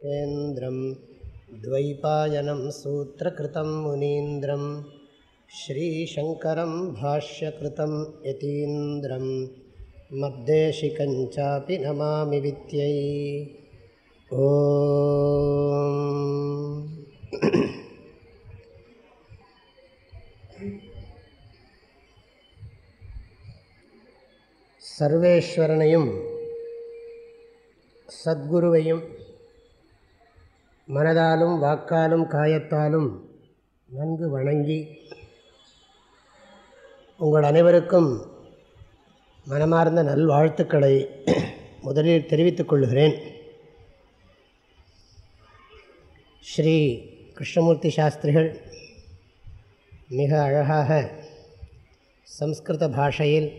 केन्द्रं द्वैपायनं सूत्रकृतं मुनीन्द्रं श्रीशङ्करं भाष्यकृतं यतीन्द्रं मद्देशिकञ्चापि नमामि विद्यै ॐ சர்வேஸ்வரனையும் சத்குருவையும் மனதாலும் வாக்காலும் காயத்தாலும் நன்கு வணங்கி உங்கள் அனைவருக்கும் மனமார்ந்த நல்வாழ்த்துக்களை முதலில் தெரிவித்துக் கொள்கிறேன். ஸ்ரீ கிருஷ்ணமூர்த்தி சாஸ்திரிகள் மிக அழகாக சம்ஸ்கிருத பாஷையில்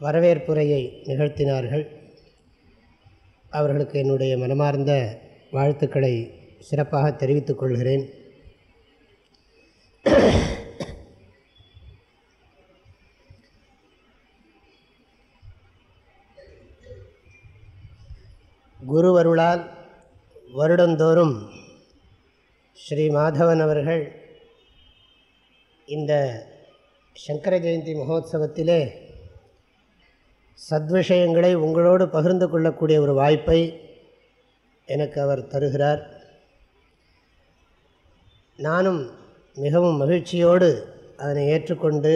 வரவேற்புரையை நிகழ்த்தினார்கள். அவர்களுக்கு என்னுடைய மனமார்ந்த வாழ்த்துக்களை சிறப்பாக தெரிவித்துக் கொள்கிறேன். குருவருளால் வருடந்தோறும் ஸ்ரீ மாதவன் அவர்கள் இந்த சங்கர ஜெயந்தி மகோத்சவத்திலே சத்விஷயங்களை உங்களோடு பகிர்ந்து கொள்ளக்கூடிய ஒரு வாய்ப்பை எனக்கு அவர் தருகிறார். நானும் மிகவும் மகிழ்ச்சியோடு அதனை ஏற்றுக்கொண்டு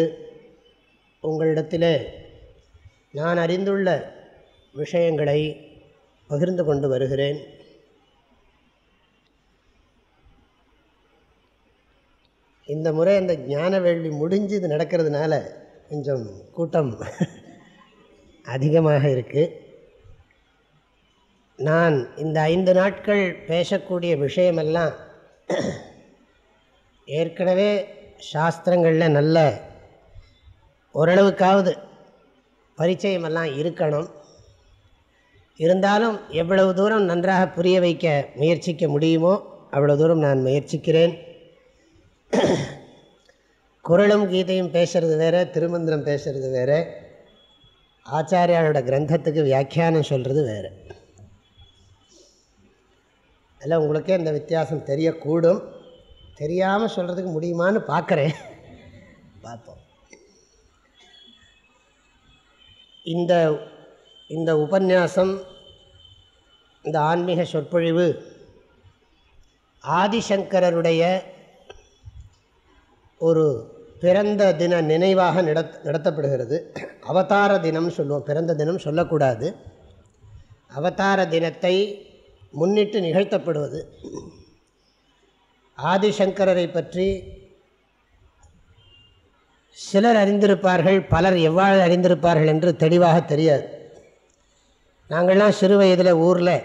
உங்களிடத்தில் நான் அறிந்துள்ள விஷயங்களை பகிர்ந்து கொண்டு வருகிறேன். இந்த முறை அந்த ஞான வேள்வி முடிஞ்சு இது நடக்கிறதுனால கொஞ்சம் கூட்டம் அதிகமாக இருக்குது நான் இந்த ஐந்து நாட்கள் பேசக்கூடிய விஷயமெல்லாம் ஏற்கனவே சாஸ்திரங்களில் நல்ல ஓரளவுக்காவது பரிச்சயமெல்லாம் இருக்கணும். இருந்தாலும் எவ்வளவு தூரம் நன்றாக புரிய வைக்க முயற்சிக்க முடியுமோ அவ்வளோ தூரம் நான் முயற்சிக்கிறேன். குரலும் கீதையும் பேசுகிறது வேறு திருமந்திரம் பேசுகிறது வேறு. ஆச்சாரியாரோட கிரந்தத்துக்கு வியாக்கியானம் சொல்கிறது வேறு. அதில் உங்களுக்கே இந்த வித்தியாசம் தெரியக்கூடும். தெரியாமல் சொல்கிறதுக்கு முடியுமான்னு பார்க்குறேன். பார்ப்போம். இந்த இந்த உபன்யாசம் இந்த ஆன்மீக சொற்பொழிவு ஆதிசங்கரருடைய ஒரு பிறந்த தின நினைவாக நடத் நடத்தப்படுகிறது. அவதார தினம் சொல்லுவோம். பிறந்த தினம் சொல்லக்கூடாது. அவதார தினத்தை முன்னிட்டு நிகழ்த்தப்படுவது. ஆதிசங்கரரை பற்றி சிலர் அறிந்திருப்பார்கள் பலர் எவ்வாறு அறிந்திருப்பார்கள் என்று தெளிவாக தெரியாது. நாங்கள்லாம் சிறு வயதில் ஊரில்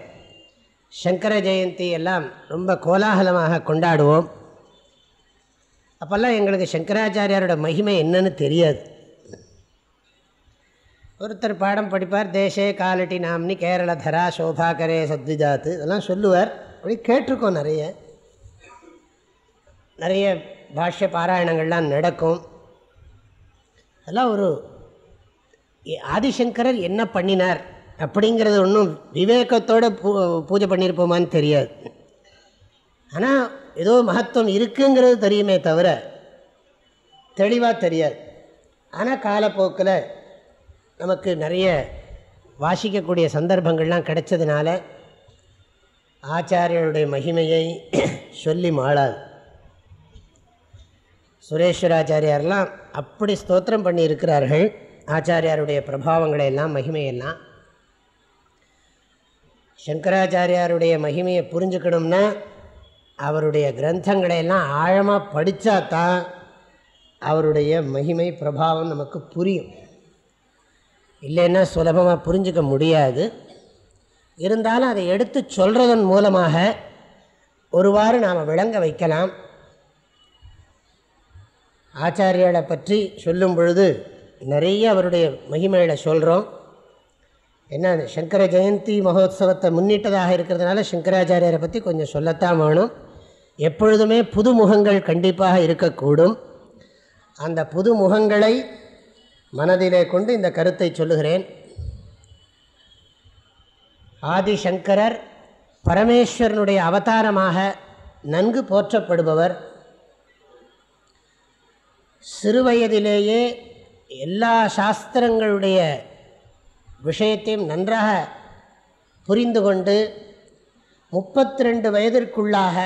சங்கர ஜெயந்தி எல்லாம் ரொம்ப கோலாகலமாக கொண்டாடுவோம். அப்போல்லாம் எங்களுக்கு சங்கராச்சாரியாரோட மகிமை என்னன்னு தெரியாது. ஒருத்தர் பாடம் படிப்பார் தேசே காலட்டி நாம்னி கேரளதரா சோபாகரே சத்விஜாத்து இதெல்லாம் சொல்லுவார். அப்படி கேட்டிருக்கோம் நிறைய. நிறைய பாஷ்ய பாராயணங்கள்லாம் நடக்கும். அதெல்லாம் ஒரு ஆதிசங்கரர் என்ன பண்ணினார் அப்படிங்கிறது ஒன்றும் விவேகத்தோடு பூ பூஜை பண்ணியிருப்போமான்னு தெரியாது. ஆனால் ஏதோ மகத்துவம் இருக்குங்கிறது தெரியுமே தவிர தெளிவாக தெரியாது. ஆனால் காலப்போக்கில் நமக்கு நிறைய வாசிக்கக்கூடிய சந்தர்ப்பங்கள்லாம் கிடைச்சதுனால ஆச்சாரியருடைய மகிமையை சொல்லி மாளாது. சுரேஸ்வராச்சாரியாரெலாம் அப்படி ஸ்தோத்திரம் பண்ணி இருக்கிறார்கள் ஆச்சாரியாருடைய பிரபாவங்களை எல்லாம் மகிமையெல்லாம். சங்கராச்சாரியாருடைய மகிமையை புரிஞ்சுக்கணும்னா அவருடைய கிரந்தங்களை எல்லாம் ஆழமாக படித்தா தான் அவருடைய மகிமை பிரபாவம் நமக்கு புரியும். இல்லைன்னா சுலபமாக புரிஞ்சிக்க முடியாது. இருந்தாலும் அதை எடுத்து சொல்கிறதன் மூலமாக ஒருவாறு நாம் விளங்க வைக்கலாம். ஆச்சாரியாலை பற்றி சொல்லும் பொழுது நிறைய அவருடைய மகிமைகளை சொல்கிறோம் என்ன சங்கர ஜெயந்தி மகோத்சவத்தை முன்னிட்டதாக இருக்கிறதுனால சங்கராச்சாரியரை பற்றி கொஞ்சம் சொல்லத்தான் வேணும். எப்பொழுதுமே புது முகங்கள் கண்டிப்பாக இருக்கக்கூடும். அந்த புது முகங்களை மனதிலே கொண்டு இந்த கருத்தை சொல்லுகிறேன். ஆதிசங்கரர் பரமேஸ்வரனுடைய அவதாரமாக நன்கு போற்றப்படுபவர். சிறுவயதிலேயே எல்லா சாஸ்திரங்களுடைய விஷயத்தையும் நன்றாக புரிந்து கொண்டு முப்பத்தி ரெண்டு வயதிற்குள்ளாக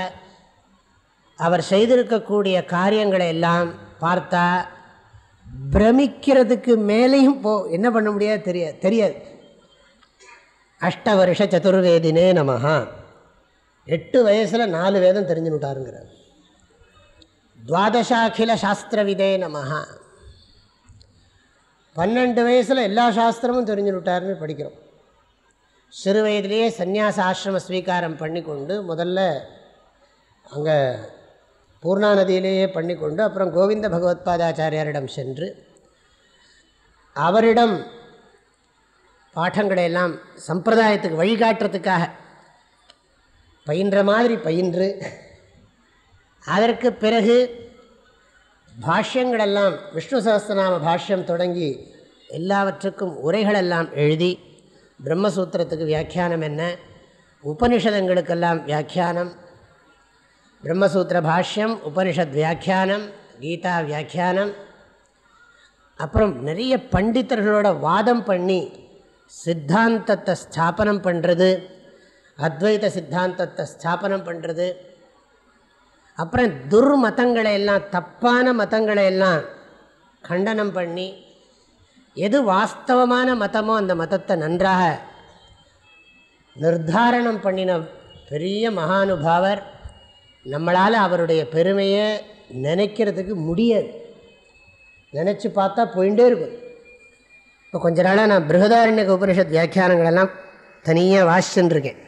அவர் செய்திருக்கக்கூடிய காரியங்களை எல்லாம் பார்த்தா பிரமிக்கிறதுக்கு மேலேயும் போ என்ன பண்ண முடியாது தெரியாது தெரியாது. அஷ்ட வருஷ சதுர்வேதினே நமஹா. எட்டு வயசில் நாலு வேதம் தெரிஞ்சுனுட்டாருங்கிறார். துவாதசாக்கில சாஸ்திரவிதே நமஹா. பன்னெண்டு வயசில் எல்லா சாஸ்திரமும் தெரிஞ்சுனுட்டாருன்னு படிக்கிறோம். சிறு வயதிலேயே சந்நியாச ஆசிரம ஸ்வீகாரம் பண்ணி கொண்டு முதல்ல அங்கே பூர்ணா நதியிலேயே பண்ணி கொண்டு அப்புறம் கோவிந்த பகவத்பாதாச்சாரியாரிடம் சென்று அவரிடம் பாடங்களை எல்லாம் சம்பிரதாயத்துக்கு வழிகாட்டுறதுக்காக பயின்ற மாதிரி பயின்று அதற்கு பிறகு பாஷ்யங்களெல்லாம் விஷ்ணு சகஸ்திரநாம பாஷ்யம் தொடங்கி எல்லாவற்றுக்கும் உரைகளெல்லாம் எழுதி பிரம்மசூத்திரத்துக்கு வியாக்கியானம் என்ன உபனிஷதங்களுக்கெல்லாம் வியாக்கியானம் பிரம்மசூத்திர பாஷ்யம் உபனிஷத் வியாக்கியானம் கீதா வியாக்கியானம் அப்புறம் நிறைய பண்டித்தர்களோட வாதம் பண்ணி சித்தாந்தத்தை ஸ்தாபனம் பண்ணுறது அத்வைத சித்தாந்தத்தை ஸ்தாபனம் பண்ணுறது அப்புறம் துர்மதங்களை எல்லாம் தப்பான மதங்களை எல்லாம் கண்டனம் பண்ணி எது வாஸ்தவமான மதமோ அந்த மதத்தை நன்றாக நிர்தாரணம் பண்ணின பெரிய மகானுபாவர். நம்மளால் அவருடைய பெருமையை நினைக்கிறதுக்கு முடியாது. நினச்சி பார்த்தா போயிட்டே இருக்கும். இப்போ கொஞ்ச நாளாக நான் பிருகதாரண்யக உபனிஷத் வியாக்கியானங்களெல்லாம் தனியாக வாசிச்சுருக்கேன் இருக்கேன்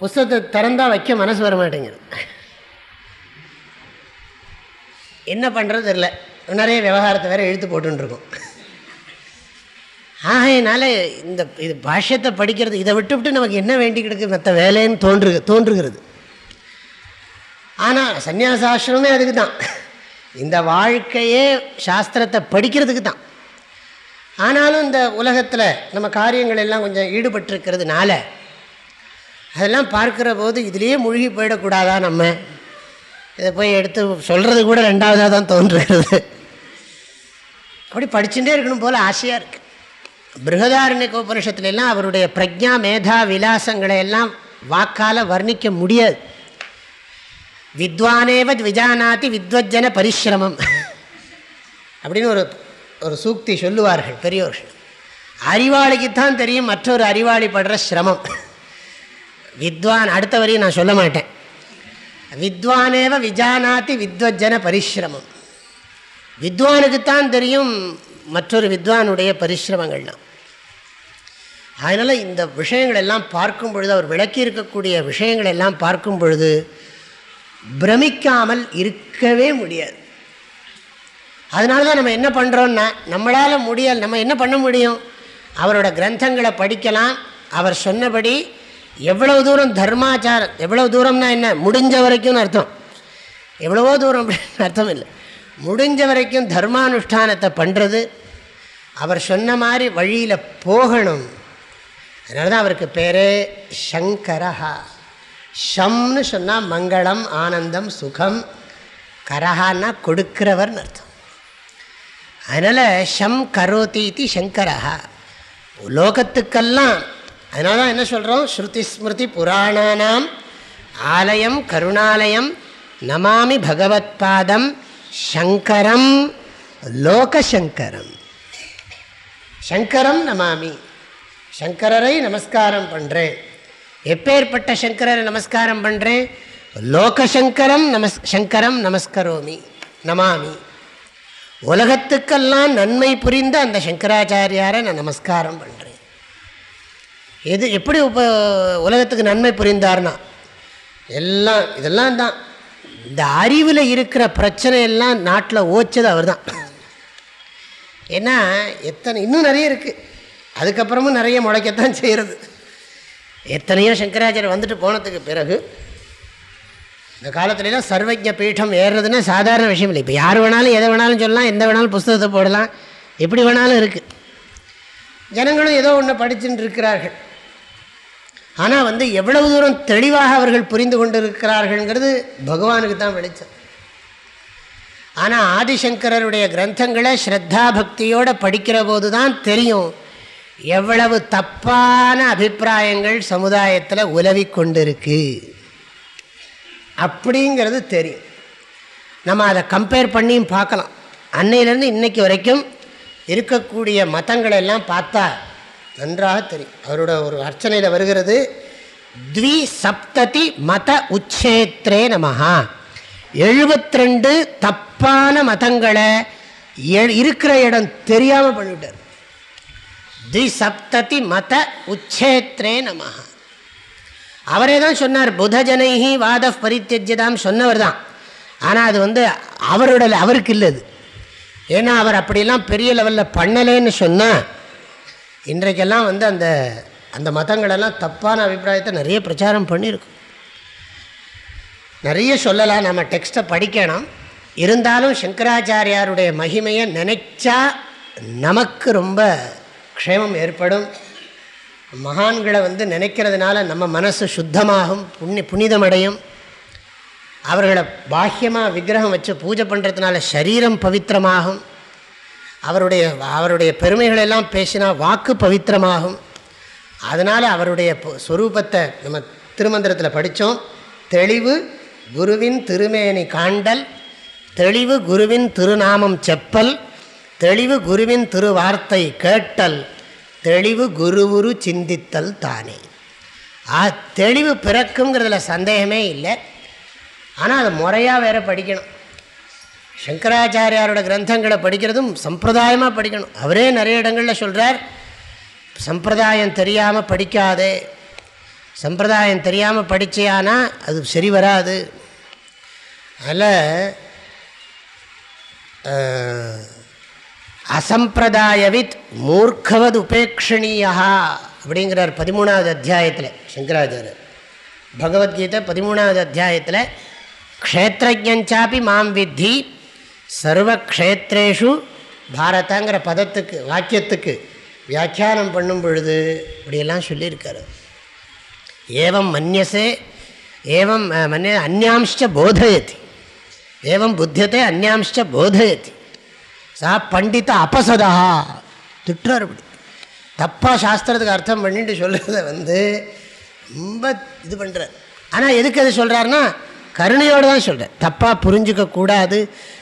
புஸ்தகத்தை திறந்தால் வைக்க மனசு வர மாட்டேங்குது. என்ன பண்ணுறது தெரில நிறைய விவகாரத்தை வேறு இழுத்து போட்டுருக்கோம் ஆகையினால இந்த இது பாஷ்யத்தை படிக்கிறது இதை விட்டு விட்டு நமக்கு என்ன வேண்டி கிடக்கு மற்ற வேலைன்னு தோன்று தோன்றுகிறது. ஆனால் சன்னியாசாசிரமே அதுக்கு தான் இந்த வாழ்க்கையே சாஸ்திரத்தை படிக்கிறதுக்கு தான் ஆனாலும் இந்த உலகத்தில் நம்ம காரியங்கள் எல்லாம் கொஞ்சம் ஈடுபட்டிருக்கிறதுனால அதெல்லாம் பார்க்குற போது இதுலேயே மூழ்கி போயிடக்கூடாதா நம்ம? இதை போய் எடுத்து சொல்கிறது கூட ரெண்டாவதாக தான் தோன்றுகிறது. அப்படி படிச்சுட்டே இருக்கணும் போல் ஆசையாக இருக்குது பிருகதாரண்யக உபனிஷத்துலாம் அவருடைய பிரஜா மேதா விலாசங்களை எல்லாம் வாக்கால் வர்ணிக்க முடியாது வித்வானேவ விஜானாதி வித்வஜன பரிசிரமம் அப்படின்னு ஒரு ஒரு சூக்தி சொல்லுவார்கள் பெரியோர்கள் அறிவாளிக்குத்தான் தெரியும் மற்றொரு அறிவாளி படுற சிரமம் வித்வான் அடுத்த வரையும் நான் சொல்ல மாட்டேன் வித்வானேவ விஜானாதி வித்வஜன பரிசிரமம் வித்வானுக்குத்தான் தெரியும் மற்றொரு வித்வானுடைய பரிசிரமங்கள்லாம். அதனால் இந்த விஷயங்கள் எல்லாம் பார்க்கும் பொழுது அவர் விளக்கி இருக்கக்கூடிய விஷயங்கள் எல்லாம் பார்க்கும் பொழுது பிரமிக்காமல் இருக்கவே முடியாது. அதனால தான் நம்ம என்ன பண்ணுறோன்னா நம்மளால் முடியல் நம்ம என்ன பண்ண முடியும்? அவரோட கிரந்தங்களை படிக்கலாம். அவர் சொன்னபடி எவ்வளவு தூரம் தர்மாச்சாரம் எவ்வளவு தூரம்னா என்ன? முடிஞ்ச வரைக்கும்னு அர்த்தம். எவ்வளவோ தூரம் அப்படின்னு அர்த்தம் இல்லை. முடிஞ்ச வரைக்கும் தர்மானுஷ்டானத்தை பண்ணுறது அவர் சொன்ன மாதிரி வழியில் போகணும். அதனால தான் அவருக்கு பேர் சங்கரஹா. ஷம்னு சொன்னால் மங்களம் ஆனந்தம் சுகம். கரஹான்னா கொடுக்கிறவர்னு அர்த்தம். அதனால் ஷம் கரோதி இது சங்கரஹா. லோகத்துக்கெல்லாம் அதனால தான் என்ன சொல்கிறோம் ஸ்ருதி ஸ்மிருதி புராணானாம். ஆலயம் கருணாலயம் நமாமி பகவத் பாதம். சங்கரம் லோகசங்கரம். சங்கரம் நமாமி. சங்கரரை நமஸ்காரம் பண்ணுறேன் எப்பேற்பட்ட சங்கரரை நமஸ்காரம் பண்ணுறேன் லோகசங்கரம் நமஸ் சங்கரம் நமஸ்கரோமி நமாமி. உலகத்துக்கெல்லாம் நன்மை புரிந்த அந்த சங்கராச்சாரியாரை நான் நமஸ்காரம் பண்ணுறேன் எது எப்படி இப்போ உலகத்துக்கு நன்மை புரிந்தார்னா? எல்லாம் இதெல்லாம் தான். இந்த அறிவில் இருக்கிற பிரச்சனையெல்லாம் நாட்டில் ஓச்சது அவர் தான் ஏன்னா எத்தனை இன்னும் நிறைய இருக்குது அதுக்கப்புறமும் நிறைய முளைக்கத்தான் செய்கிறது எத்தனையோ சங்கராச்சாரியர் வந்துட்டு போனதுக்கு பிறகு இந்த காலத்துலலாம் சர்வஜ பீடம் ஏறுறதுன்னா சாதாரண விஷயம் இல்லை. இப்போ யார் வேணாலும் எதை வேணாலும் சொல்லலாம் எந்த வேணாலும் புஸ்தகத்தை போடலாம் எப்படி வேணாலும் இருக்குது ஜனங்களும் ஏதோ ஒன்று படிச்சுட்டு இருக்கிறார்கள். ஆனால் வந்து எவ்வளவு தூரம் தெளிவாக அவர்கள் புரிந்து கொண்டு இருக்கிறார்கள்ங்கிறது பகவானுக்கு தான் வெளிச்சம். ஆனால் ஆதிசங்கரருடைய கிரந்தங்களை ஸ்ரத்தா பக்தியோடு படிக்கிற போது தான் தெரியும் எவ்வளவு தப்பான அபிப்பிராயங்கள் சமுதாயத்தில் உலவி கொண்டிருக்கு. அப்படிங்கிறது தெரியும். நம்ம அதை கம்பேர் பண்ணியும் பார்க்கலாம். அன்னையிலேருந்து இன்னைக்கு வரைக்கும் இருக்கக்கூடிய மதங்களெல்லாம் பார்த்தா நன்றாக தெரியும். அவரோட ஒரு அர்ச்சனையில் வருகிறது த்வி சப்ததி மத உச்சேத்ரே நமஹா. எழுபத்திரெண்டு தப்பான மதங்களை இருக்கிற இடம் தெரியாமல் பண்ணிவிட்டார் தி சப்ததி மத உச்சேத்ரே நமஹா. அவரே தான் சொன்னார் புதஜனைஹி வாத பரித்தியஜதாம் சொன்னவர் தான். ஆனால் அது வந்து அவரோட அவருக்கு இல்லை அது ஏன்னா அவர் அப்படிலாம் பெரிய லெவலில் பண்ணலேன்னு சொன்னால் இன்றைக்கெல்லாம் வந்து அந்த அந்த மதங்களெல்லாம் தப்பான அபிப்பிராயத்தை நிறைய பிரச்சாரம் பண்ணியிருக்கும் நிறைய சொல்லலாம் நம்ம டெக்ஸ்ட்டை படிக்கணும். இருந்தாலும் சங்கராச்சாரியாருடைய மகிமையை நினைச்சா நமக்கு ரொம்ப க்ஷேமம் ஏற்படும். மகான்களை வந்து நினைக்கிறதுனால நம்ம மனசு சுத்தமாகும் புண்ணி புனிதமடையும். அவர்களை பாஹ்யமாக விக்கிரகம் வச்சு பூஜை பண்ணுறதுனால சரீரம் பவித்திரமாகும். அவருடைய அவருடைய பெருமைகளெல்லாம் பேசினா வாக்கு பவித்திரமாகும். அதனால் அவருடைய ஸ்வரூபத்தை நம்ம திருமந்திரத்தில் படித்தோம் தெளிவு குருவின் திருமேனி காண்டல் தெளிவு குருவின் திருநாமம் செப்பல் தெளிவு குருவின் திருவார்த்தை கேட்டல் தெளிவு குருவுரு சிந்தித்தல் தானே. ஆ தெளிவு பிறக்குங்கிறதுல சந்தேகமே இல்லை. ஆனால் அதை முறையாக வேறு படிக்கணும். சங்கராச்சாரியாரோட கிரந்தங்களை படிக்கிறதும் சம்பிரதாயமாக படிக்கணும். அவரே நிறைய இடங்களில் சொல்கிறார் சம்பிரதாயம் தெரியாமல் படிக்காதே. சம்பிரதாயம் தெரியாமல் படிச்சியானா அது சரி வராது. அதில் அசம்பிரதாயவித் மூர்க்கவது உபேக்ஷணியா அப்படிங்கிறார் பதிமூணாவது அத்தியாயத்தில் சங்கராச்சாரியர். பகவத்கீதை பதிமூணாவது அத்தியாயத்தில் க்ஷேத்திரஜாப்பி மாம் வித்தி சர்வக்ஷேத்ரேஷு பாரதங்கிற பதத்துக்கு வாக்கியத்துக்கு வியாக்கியானம் பண்ணும் பொழுது இப்படியெல்லாம் சொல்லியிருக்காரு. ஏவம் மன்யசே ஏவம் மன்ய அந்நாம்ச்ச போதயதி. ஏவம் புத்தியத்தை அந்நாம்ச்ச போதயதி. சா பண்டித அபசதா. திட்டுறார் இப்படி. தப்பாக சாஸ்திரத்துக்கு அர்த்தம் பண்ணிட்டு சொல்கிறத வந்து ரொம்ப இது பண்ணுறார் ஆனால் எதுக்கு அது சொல்கிறாருன்னா கருணையோடு தான் சொல்கிறேன் தப்பாக புரிஞ்சிக்கக்கூடாது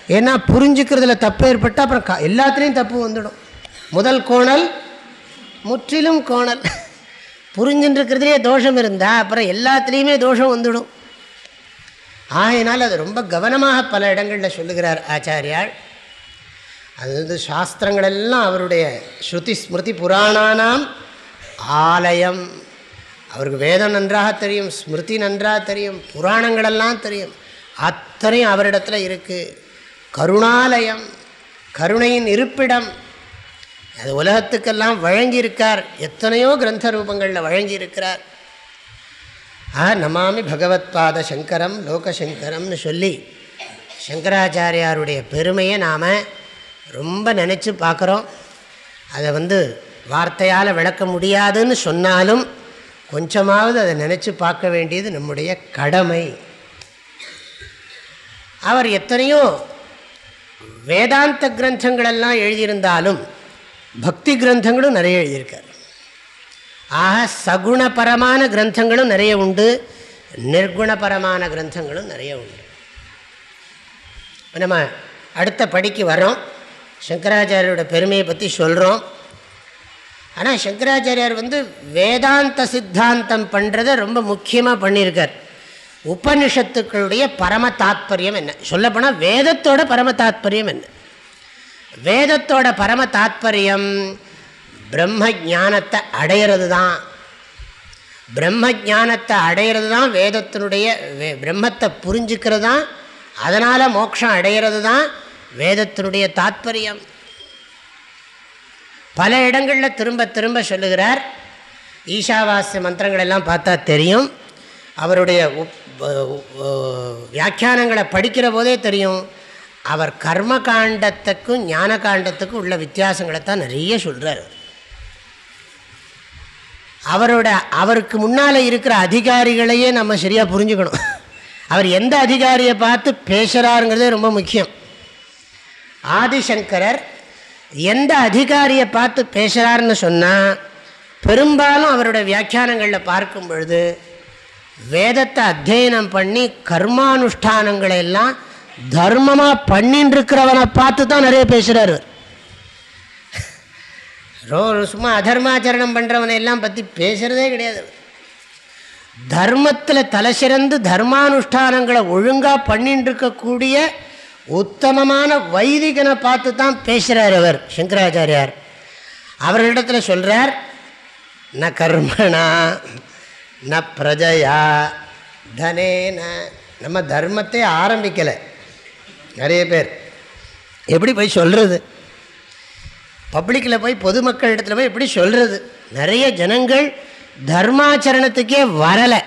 ஏன்னா புரிஞ்சுக்கிறதுல தப்பு ஏற்பட்டால் அப்புறம் க எல்லாத்துலேயும் தப்பு வந்துடும். முதல் கோணல் முற்றிலும் கோணல். புரிஞ்சுட்டுருக்கிறதுலே தோஷம் இருந்தால் அப்புறம் எல்லாத்துலேயுமே தோஷம் வந்துடும். ஆகையினால் அது ரொம்ப கவனமாக பல இடங்களில் சொல்லுகிறார் ஆச்சாரியால் அது வந்து சாஸ்திரங்களெல்லாம் அவருடைய ஸ்ருதி ஸ்மிருதி புராணானாம். ஆலயம். அவருக்கு வேதம் நன்றாக தெரியும் ஸ்மிருதி நன்றாக தெரியும் புராணங்களெல்லாம் தெரியும். அத்தனையும் அவரிடத்துல இருக்குது கருணாலயம் கருணையின் இருப்பிடம். அது உலகத்துக்கெல்லாம் வழங்கியிருக்கார். எத்தனையோ கிரந்த ரூபங்களில் வழங்கியிருக்கிறார். ஆ நமாமி பகவத்பாத சங்கரம் லோகசங்கரம்னு சொல்லி சங்கராச்சாரியாருடைய பெருமையை நாம் ரொம்ப நினச்சி பார்க்குறோம். அதை வந்து வார்த்தையால் விளக்க முடியாதுன்னு சொன்னாலும் கொஞ்சமாவது அதை நினச்சி பார்க்க வேண்டியது நம்முடைய கடமை. அவர் எத்தனையோ வேதாந்த கிரந்தங்களெல்லாம் எழுதியிருந்தாலும் பக்தி கிரந்தங்களும் நிறைய எழுதியிருக்கார். ஆக சகுணபரமான கிரந்தங்களும் நிறைய உண்டு நிர்குணபரமான கிரந்தங்களும் நிறைய உண்டு. நம்ம அடுத்த படிக்கு வரோம் சங்கராச்சாரியோட பெருமையை பற்றி சொல்கிறோம் ஆனால் சங்கராச்சாரியார் வந்து வேதாந்த சித்தாந்தம் பண்ணுறதை ரொம்ப முக்கியமாக பண்ணியிருக்கார். உபனிஷத்துக்களுடைய பரம தாத்பரியம் என்ன? சொல்லப்போனால் வேதத்தோட பரம தாத்பரியம் என்ன? வேதத்தோட பரம தாத்பரியம் பிரம்ம ஜானத்தை அடையிறது தான் பிரம்ம ஜானத்தை அடையிறது தான் வேதத்தினுடைய பிரம்மத்தை புரிஞ்சுக்கிறது தான் அதனால் மோட்சம் அடையிறது தான் வேதத்தினுடைய தாத்பரியம். பல இடங்களில் திரும்ப திரும்ப சொல்லுகிறார். ஈஷாவாசிய மந்திரங்கள் எல்லாம் பார்த்தா தெரியும். அவருடைய வியாக்கியானங்களை படிக்கிற போதே தெரியும். அவர் கர்ம காண்டத்துக்கும் ஞான காண்டத்துக்கும் உள்ள வித்தியாசங்களை தான் நிறைய சொல்கிறார் அவரோட அவருக்கு முன்னால் இருக்கிற அதிகாரிகளையே நம்ம சரியாக புரிஞ்சுக்கணும். அவர் எந்த அதிகாரியை பார்த்து பேசுகிறாருங்கிறதே ரொம்ப முக்கியம். ஆதிசங்கரர் எந்த அதிகாரியை பார்த்து பேசுகிறாருன்னு சொன்னால் பெரும்பாலும் அவருடைய வியாக்கியானங்களில் பார்க்கும் பொழுது வேதத்தை அத்தியனம் பண்ணி கர்மானுஷ்டானங்களை எல்லாம் தர்மமாக பண்ணின்னு இருக்கிறவனை பார்த்து தான் நிறைய பேசுகிறார் ரோ சும்மா அதர்மாச்சரணம் பண்ணுறவனை எல்லாம் பற்றி பேசுகிறதே கிடையாது. தர்மத்தில் தலை சிறந்து தர்மானுஷ்டானங்களை ஒழுங்காக பண்ணிட்டு இருக்கக்கூடிய உத்தமமான வைதிகனை பார்த்து தான் பேசுகிறார் அவர் சங்கராச்சாரியார். அவர்களிடத்தில் சொல்கிறார் ந கர்மனா ந பிரஜையா தனேன. நம்ம தர்மத்தை ஆரம்பிக்கலை. நிறைய பேர். எப்படி போய் சொல்கிறது பப்ளிக்கில் போய் பொதுமக்கள் இடத்துல போய் எப்படி சொல்கிறது நிறைய ஜனங்கள் தர்மாச்சரணத்துக்கே வரலை.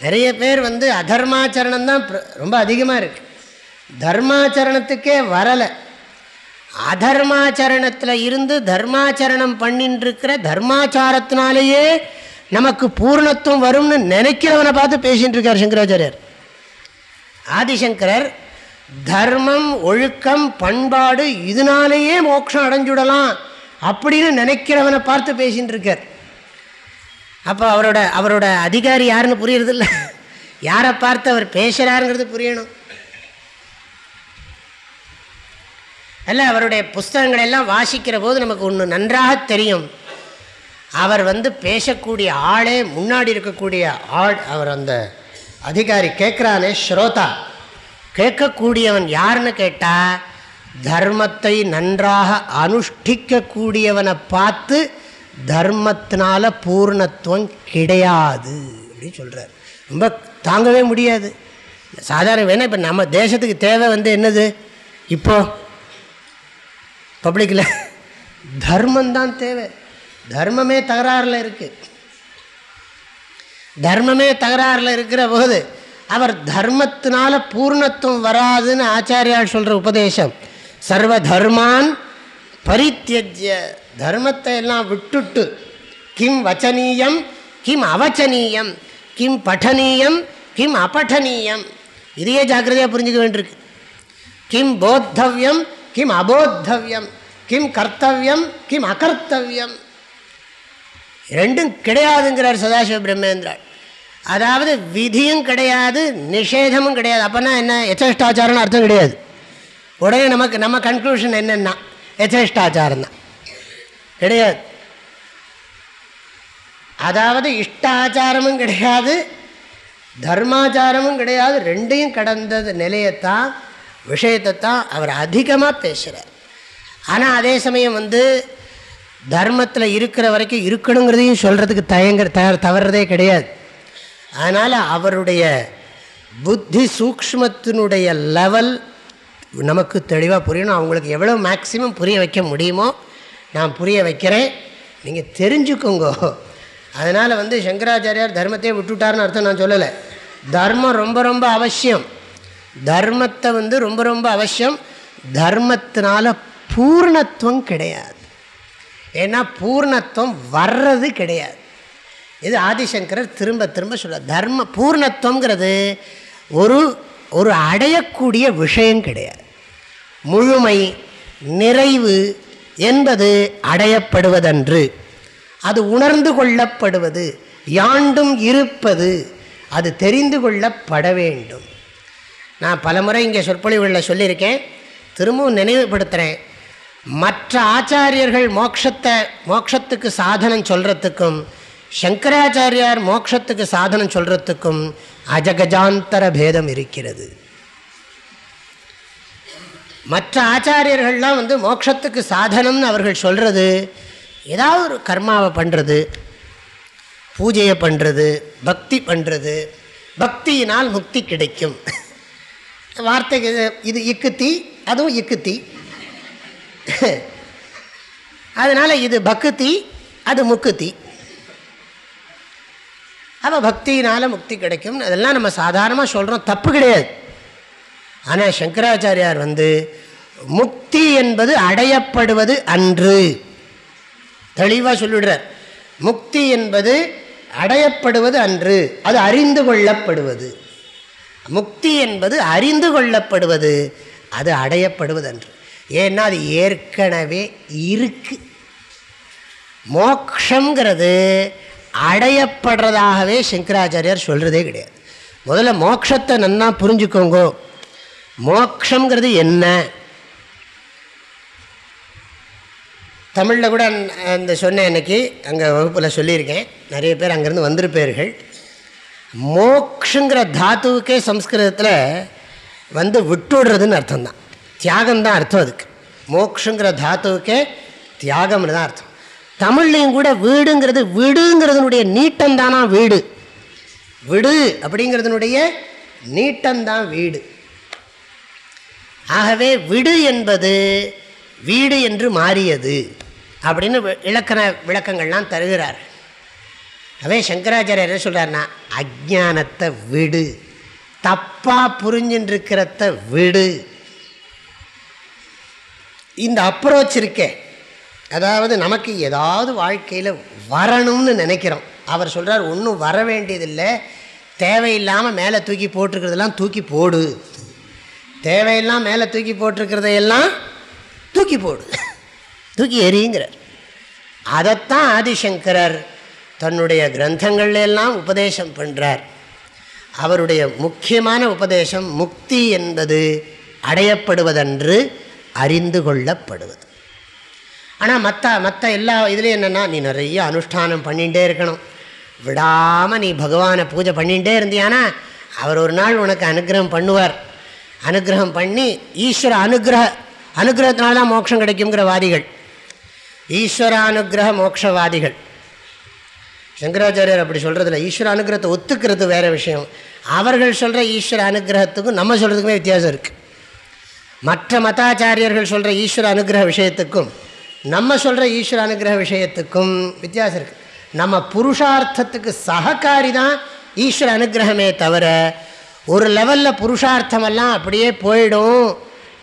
நிறைய பேர் வந்து அதர்மாச்சரணம் தான் ரொம்ப அதிகமாக இருக்குது தர்மாச்சரணத்துக்கே வரலை. அதர்மாச்சரணத்தில் இருந்து தர்மாச்சரணம் பண்ணின்னு இருக்கிற தர்மாச்சாரத்தினாலேயே நமக்கு பூர்ணத்துவம் வரும்னு நினைக்கிறவனை பார்த்து பேசிகிட்டு இருக்கார் சங்கராச்சாரியர். ஆதிசங்கரர் தர்மம் ஒழுக்கம் பண்பாடு இதனாலேயே மோட்சம் அடைஞ்சுடலாம் அப்படின்னு நினைக்கிறவனை பார்த்து பேசின்னு இருக்கார். அப்போ அவரோட அவரோட அதிகாரி யாருன்னு புரியறதில்ல. யாரை பார்த்து அவர் பேசுகிறாருங்கிறது புரியணும். அல்ல அவருடைய புஸ்தகங்கள் எல்லாம் வாசிக்கிற போது நமக்கு ஒன்று நன்றாக தெரியும். அவர் வந்து பேசக்கூடிய ஆளே முன்னாடி இருக்கக்கூடிய ஆள் அவர் அந்த அதிகாரி கேட்குறானே ஸ்ரோதா. கேட்கக்கூடியவன் யாருன்னு கேட்டால் தர்மத்தை நன்றாக அனுஷ்டிக்கக்கூடியவனை பார்த்து தர்மத்தினால பூர்ணத்துவம் கிடையாது அப்படின்னு சொல்கிறார் ரொம்ப தாங்கவே முடியாது. சாதாரண வேணால் இப்போ நம்ம தேசத்துக்கு தேவை வந்து என்னது? இப்போது பப்ளிக்கில் தர்மந்தான் தேவை. தர்மமே தகராறில் இருக்குது தர்மமே தகராறில் இருக்கிற போது அவர் தர்மத்தினால பூர்ணத்துவம் வராதுன்னு ஆச்சாரியால் சொல்கிற உபதேசம். சர்வ தர்மான் பரித்தியஜ்ய தர்மத்தை எல்லாம் விட்டுட்டு கிம் வச்சனீயம் கிம் அவச்சனீயம் கிம் பட்டனீயம் கிம் அபட்டனீயம் இதையே ஜாக்கிரதையாக புரிஞ்சுக்க வேண்டியிருக்கு. கிம் போத்தவியம் கிம் அபோத்தவியம் கிம் கர்த்தவியம் கிம் அகர்த்தவியம். ரெண்டும் கிடையாதுங்கிறார் சதாசிவ பிரம்மேந்திரார். அதாவது விதியும் கிடையாது நிஷேதமும் கிடையாது. அப்போனா என்ன? எச்சேஷ்டாச்சாரம்னு அர்த்தம் கிடையாது. உடனே நமக்கு நம்ம கன்க்ளூஷன் என்னென்னா எச்சேஷ்டாச்சாரம் தான் கிடையாது. அதாவது இஷ்டாச்சாரமும் கிடையாது தர்மாச்சாரமும் கிடையாது. ரெண்டையும் கடந்தது நிலையத்தான் விஷயத்தை தான் அவர் அதிகமாக பேசுகிறார் ஆனால் அதே சமயம் வந்து தர்மத்தில் இருக்கிற வரைக்கும் இருக்கணுங்கிறதையும் சொல்கிறதுக்கு தயங்க த தவறுறதே கிடையாது. அதனால் அவருடைய புத்தி சூக்மத்தினுடைய லெவல் நமக்கு தெளிவாக புரியணும். அவங்களுக்கு எவ்வளோ மேக்சிமம் புரிய வைக்க முடியுமோ நான் புரிய வைக்கிறேன். நீங்கள் தெரிஞ்சுக்கோங்க. அதனால் வந்து சங்கராச்சாரியார் தர்மத்தையே விட்டுவிட்டார்னு அர்த்தம் நான் சொல்லலை. தர்மம் ரொம்ப ரொம்ப அவசியம். தர்மத்தை வந்து ரொம்ப ரொம்ப அவசியம். தர்மத்தினால பூர்ணத்துவம் கிடையாது. ஏன்னா பூர்ணத்துவம் வர்றது கிடையாது. இது ஆதிசங்கரர் திரும்ப திரும்ப சொல்ல தர்ம பூர்ணத்துவங்கிறது ஒரு ஒரு அடையக்கூடிய விஷயம் கிடையாது. முழுமை நிறைவு என்பது அடையப்படுவதன்று. அது உணர்ந்து கொள்ளப்படுவது யாண்டும் இருப்பது அது தெரிந்து கொள்ளப்பட வேண்டும். நான் பலமுறை இங்கே சொற்பொழிவுகளில் சொல்லியிருக்கேன். திரும்பவும் நினைவுபடுத்துகிறேன். மற்ற ஆச்சாரியர்கள் மோக்ஷத்தை மோக்ஷத்துக்கு சாதனம் சொல்கிறதுக்கும் சங்கராச்சாரியார் மோக்ஷத்துக்கு சாதனம் சொல்கிறதுக்கும் அஜகஜாந்தர பேதம் இருக்கிறது. மற்ற ஆச்சாரியர்கள்லாம் வந்து மோட்சத்துக்கு சாதனம்னு அவர்கள் சொல்கிறது ஏதாவது ஒரு கர்மாவை பண்ணுறது பூஜையை பண்ணுறது பக்தி பண்ணுறது பக்தியினால் முக்தி கிடைக்கும். வார்த்தைக்கு இது இக்குத்தி அதுவும் இக்குத்தி. அதனால் இது பக்தி அது முக்குத்தி. அப்போ பக்தியினால் முக்தி கிடைக்கும். அதெல்லாம் நம்ம சாதாரணமாக சொல்கிறோம் தப்பு கிடையாது. ஆனால் சங்கராச்சாரியார் வந்து முக்தி என்பது அடையப்படுவது அன்று. தெளிவாக சொல்லிடுறார். முக்தி என்பது அடையப்படுவது அன்று. அது அறிந்து கொள்ளப்படுவது. முக்தி என்பது அறிந்து கொள்ளப்படுவது. அது அடையப்படுவது அன்று. ஏன்னா அது ஏற்கனவே இருக்கு. மோக்ஷங்கிறது அடையப்படுறதாகவே சங்கராச்சாரியார் சொல்கிறதே கிடையாது. முதல்ல மோக்ஷத்தை நன்னா புரிஞ்சுக்கோங்க. மோக்ஷங்கிறது என்ன? தமிழில் கூட அந்த சொன்னேன் அன்னைக்கு அங்கே வகுப்பில் சொல்லியிருக்கேன். நிறைய பேர் அங்கேருந்து வந்திருப்பேர்கள். மோக்ஷங்கிற தாத்துவுக்கே சம்ஸ்கிருதத்தில் வந்து விட்டுடுறதுன்னு அர்த்தம் தான் தியாகம்தான் அர்த்தம் அதுக்கு. மோக்ஷங்கிற தாத்துவுக்கே தியாகம்னு தான் அர்த்தம். தமிழ்லையும் கூட வீடுங்கிறது வீடுங்கிறதுனுடைய நீட்டம் தானா வீடு? விடு அப்படிங்கிறதுனுடைய நீட்டம்தான் வீடு. ஆகவே விடு என்பது வீடு என்று மாறியது அப்படின்னு இலக்கண விளக்கங்கள்லாம் தருகிறார். அதே சங்கராச்சாரியர் என்ன சொல்கிறாருன்னா அஜானத்தை விடு. தப்பாக புரிஞ்சுட்டுருக்கிறத விடு. இந்த அப்ரோச் இருக்கே. அதாவது நமக்கு ஏதாவது வாழ்க்கையில் வரணும்னு நினைக்கிறோம். அவர் சொல்கிறார் ஒன்றும் வர வேண்டியதில்லை. தேவையில்லாமல் மேலே தூக்கி போட்டிருக்கிறதெல்லாம் தூக்கி போடு. தேவையெல்லாம் மேலே தூக்கி போட்டிருக்கிறதையெல்லாம் தூக்கி போடு. தூக்கி எரியுங்கிறார் அதைத்தான் ஆதிசங்கரர் தன்னுடைய கிரந்தங்கள்லாம் எல்லாம் உபதேசம் பண்ணுறார் அவருடைய முக்கியமான உபதேசம் முக்தி என்பது அடையப்படுவதன்று அறிந்து கொள்ளப்படுவது. ஆனால் மற்ற மற்ற எல்லா இதுலேயும் என்னென்னா நீ நிறைய அனுஷ்டானம் பண்ணிகிட்டே இருக்கணும். விடாமல் நீ பகவானை பூஜை பண்ணிகிட்டே இருந்தியானா அவர் ஒரு நாள் உனக்கு அனுகிரகம் பண்ணுவார். அனுகிரகம் பண்ணி ஈஸ்வர அனுகிரக அனுகிரகத்தினால தான் மோட்சம் கிடைக்குங்கிற வாதிகள். ஈஸ்வர அனுகிரக மோட்சவாதிகள். சங்கராச்சாரியர் அப்படி சொல்கிறதில்ல ஈஸ்வர அனுகிரகத்தை ஒத்துக்கிறது வேறு விஷயம். அவர்கள் சொல்கிற ஈஸ்வர அனுகிரகத்துக்கும் நம்ம சொல்கிறதுக்குமே வித்தியாசம் இருக்குது மற்ற மதாச்சாரியர்கள் சொல்கிற ஈஸ்வர அனுகிரக விஷயத்துக்கும் நம்ம சொல்கிற ஈஸ்வர அனுகிரக விஷயத்துக்கும் வித்தியாசம் இருக்குது நம்ம புருஷார்த்தத்துக்கு சககாரி தான் ஈஸ்வர அனுகிரகமே தவிர ஒரு லெவலில் புருஷார்த்தமெல்லாம் அப்படியே போயிடும்.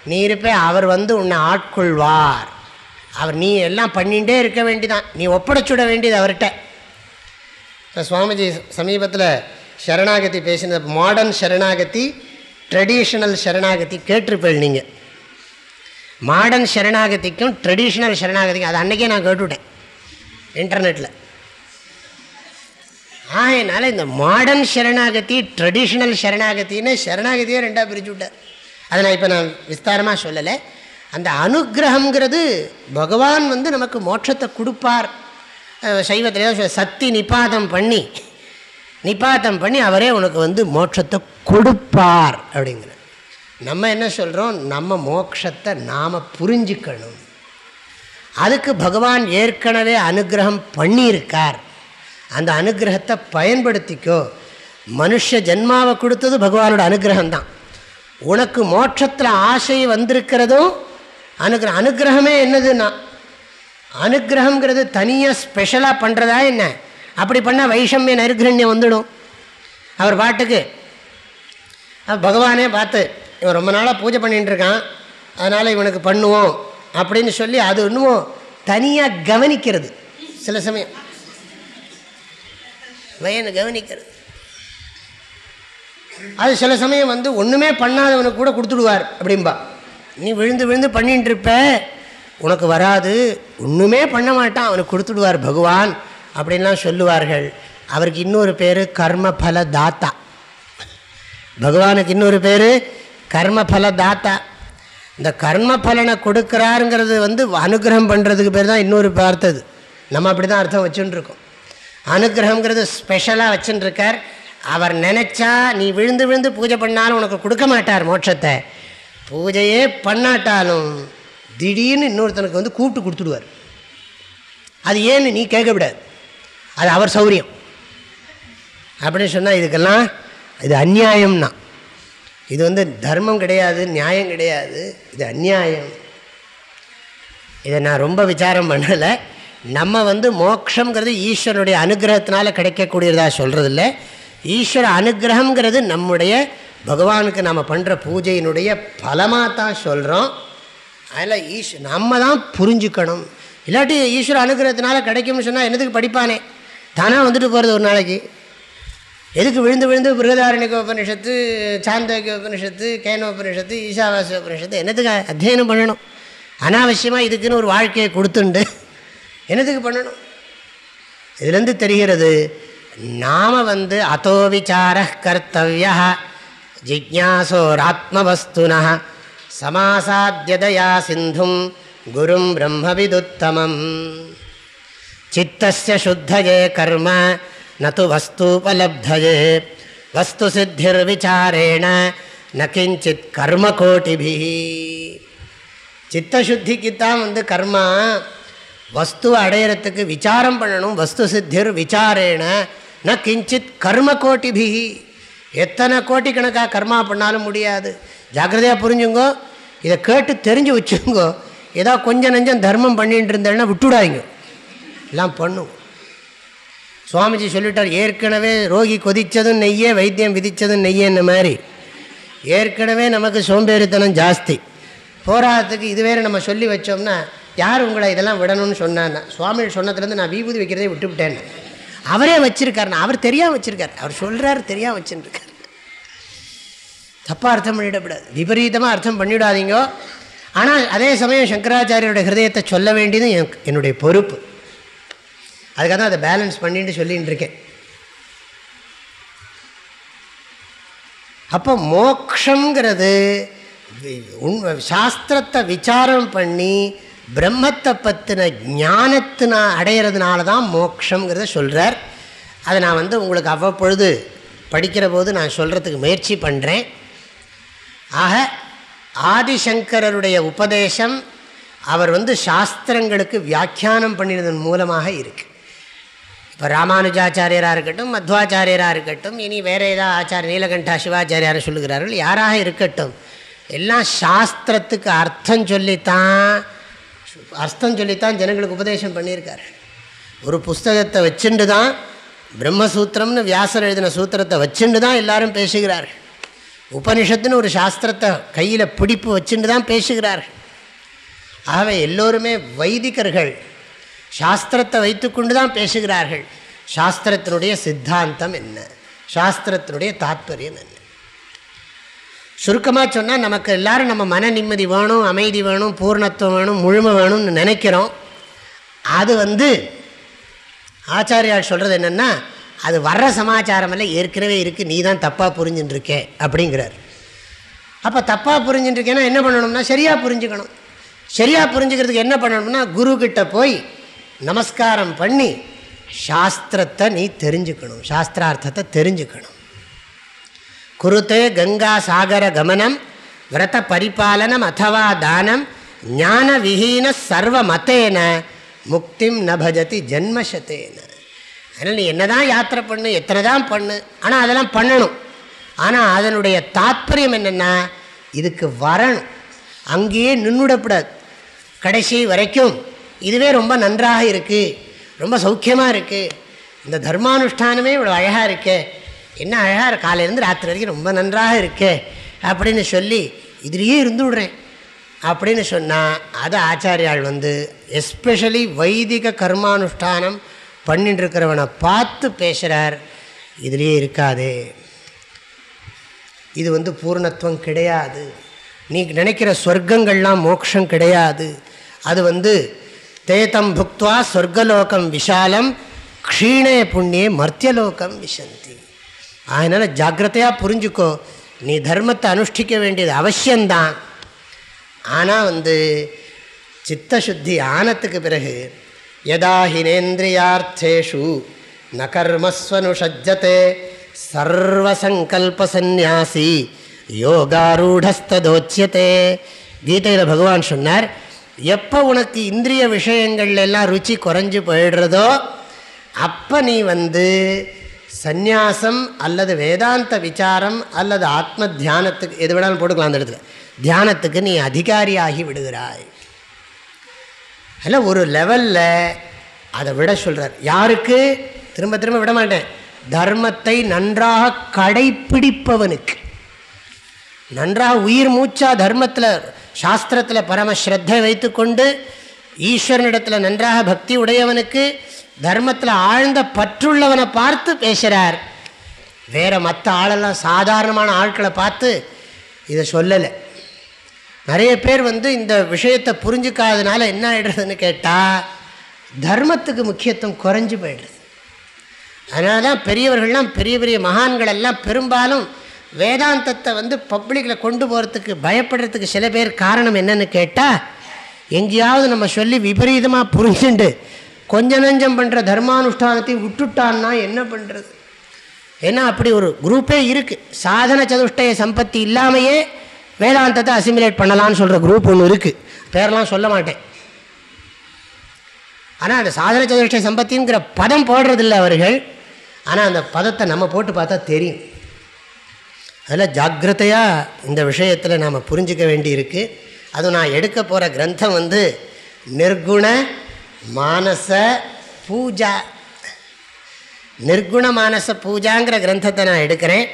நீ இருப்பே அவர் வந்து உன்னை ஆட்கொள்வார். அவர் நீ எல்லாம் பண்ணிகிட்டே இருக்க வேண்டிதான். நீ ஒப்படைச்சுட வேண்டியது அவர்கிட்ட. சுவாமிஜி சமீபத்தில் சரணாகதி பேசின மாடர்ன் சரணாகதி ட்ரெடிஷ்னல் சரணாகதி கேட்டிருப்பேள் நீங்கள் மாடர்ன் சரணாகதிக்கும் ட்ரெடிஷ்னல் சரணாகதிக்கும் அது அன்றைக்கே நான் கேட்டுவிட்டேன் இன்டர்நெட்டில் ஆகையினால இந்த மாடர்ன் சரணாகதி ட்ரெடிஷ்னல் சரணாகத்தின்னு சரணாகதியே ரெண்டாக பிரித்து விட்டேன். அதை நான் இப்போ நான் விஸ்தாரமாக சொல்லலை. அந்த அனுகிரகங்கிறது பகவான் வந்து நமக்கு மோட்சத்தை கொடுப்பார். சைவத்திலே சக்தி நிபாதம் பண்ணி நிபாத்தம் பண்ணி அவரே உனக்கு வந்து மோட்சத்தை கொடுப்பார் அப்படிங்கிற நம்ம என்ன சொல்கிறோம் நம்ம மோட்சத்தை நாம் புரிஞ்சுக்கணும். அதுக்கு பகவான் ஏற்கனவே அனுகிரகம் பண்ணியிருக்கார். அந்த அனுகிரகத்தை பயன்படுத்திக்கோ. மனுஷ ஜென்மாவை கொடுத்தது பகவானோட அனுகிரகம் தான். உனக்கு மோட்சத்தில் ஆசை வந்திருக்கிறதும் அனுகிரகம் அனுகிரகமே என்னதுன்னா? அனுகிரகங்கிறது தனியாக ஸ்பெஷலாக பண்ணுறதா என்ன? அப்படி பண்ணால் வைஷமிய நைர்கிரண்யம் வந்துடும். அவர் பாட்டுக்கு பகவானே பார்த்து இவன் ரொம்ப நாளாக பூஜை பண்ணிட்டுருக்கான் அதனால் இவனுக்கு பண்ணுவோம் அப்படின்னு சொல்லி அது இன்னும் தனியாக கவனிக்கிறது. சில சமயம். வயனு கவனிக்கிறது. அது சில சமயம் வந்து ஒன்றுமே பண்ணாதவனுக்கு கூட கொடுத்துடுவார் அப்படின்பா நீ விழுந்து விழுந்து பண்ணிட்டு இருப்ப உனக்கு வராது ஒன்றுமே பண்ண மாட்டான் அவனுக்கு கொடுத்துடுவார் பகவான். அப்படின்லாம் சொல்லுவார்கள். அவருக்கு இன்னொரு பேர் கர்மபல தாத்தா பகவானுக்கு இன்னொரு பேர் கர்மபல தாத்தா இந்த கர்ம பலனை கொடுக்குறாருங்கிறது வந்து அனுகிரகம் பண்ணுறதுக்கு பேர் தான் இன்னொரு பார்த்தது நம்ம அப்படி தான் அர்த்தம் வச்சுட்டுருக்கோம் அனுகிரகங்கிறது ஸ்பெஷலாக வச்சுட்டுருக்கார் அவர் நினச்சா நீ விழுந்து விழுந்து பூஜை பண்ணாலும் உனக்கு கொடுக்க மாட்டார் மோட்சத்தை. பூஜையே பண்ணாட்டாலும் திடீர்னு இன்னொருத்தனுக்கு வந்து கூப்பிட்டு கொடுத்துடுவார். அது ஏன்னு நீ கேட்க விடாது அது அவர் சௌரியம். அப்படின்னு சொன்னால் இதுக்கெல்லாம் இது அந்நியாயம்னா. இது வந்து தர்மம் கிடையாது நியாயம் கிடையாது இது அந்நியாயம். இதை நான் ரொம்ப விசாரம் பண்ணலை. நம்ம வந்து மோக்ஷங்கிறது ஈஸ்வரனுடைய அனுகிரகத்தினால கிடைக்கக்கூடியதாக சொல்கிறதில்ல ஈஸ்வர அனுகிரகங்கிறது நம்முடைய பகவானுக்கு நம்ம பண்ணுற பூஜையினுடைய பலமாக தான் சொல்கிறோம் அதில் ஈஸ் நம்ம தான் புரிஞ்சுக்கணும். இல்லாட்டி ஈஸ்வர அனுகிரகத்தினால கிடைக்கும்னு சொன்னால் என்னதுக்கு படிப்பானே? தானாக வந்துட்டு போகிறது ஒரு நாளைக்கு. எதுக்கு விழுந்து விழுந்து பிருகதாரணிக உபனிஷத்து சாந்தோக்கிய உபனிஷத்து கேன உபனிஷத்து ஈஷாவாச உபனிஷத்து என்னத்துக்கு அத்தியனம் பண்ணணும்? அனாவசியமாக இதுக்குன்னு ஒரு வாழ்க்கையை கொடுத்துண்டு. என்னத்துக்கு பண்ணணும்? இதுலேருந்து தெரிகிறது நாம் வந்து அதோ விசார கர்த்தவிய ஜிக்யாசோராத்மவஸ்துன சமாசாத்தியதயா சிந்தும் குரும் பிரம்மவிதுத்தமம். சித்தஸ்ய சுத்தயே கர்ம நது வஸ்தூபலப்தயே வஸ்து சித்திர்விச்சாரேண ந கிஞ்சித் கர்ம கோட்டிபி சித்தசுத்திக்குத்தான் வந்து கர்மா வஸ்துவை அடையிறதுக்கு விசாரம் பண்ணணும் வஸ்து சித்திர் விசாரேன ந கிஞ்சித் கர்ம கோட்டிபி எத்தனை கோட்டிக்கணக்காக கர்மா பண்ணாலும் முடியாது. ஜாக்கிரதையாக புரிஞ்சுங்கோ இதை கேட்டு தெரிஞ்சு வச்சுங்கோ ஏதோ கொஞ்சம் நெஞ்சம் தர்மம் பண்ணிட்டு இருந்தேன்னா விட்டுடாங்க எல்லாம் பண்ணும். சுவாமிஜி சொல்லிட்டார் ஏற்கனவே ரோகி கொதித்ததும் நெய்யே வைத்தியம் விதித்ததும் நெய்யேன்ன மாதிரி. ஏற்கனவே நமக்கு சோம்பேறித்தனம் ஜாஸ்தி. போராட்டத்துக்கு இது வேறு நம்ம சொல்லி வச்சோம்னா யார் உங்களை இதெல்லாம் விடணும்னு சொன்னான்னா சுவாமி சொன்னதுலேருந்து நான் விபூதி வைக்கிறதே விட்டுவிட்டேன் அவரே வச்சிருக்காரு அவர் தெரியாமல் வச்சுருக்கார். அவர் சொல்கிறாரு தெரியாமல் வச்சுருக்கார். தப்பாக அர்த்தம் பண்ணிடக்கூடாது. விபரீதமாக அர்த்தம் பண்ணிவிடாதீங்கோ ஆனால் அதே சமயம் சங்கராச்சாரியோட ஹிரதயத்தை சொல்ல வேண்டியது என்னுடைய பொறுப்பு. அதுக்காக தான் அதை பேலன்ஸ் பண்ணிட்டு சொல்லின்னு இருக்கேன். அப்போ மோக்ஷங்கிறது சாஸ்திரத்தை விசாரம் பண்ணி பிரம்மத்தை பற்றின ஞானத்தினா அடையிறதுனால தான் மோக்ஷங்கிறத சொல்கிறார் அதை நான் வந்து உங்களுக்கு அவ்வப்பொழுது படிக்கிற போது நான் சொல்கிறதுக்கு முயற்சி பண்ணுறேன் ஆக ஆதிசங்கரருடைய உபதேசம் அவர் வந்து சாஸ்திரங்களுக்கு வியாக்கியானம் பண்ணினதன் மூலமாக இருக்குது இப்போ ராமானுஜாச்சாரியராக இருக்கட்டும் மத்வாச்சாரியராக இருக்கட்டும் இனி வேறு ஏதாவது ஆச்சாரிய நீலகண்டா சிவாச்சாரியார் சொல்லுகிறார்கள் யாராக இருக்கட்டும். எல்லாம் சாஸ்திரத்துக்கு அர்த்தம் சொல்லித்தான் அர்த்தம் சொல்லித்தான் ஜனங்களுக்கு உபதேசம் பண்ணியிருக்கார். ஒரு புஸ்தகத்தை வச்சுண்டு தான் பிரம்மசூத்திரம்னு வியாசர் எழுதின சூத்திரத்தை வச்சுண்டு தான் எல்லாரும் பேசுகிறார்கள். உபனிஷத்துன்னு ஒரு சாஸ்திரத்தை கையில் பிடிப்பு வச்சுட்டு தான் பேசுகிறார்கள். ஆகவே எல்லோருமே வைதிகர்கள். சாஸ்திரத்தை வைத்துக்கொண்டு தான் பேசுகிறார்கள். சாஸ்திரத்தினுடைய சித்தாந்தம் என்ன? சாஸ்திரத்தினுடைய தாற்பயம் என்ன? சுருக்கமாக சொன்னால் நமக்கு எல்லோரும் நம்ம மன நிம்மதி வேணும் அமைதி வேணும் பூர்ணத்துவம் வேணும் முழுமை வேணும்னு நினைக்கிறோம். அது வந்து ஆச்சாரியால் சொல்கிறது என்னென்னா அது வர்ற சமாச்சாரமெல்லாம் ஏற்கனவே இருக்குது நீ தான் தப்பாக புரிஞ்சுட்டுருக்கே அப்படிங்கிறார். அப்போ தப்பாக புரிஞ்சுட்டுருக்கேன்னா என்ன பண்ணணும்னா சரியாக புரிஞ்சுக்கணும். சரியாக புரிஞ்சுக்கிறதுக்கு என்ன பண்ணணும்னா குருக்கிட்ட போய் நமஸ்காரம் பண்ணி சாஸ்திரத்தை நீ தெரிஞ்சுக்கணும் சாஸ்திரார்த்தத்தை தெரிஞ்சுக்கணும். குருத்தே கங்கா சாகர கமனம் விரத பரிபாலனம் அத்தவா தானம் ஞான விஹீன சர்வ மத்தேன முக்திம் நபஜதி ஜென்மசத்தேன அதனால் நீ என்ன தான் யாத்திரை பண்ணு எத்தனை தான் பண்ணு ஆனால் அதெல்லாம் பண்ணணும். ஆனால் அதனுடைய தாத்பரியம் என்னென்னா இதுக்கு வரணும். அங்கேயே நின்றுடப்படாது கடைசி வரைக்கும் இதுவே ரொம்ப நன்றாக இருக்குது ரொம்ப சௌக்கியமாக இருக்குது இந்த தர்மானுஷ்டானமே இவ்வளோ அழகாக இருக்கே. என்ன அழகாக காலையிலேருந்து ராத்திரி வரைக்கும் ரொம்ப நன்றாக இருக்கே. அப்படின்னு சொல்லி இதுலேயே இருந்து விடுறேன். அப்படின்னு சொன்னால் அதை ஆச்சாரியால் வந்து எஸ்பெஷலி வைதிக கர்மானுஷ்டானம் பண்ணிட்டு இருக்கிறவனை பார்த்து பேசுகிறார் இதுலேயே இருக்காது. இது வந்து பூர்ணத்துவம் கிடையாது. நீ நினைக்கிற சொர்க்கங்கள்லாம் மோட்சம் கிடையாது. அது வந்து தேதம் புக்துவா சொர்க்கலோகம் விஷாலம் க்ஷீணே புண்ணியே மர்த்தியலோகம் விசந்தி அதனால் ஜாக்கிரதையாக புரிஞ்சுக்கோ நீ தர்மத்தை அனுஷ்டிக்க வேண்டியது அவசியந்தான் ஆனால் வந்து சித்தசுத்தி ஆனத்துக்கு பிறகு யதா ஹினேந்திரியார்த்தேஷு ந கர்மஸ்வனுஷஜ்ஜதே சர்வசங்கல்பசந்நியாசி யோகாரூடஸ்ததோச்சியத்தே கீதையில் பகவான் சொன்னார் எப்போ உனக்கு இந்திரிய விஷயங்கள்ல எல்லாம் ருச்சி குறைஞ்சி போயிடுறதோ அப்போ நீ வந்து சந்நியாசம் அல்லது வேதாந்த விசாரம் அல்லது ஆத்ம தியானத்துக்கு எது வேணாலும் போட்டுக்கலாம் அந்த இடத்துல. தியானத்துக்கு நீ அதிகாரியாகி விடுகிறாய். அதில் ஒரு லெவலில் அதை விட சொல்கிறார் யாருக்கு? திரும்ப திரும்ப விட மாட்டேன். தர்மத்தை நன்றாக கடைப்பிடிப்பவனுக்கு. நன்றாக உயிர் மூச்சா தர்மத்தில் சாஸ்திரத்தில் பரம ஸ்ரத்தை வைத்துக்கொண்டு ஈஸ்வரனிடத்தில் நன்றாக பக்தி உடையவனுக்கு தர்மத்தில் ஆழ்ந்த பற்றுள்ளவனை பார்த்து பேசுகிறார் வேறு மற்ற ஆளெல்லாம் சாதாரணமான ஆட்களை பார்த்து இதை சொல்லலை. நிறைய பேர் வந்து இந்த விஷயத்தை புரிஞ்சுக்காதனால என்ன ஆகிடுறதுன்னு கேட்டால் தர்மத்துக்கு முக்கியத்துவம் குறைஞ்சி போயிடுறது அதனால தான் பெரியவர்கள்லாம் பெரிய பெரிய மகான்கள் எல்லாம் பெரும்பாலும் வேதாந்தத்தை வந்து பப்ளிக்கில் கொண்டு போகிறதுக்கு பயப்படுறதுக்கு சில பேர் காரணம் என்னன்னு கேட்டால் எங்கேயாவது நம்ம சொல்லி விபரீதமாக புரிஞ்சுண்டு கொஞ்ச நஞ்சம் பண்ணுற தர்மானுஷ்டானத்தையும் விட்டுட்டான்னா என்ன பண்ணுறது ஏன்னா அப்படி ஒரு குரூப்பே இருக்குது சாதன சதுஷ்டய சம்பத்தி இல்லாமையே வேதாந்தத்தை அசிமிலேட் பண்ணலான்னு சொல்கிற குரூப் ஒன்று இருக்குது பேரெலாம் சொல்ல மாட்டேன். ஆனால் அந்த சாதன சதுஷ்டய சம்பத்திங்கிற பதம் போடுறதில்ல அவர்கள். ஆனால் அந்த பதத்தை நம்ம போட்டு பார்த்தா தெரியும். அதில் ஜாக்கிரதையாக இந்த விஷயத்தில் நாம் புரிஞ்சிக்க வேண்டியிருக்கு. அதுவும் நான் எடுக்க போகிற கிரந்தம் வந்து நிர்குண மானச பூஜா. நிர்குண மானச பூஜாங்கிற கிரந்தத்தை நான் எடுக்கிறேன்.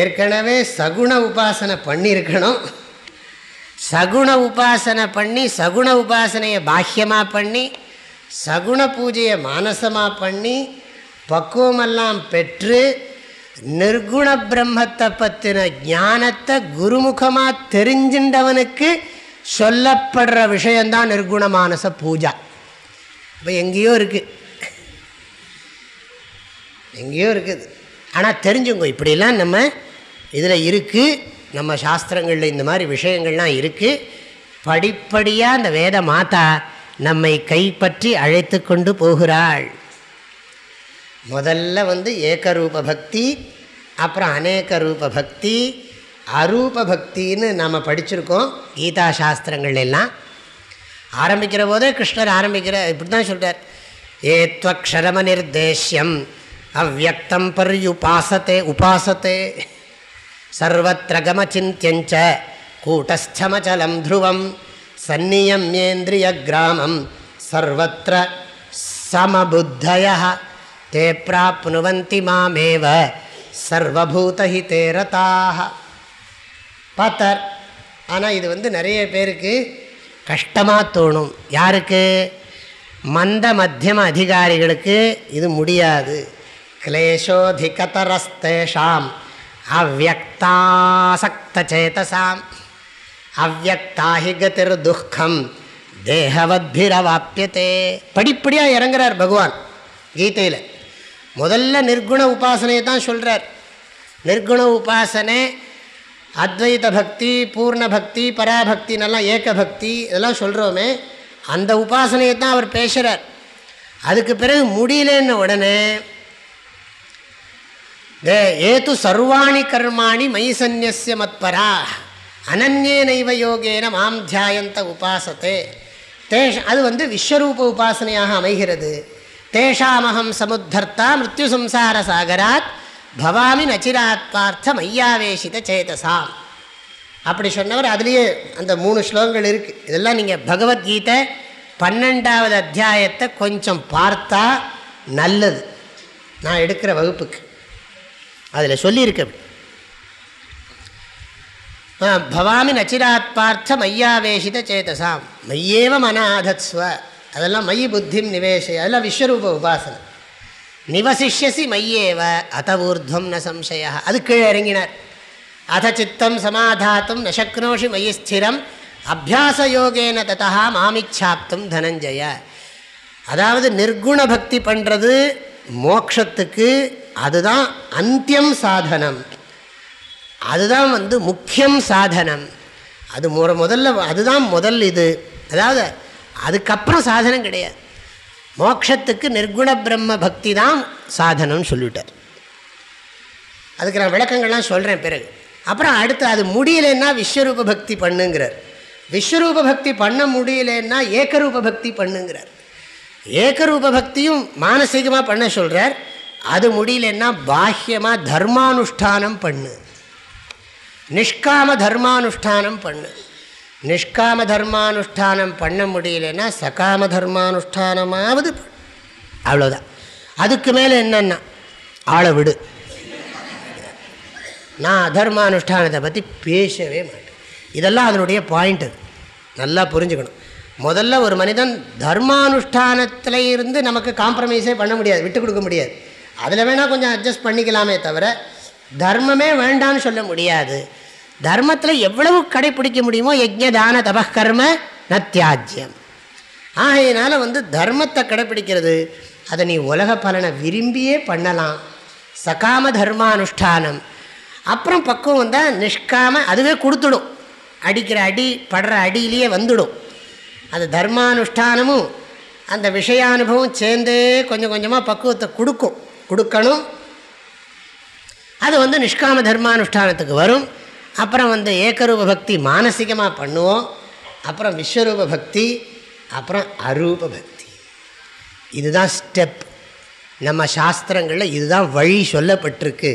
ஏற்கனவே சகுண உபாசனை பண்ணியிருக்கணும். சகுண உபாசனை பண்ணி சகுண உபாசனையை பாஹ்யமாக பண்ணி சகுண பூஜையை மானசமாக பண்ணி பக்குவமெல்லாம் பெற்று நிர்குண பிரம்மத்தை பற்றின ஞானத்தை குருமுகமாக தெரிஞ்சின்றவனுக்கு சொல்லப்படுற விஷயந்தான் நிர்குண மானச பூஜா. இப்போ எங்கேயோ இருக்குது எங்கேயோ இருக்குது ஆனால் தெரிஞ்சுங்க இப்படிலாம் நம்ம இதில் இருக்குது நம்ம சாஸ்திரங்களில் இந்த மாதிரி விஷயங்கள்லாம் இருக்குது படிப்படியாக அந்த வேத மாதா நம்மை கைப்பற்றி அழைத்து கொண்டு போகிறாள். முதல்ல வந்து ஏகரூப பக்தி அப்புறம் அநேக ரூப பக்தி அரூப பக்தின்னு நம்ம படிச்சிருக்கோம் கீதா சாஸ்திரங்கள் எல்லாம் ஆரம்பிக்கிற போதே கிருஷ்ணர் ஆரம்பிக்கிற இப்படி தான் சொல்கிறார் ஏத்வக்ஷரம நிர்தேஷ்யம் அவ்வக்தம் பர்யுபாசத்தே உபாசத்தே. சர்வத்திரகமச்சிந்தியஞ்ச கூட்டஸ்தமச்சலம் த்ருவம் சந்நியம்யேந்திரிய கிராமம் சர்வத்திர சமபுத்தய தே பிராப்னுவந்தி மாமேவ சர்வபூதஹிதே ரதாக பார்த்தார் ஆனால் இது வந்து நிறைய பேருக்கு கஷ்டமாக தோணும். யாருக்கு? மந்த மத்தியம அதிகாரிகளுக்கு இது முடியாது. கிளேஷோதிகதரஸ்தேஷாம் அவ்வக்தாசக்தேதசாம் அவ்வக்தாஹி கதிர் துக்கம் தேகவத்பிரவாப்பியத்தே படிப்படியாக இறங்குறார் பகவான் கீதையில். முதல்ல நிர்குண உபாசனையை தான் சொல்கிறார் நிர்குண உபாசனை அத்வைத பக்தி பூர்ண பக்தி பராபக்தின்னெல்லாம் ஏக பக்தி இதெல்லாம் சொல்கிறோமே அந்த உபாசனையை தான் அவர் பேசுகிறார் அதுக்கு பிறகு முடியலன்னு உடனே ஏது சர்வாணி கர்மாணி மயி சந்நிய மத்பரா அனன்யே நைவ யோகேன மாம் தியாயந்த உபாசத்தே தேஷ் அது வந்து விஸ்வரூப உபாசனையாக அமைகிறது. தேஷாமகம் சமுத்தர்த்தா மிருத்யு சம்சார சாகராத் பவாமி நச்சிராத்மார்த்த மையாவேஷித சேதசாம் அப்படி சொன்னவர் அதுலேயே அந்த மூணு ஸ்லோகங்கள் இருக்குது இதெல்லாம் நீங்கள் பகவத்கீதை பன்னெண்டாவது அத்தியாயத்தை கொஞ்சம் பார்த்தா நல்லது. நான் எடுக்கிற வகுப்புக்கு. அதில் சொல்லியிருக்கேன் பவாமி நச்சிராத்பார்த்த மையாவேஷித சேதசாம். மையேவ மனாதத்ஸ்வ. அதெல்லாம் மைய புத்திம் நிவேச அதெல்லாம் விஸ்வரூப உபாசனை. நிவசிஷ்யசி மையேவ அத ஊர்துவம் ந சம்சய அது கீழே இறங்கினார். அத சித்தம் சமாதாத்தும் நசக்னோஷி மயி ஸ்திரம் அபியாச யோகேன ததா மாமிச்சாப்தும் தனஞ்சய. அதாவது நிர்குண பக்தி பண்ணுறது மோக்ஷத்துக்கு அதுதான் அந்தியம் சாதனம். அதுதான் வந்து முக்கியம் சாதனம். அது முற முதல்ல அதுதான் முதல் இது. அதாவது அதுக்கப்புறம் சாதனம் கிடையாது. மோட்சத்துக்கு நிர்குண பிரம்ம பக்தி தான் சாதனம்னு சொல்லிவிட்டார் அதுக்கு நான் விளக்கங்கள்லாம் சொல்கிறேன் பிறகு. அப்புறம் அடுத்து அது முடியலன்னா விஸ்வரூப பக்தி பண்ணுங்கிறார். விஸ்வரூப பக்தி பண்ண முடியலன்னா ஏக்கரூப பக்தி பண்ணுங்கிறார். ஏக்கரூப பக்தியும் மானசீகமாக பண்ண சொல்கிறார் அது முடியலன்னா பாஹ்யமாக தர்மானுஷ்டானம் பண்ணு. நிஷ்காம தர்மானுஷ்டானம் பண்ணு. நிஷ்காம தர்மானுஷ்டானம் பண்ண முடியலன்னா சகாம தர்மானுஷ்டானமாவது அவ்வளோதான் அதுக்கு மேலே என்னென்னா ஆளை விடு. நான் அதர்மானுஷ்டானத்தை பற்றி பேசவே மாட்டேன். இதெல்லாம் அதனுடைய பாயிண்ட் அது. நல்லா புரிஞ்சுக்கணும். முதல்ல ஒரு மனிதன் தர்மானுஷ்டானத்தில் இருந்து நமக்கு காம்ப்ரமைஸே பண்ண முடியாது விட்டு கொடுக்க முடியாது. அதில் வேணால் கொஞ்சம் அட்ஜஸ்ட் பண்ணிக்கலாமே தவிர தர்மமே வேண்டான்னு சொல்ல முடியாது. தர்மத்தில் எவ்வளவு கடைப்பிடிக்க முடியுமோ யஜ்ய தான தபகர்ம நத்தியாஜ்யம் ஆகையினால வந்து தர்மத்தை கடைப்பிடிக்கிறது அதை நீ உலக பலனை விரும்பியே பண்ணலாம். சகாம தர்மானுஷ்டானம். அப்புறம் பக்குவம் வந்தால் நிஷ்காம அதுவே கொடுத்துடும். அடிக்கிற அடி படுற அடியிலேயே வந்துடும். அந்த தர்மானுஷ்டானமும் அந்த விஷயானுபவம் சேர்ந்தே கொஞ்சம் கொஞ்சமாக பக்குவத்தை கொடுக்கும். கொடுக்கணும். அது வந்து நிஷ்காம தர்மானுஷ்டானத்துக்கு வரும். அப்புறம் வந்து ஏக்கரூப பக்தி மானசிகமாக பண்ணுவோம். அப்புறம் விஸ்வரூப பக்தி அப்புறம் அரூப பக்தி. இதுதான் ஸ்டெப் நம்ம சாஸ்திரங்களில் இதுதான் வழி சொல்லப்பட்டிருக்கு.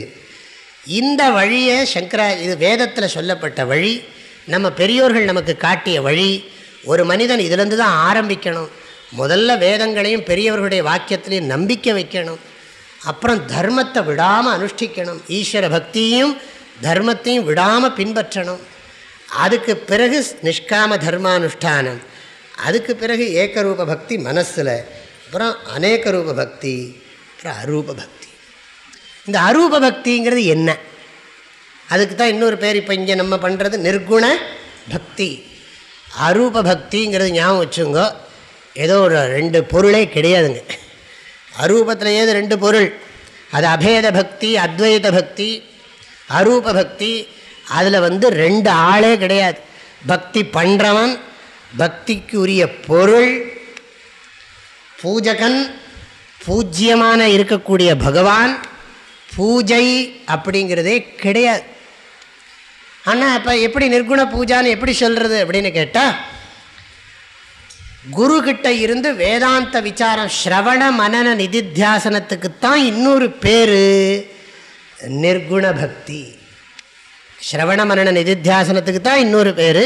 இந்த வழியை சங்கரா இது வேதத்தில் சொல்லப்பட்ட வழி நம்ம பெரியோர்கள் நமக்கு காட்டிய வழி ஒரு மனிதன் இதிலேருந்து தான் ஆரம்பிக்கணும். முதல்ல வேதங்களையும் பெரியவர்களுடைய வாக்கியத்திலையும் நம்பிக்கை வைக்கணும். அப்புறம் தர்மத்தை விடாமல் அனுஷ்டிக்கணும். ஈஸ்வர பக்தியும் தர்மத்தையும் விடாமல் பின்பற்றணும். அதுக்கு பிறகு நிஷ்காம தர்மானுஷ்டானம். அதுக்கு பிறகு ஏக்கரூப பக்தி மனசில். அப்புறம் அநேக ரூப பக்தி அப்புறம் அரூப பக்தி. இந்த அரூப பக்திங்கிறது என்ன? அதுக்கு தான் இன்னொரு பேர் இப்போ இங்கே நம்ம பண்ணுறது நிர்குண பக்தி. அரூப பக்திங்கிறது ஞாபகம் வச்சுங்கோ ஏதோ ஒரு ரெண்டு பொருளே கிடையாதுங்க. அரூபத்திலேயே ரெண்டு பொருள்? அது அபேத பக்தி அத்வைத பக்தி அரூப பக்தி அதில் வந்து ரெண்டு ஆளே கிடையாது. பக்தி பண்ணுறவன் பக்திக்கு உரிய பொருள் பூஜகன் பூஜ்யமான இருக்கக்கூடிய பகவான் பூஜை அப்படிங்கிறதே கிடையாது. ஆனால் இப்போ எப்படி நிர்குண பூஜான்னு எப்படி சொல்கிறது அப்படின்னு கேட்டால் குரு இருந்து வேதாந்த விசாரம் ஸ்ரவண மனன நிதித்தியாசனத்துக்குத்தான் இன்னொரு பேர். நிர்குண பக்தி ஸ்ரவண மரண நிதித்தியாசனத்துக்கு தான் இன்னொரு பேர்.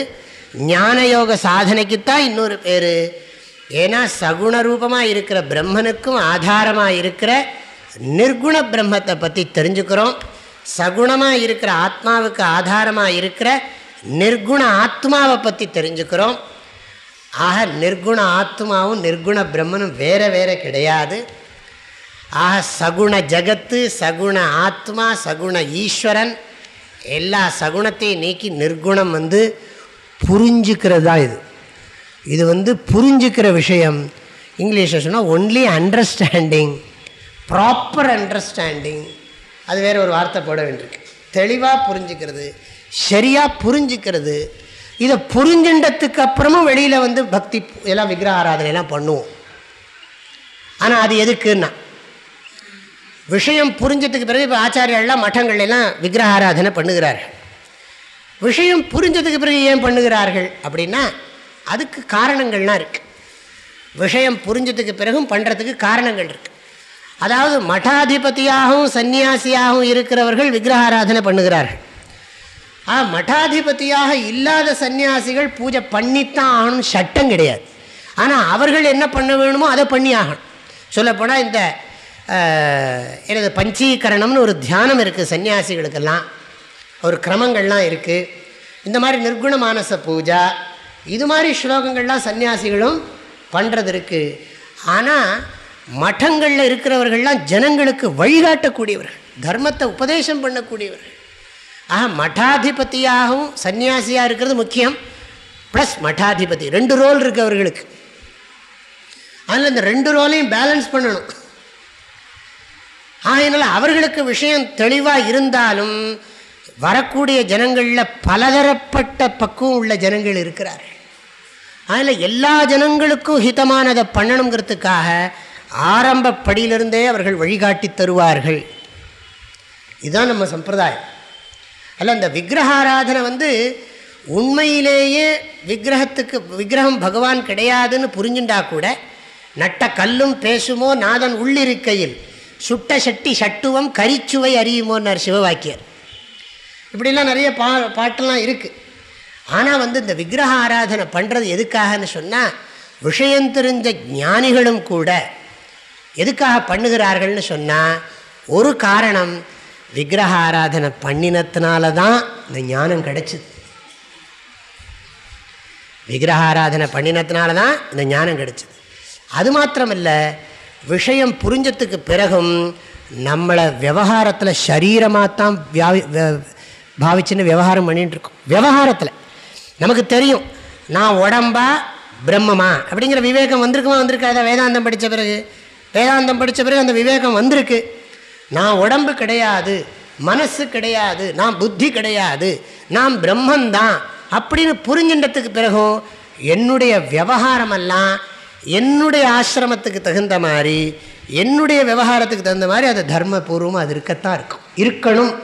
ஞான யோக சாதனைக்குத்தான் இன்னொரு பேர். ஏன்னா சகுண ரூபமாக இருக்கிற பிரம்மனுக்கும் ஆதாரமாக இருக்கிற நிர்குண பிரம்மத்தை பற்றி தெரிஞ்சுக்கிறோம். சகுணமாக இருக்கிற ஆத்மாவுக்கு ஆதாரமாக இருக்கிற நிர்குண ஆத்மாவை பற்றி தெரிஞ்சுக்கிறோம். ஆக நிர்குண ஆத்மாவும் நிர்குண பிரம்மனும் வேறு வேறு கிடையாது. ஆக சகுண ஜகத்து சகுண ஆத்மா சகுண ஈஸ்வரன் எல்லா சகுணத்தையும் நீக்கி நிர்குணம் வந்து புரிஞ்சுக்கிறது தான் இது. இது வந்து புரிஞ்சுக்கிற விஷயம். இங்கிலீஷில் சொன்னால் ஒன்லி அண்டர்ஸ்டாண்டிங் ப்ராப்பர் அண்டர்ஸ்டாண்டிங் அது வேறு ஒரு வார்த்தை போட வேண்டியிருக்கு. தெளிவாக புரிஞ்சுக்கிறது சரியாக புரிஞ்சுக்கிறது இதை புரிஞ்சின்றதுக்கு அப்புறமும் வெளியில் வந்து பக்தி எல்லாம் விக்கிரக ஆராதனையெல்லாம் பண்ணுவோம். ஆனால் அது எதுக்குன்னா விஷயம் புரிஞ்சதுக்கு பிறகு இப்போ ஆச்சாரியெல்லாம் மட்டங்கள்லாம் விக்கிரக ஆராதனை பண்ணுகிறார்கள். விஷயம் புரிஞ்சதுக்கு பிறகு ஏன் பண்ணுகிறார்கள் அப்படின்னா அதுக்கு காரணங்கள்லாம் இருக்குது விஷயம் புரிஞ்சதுக்கு பிறகும் பண்ணுறதுக்கு காரணங்கள் இருக்குது அதாவது மடாதிபதியாகவும் சன்னியாசியாகவும் இருக்கிறவர்கள் விக்கிரகாராதனை பண்ணுகிறார்கள். ஆ மடாதிபதியாக இல்லாத சன்னியாசிகள் பூஜை பண்ணித்தான் ஆகணும்னு சட்டம் கிடையாது. ஆனால் அவர்கள் என்ன பண்ண வேணுமோ அதை பண்ணி ஆகணும் சொல்லப்போனால் இந்த எனது பஞ்சீகரணம்னு ஒரு தியானம் இருக்குது சன்னியாசிகளுக்கெல்லாம் ஒரு கிரமங்கள்லாம் இருக்குது இந்த மாதிரி நிர்குண மானச பூஜா இது மாதிரி ஸ்லோகங்கள்லாம் சன்னியாசிகளும் பண்ணுறது இருக்குது ஆனால் மட்டங்களில் இருக்கிறவர்கள்லாம் ஜனங்களுக்கு வழிகாட்டக்கூடியவர்கள் தர்மத்தை உபதேசம் பண்ணக்கூடியவர்கள். ஆக மட்டாதிபதியாகவும் சன்னியாசியாக இருக்கிறது முக்கியம். ப்ளஸ் மட்டாதிபதி ரெண்டு ரோல் இருக்குது அவர்களுக்கு. அதில் இந்த ரெண்டு ரோலையும் பேலன்ஸ் பண்ணணும். ஆயினால அவர்களுக்கு விஷயம் தெளிவாக இருந்தாலும் வரக்கூடிய ஜனங்களில் பலதரப்பட்ட பக்குவம் உள்ள ஜனங்கள் இருக்கிறார்கள். அதில் எல்லா ஜனங்களுக்கும் ஹிதமானதை பண்ணணுங்கிறதுக்காக ஆரம்பப்படியிலிருந்தே அவர்கள் வழிகாட்டி தருவார்கள். இதுதான் நம்ம சம்பிரதாயம். அல்ல அந்த விக்கிரகாராதனை வந்து உண்மையிலேயே விக்கிரகத்துக்கு விக்கிரகம் பகவான் கிடையாதுன்னு புரிஞ்சுண்டா கூட நட்ட கல்லும் பேசுமோ நாதன் உள்ளிருக்கையில் சுட்ட சட்டி சட்டுவம் கரிச்சுவை அறியுமோன்னார் சிவவாக்கியர். இப்படிலாம் நிறைய பா பாட்டெல்லாம் இருக்குது ஆனால் வந்து இந்த விக்கிரக ஆராதனை பண்ணுறது எதுக்காகன்னு சொன்னால் விஷயம் தெரிஞ்ச ஞானிகளும் கூட எதுக்காக பண்ணுகிறார்கள்னு சொன்னால் ஒரு காரணம் விக்கிரக ஆராதனை பண்ணினத்தினால தான் இந்த ஞானம் கிடைச்சிது. விக்கிரகாராதனை பண்ணினத்தினால தான் இந்த ஞானம் கிடைச்சிது. அது மாத்திரமில்லை விஷயம் புரிஞ்சதுக்கு பிறகும் நம்மளை விவகாரத்தில் சரீரமாக தான் வியாவி பாவிச்சுன்னு விவகாரம் பண்ணிகிட்டு இருக்கோம் விவகாரத்தில். நமக்கு தெரியும் நான் உடம்பா பிரம்மமா? அப்படிங்கிற விவேகம் வந்திருக்குமா? வந்திருக்காதா? வேதாந்தம் படித்த பிறகு. வேதாந்தம் படித்த பிறகு அந்த விவேகம் வந்திருக்கு. நான் உடம்பு கிடையாது மனசு கிடையாது நான் புத்தி கிடையாது நான் பிரம்மந்தான் அப்படின்னு புரிஞ்சின்றதுக்கு பிறகும் என்னுடைய விவகாரமெல்லாம் என்னுடைய ஆசிரமத்துக்கு தகுந்த மாதிரி என்னுடைய விவகாரத்துக்கு தகுந்த மாதிரி அது தர்மபூர்வமாக அது இருக்கத்தான் இருக்கும். இருக்கணும்.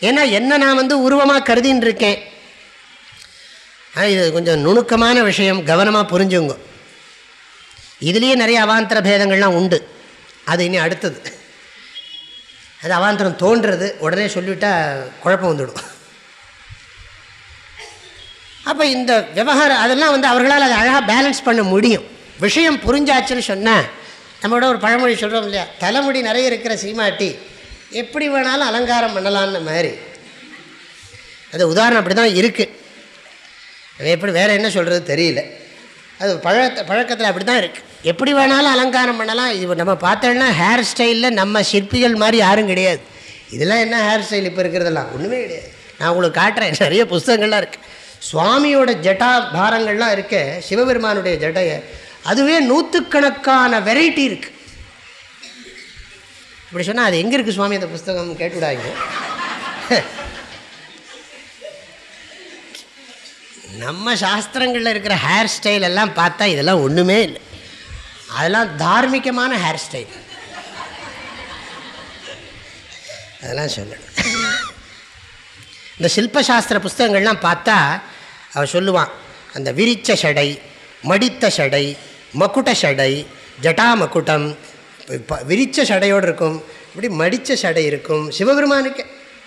ஏன்னா என்ன நான் வந்து உருவமாக கருதின்னு இருக்கேன். இது கொஞ்சம் நுணுக்கமான விஷயம் கவனமாக புரிஞ்சுங்க. இதுலேயே நிறைய அவாந்தர பேதங்கள்லாம் உண்டு. அது இனி அடுத்தது. அது அவாந்தரம் தோன்றுறது உடனே சொல்லிவிட்டால் குழப்பம் வந்துவிடும் அப்போ இந்த விவகாரம் அதெல்லாம் வந்து அவர்களால் அதை அழகாக பேலன்ஸ் பண்ண முடியும். விஷயம் புரிஞ்சாச்சுன்னு சொன்னால் நம்மளோட ஒரு பழமொழி சொல்கிறோம் இல்லையா? தலைமுடி நிறைய இருக்கிற சீமாட்டி எப்படி வேணாலும் அலங்காரம் பண்ணலான்னு மாதிரி. அது உதாரணம் அப்படி தான் இருக்குது அது எப்படி வேறு என்ன சொல்கிறது தெரியல. அது பழக்க பழக்கத்தில் அப்படி தான் இருக்குது எப்படி வேணாலும் அலங்காரம் பண்ணலாம். இது நம்ம பார்த்தோன்னா ஹேர் ஸ்டைலில் நம்ம சிற்பிகள் மாதிரி யாரும் கிடையாது. இதெல்லாம் என்ன ஹேர் ஸ்டைல் இப்போ இருக்கிறதெல்லாம்? ஒன்றுமே கிடையாது. நான் உங்களுக்கு காட்டுறேன். நிறைய புஸ்தகங்கள்லாம் இருக்குது சுவாமியோட ஜட்டா பாரங்கள்லாம் இருக்க சிவபெருமானுடைய ஜட்டையை அதுவே நூற்றுக்கணக்கான வெரைட்டி இருக்குது இப்படி சொன்னால் அது எங்கே இருக்குது சுவாமி அந்த புஸ்தகம் கேட்டுவிடாங்க நம்ம சாஸ்திரங்களில் இருக்கிற ஹேர் ஸ்டைல் எல்லாம் பார்த்தா இதெல்லாம் ஒன்றுமே இல்லை. அதெல்லாம் தார்மீகமான ஹேர் ஸ்டைல் அதெல்லாம் சொல்லணும். இந்த சில்பசாஸ்திர புஸ்தகங்கள்லாம் பார்த்தா அவன் சொல்லுவான் அந்த விரிச்ச ஷடை மடித்த ஷடை மக்குட்ட ஷடை ஜட்டா மக்குட்டம் விரிச்ச ஷடையோடு இருக்கும் இப்படி மடித்த ஷடை இருக்கும். சிவபெருமானுக்கு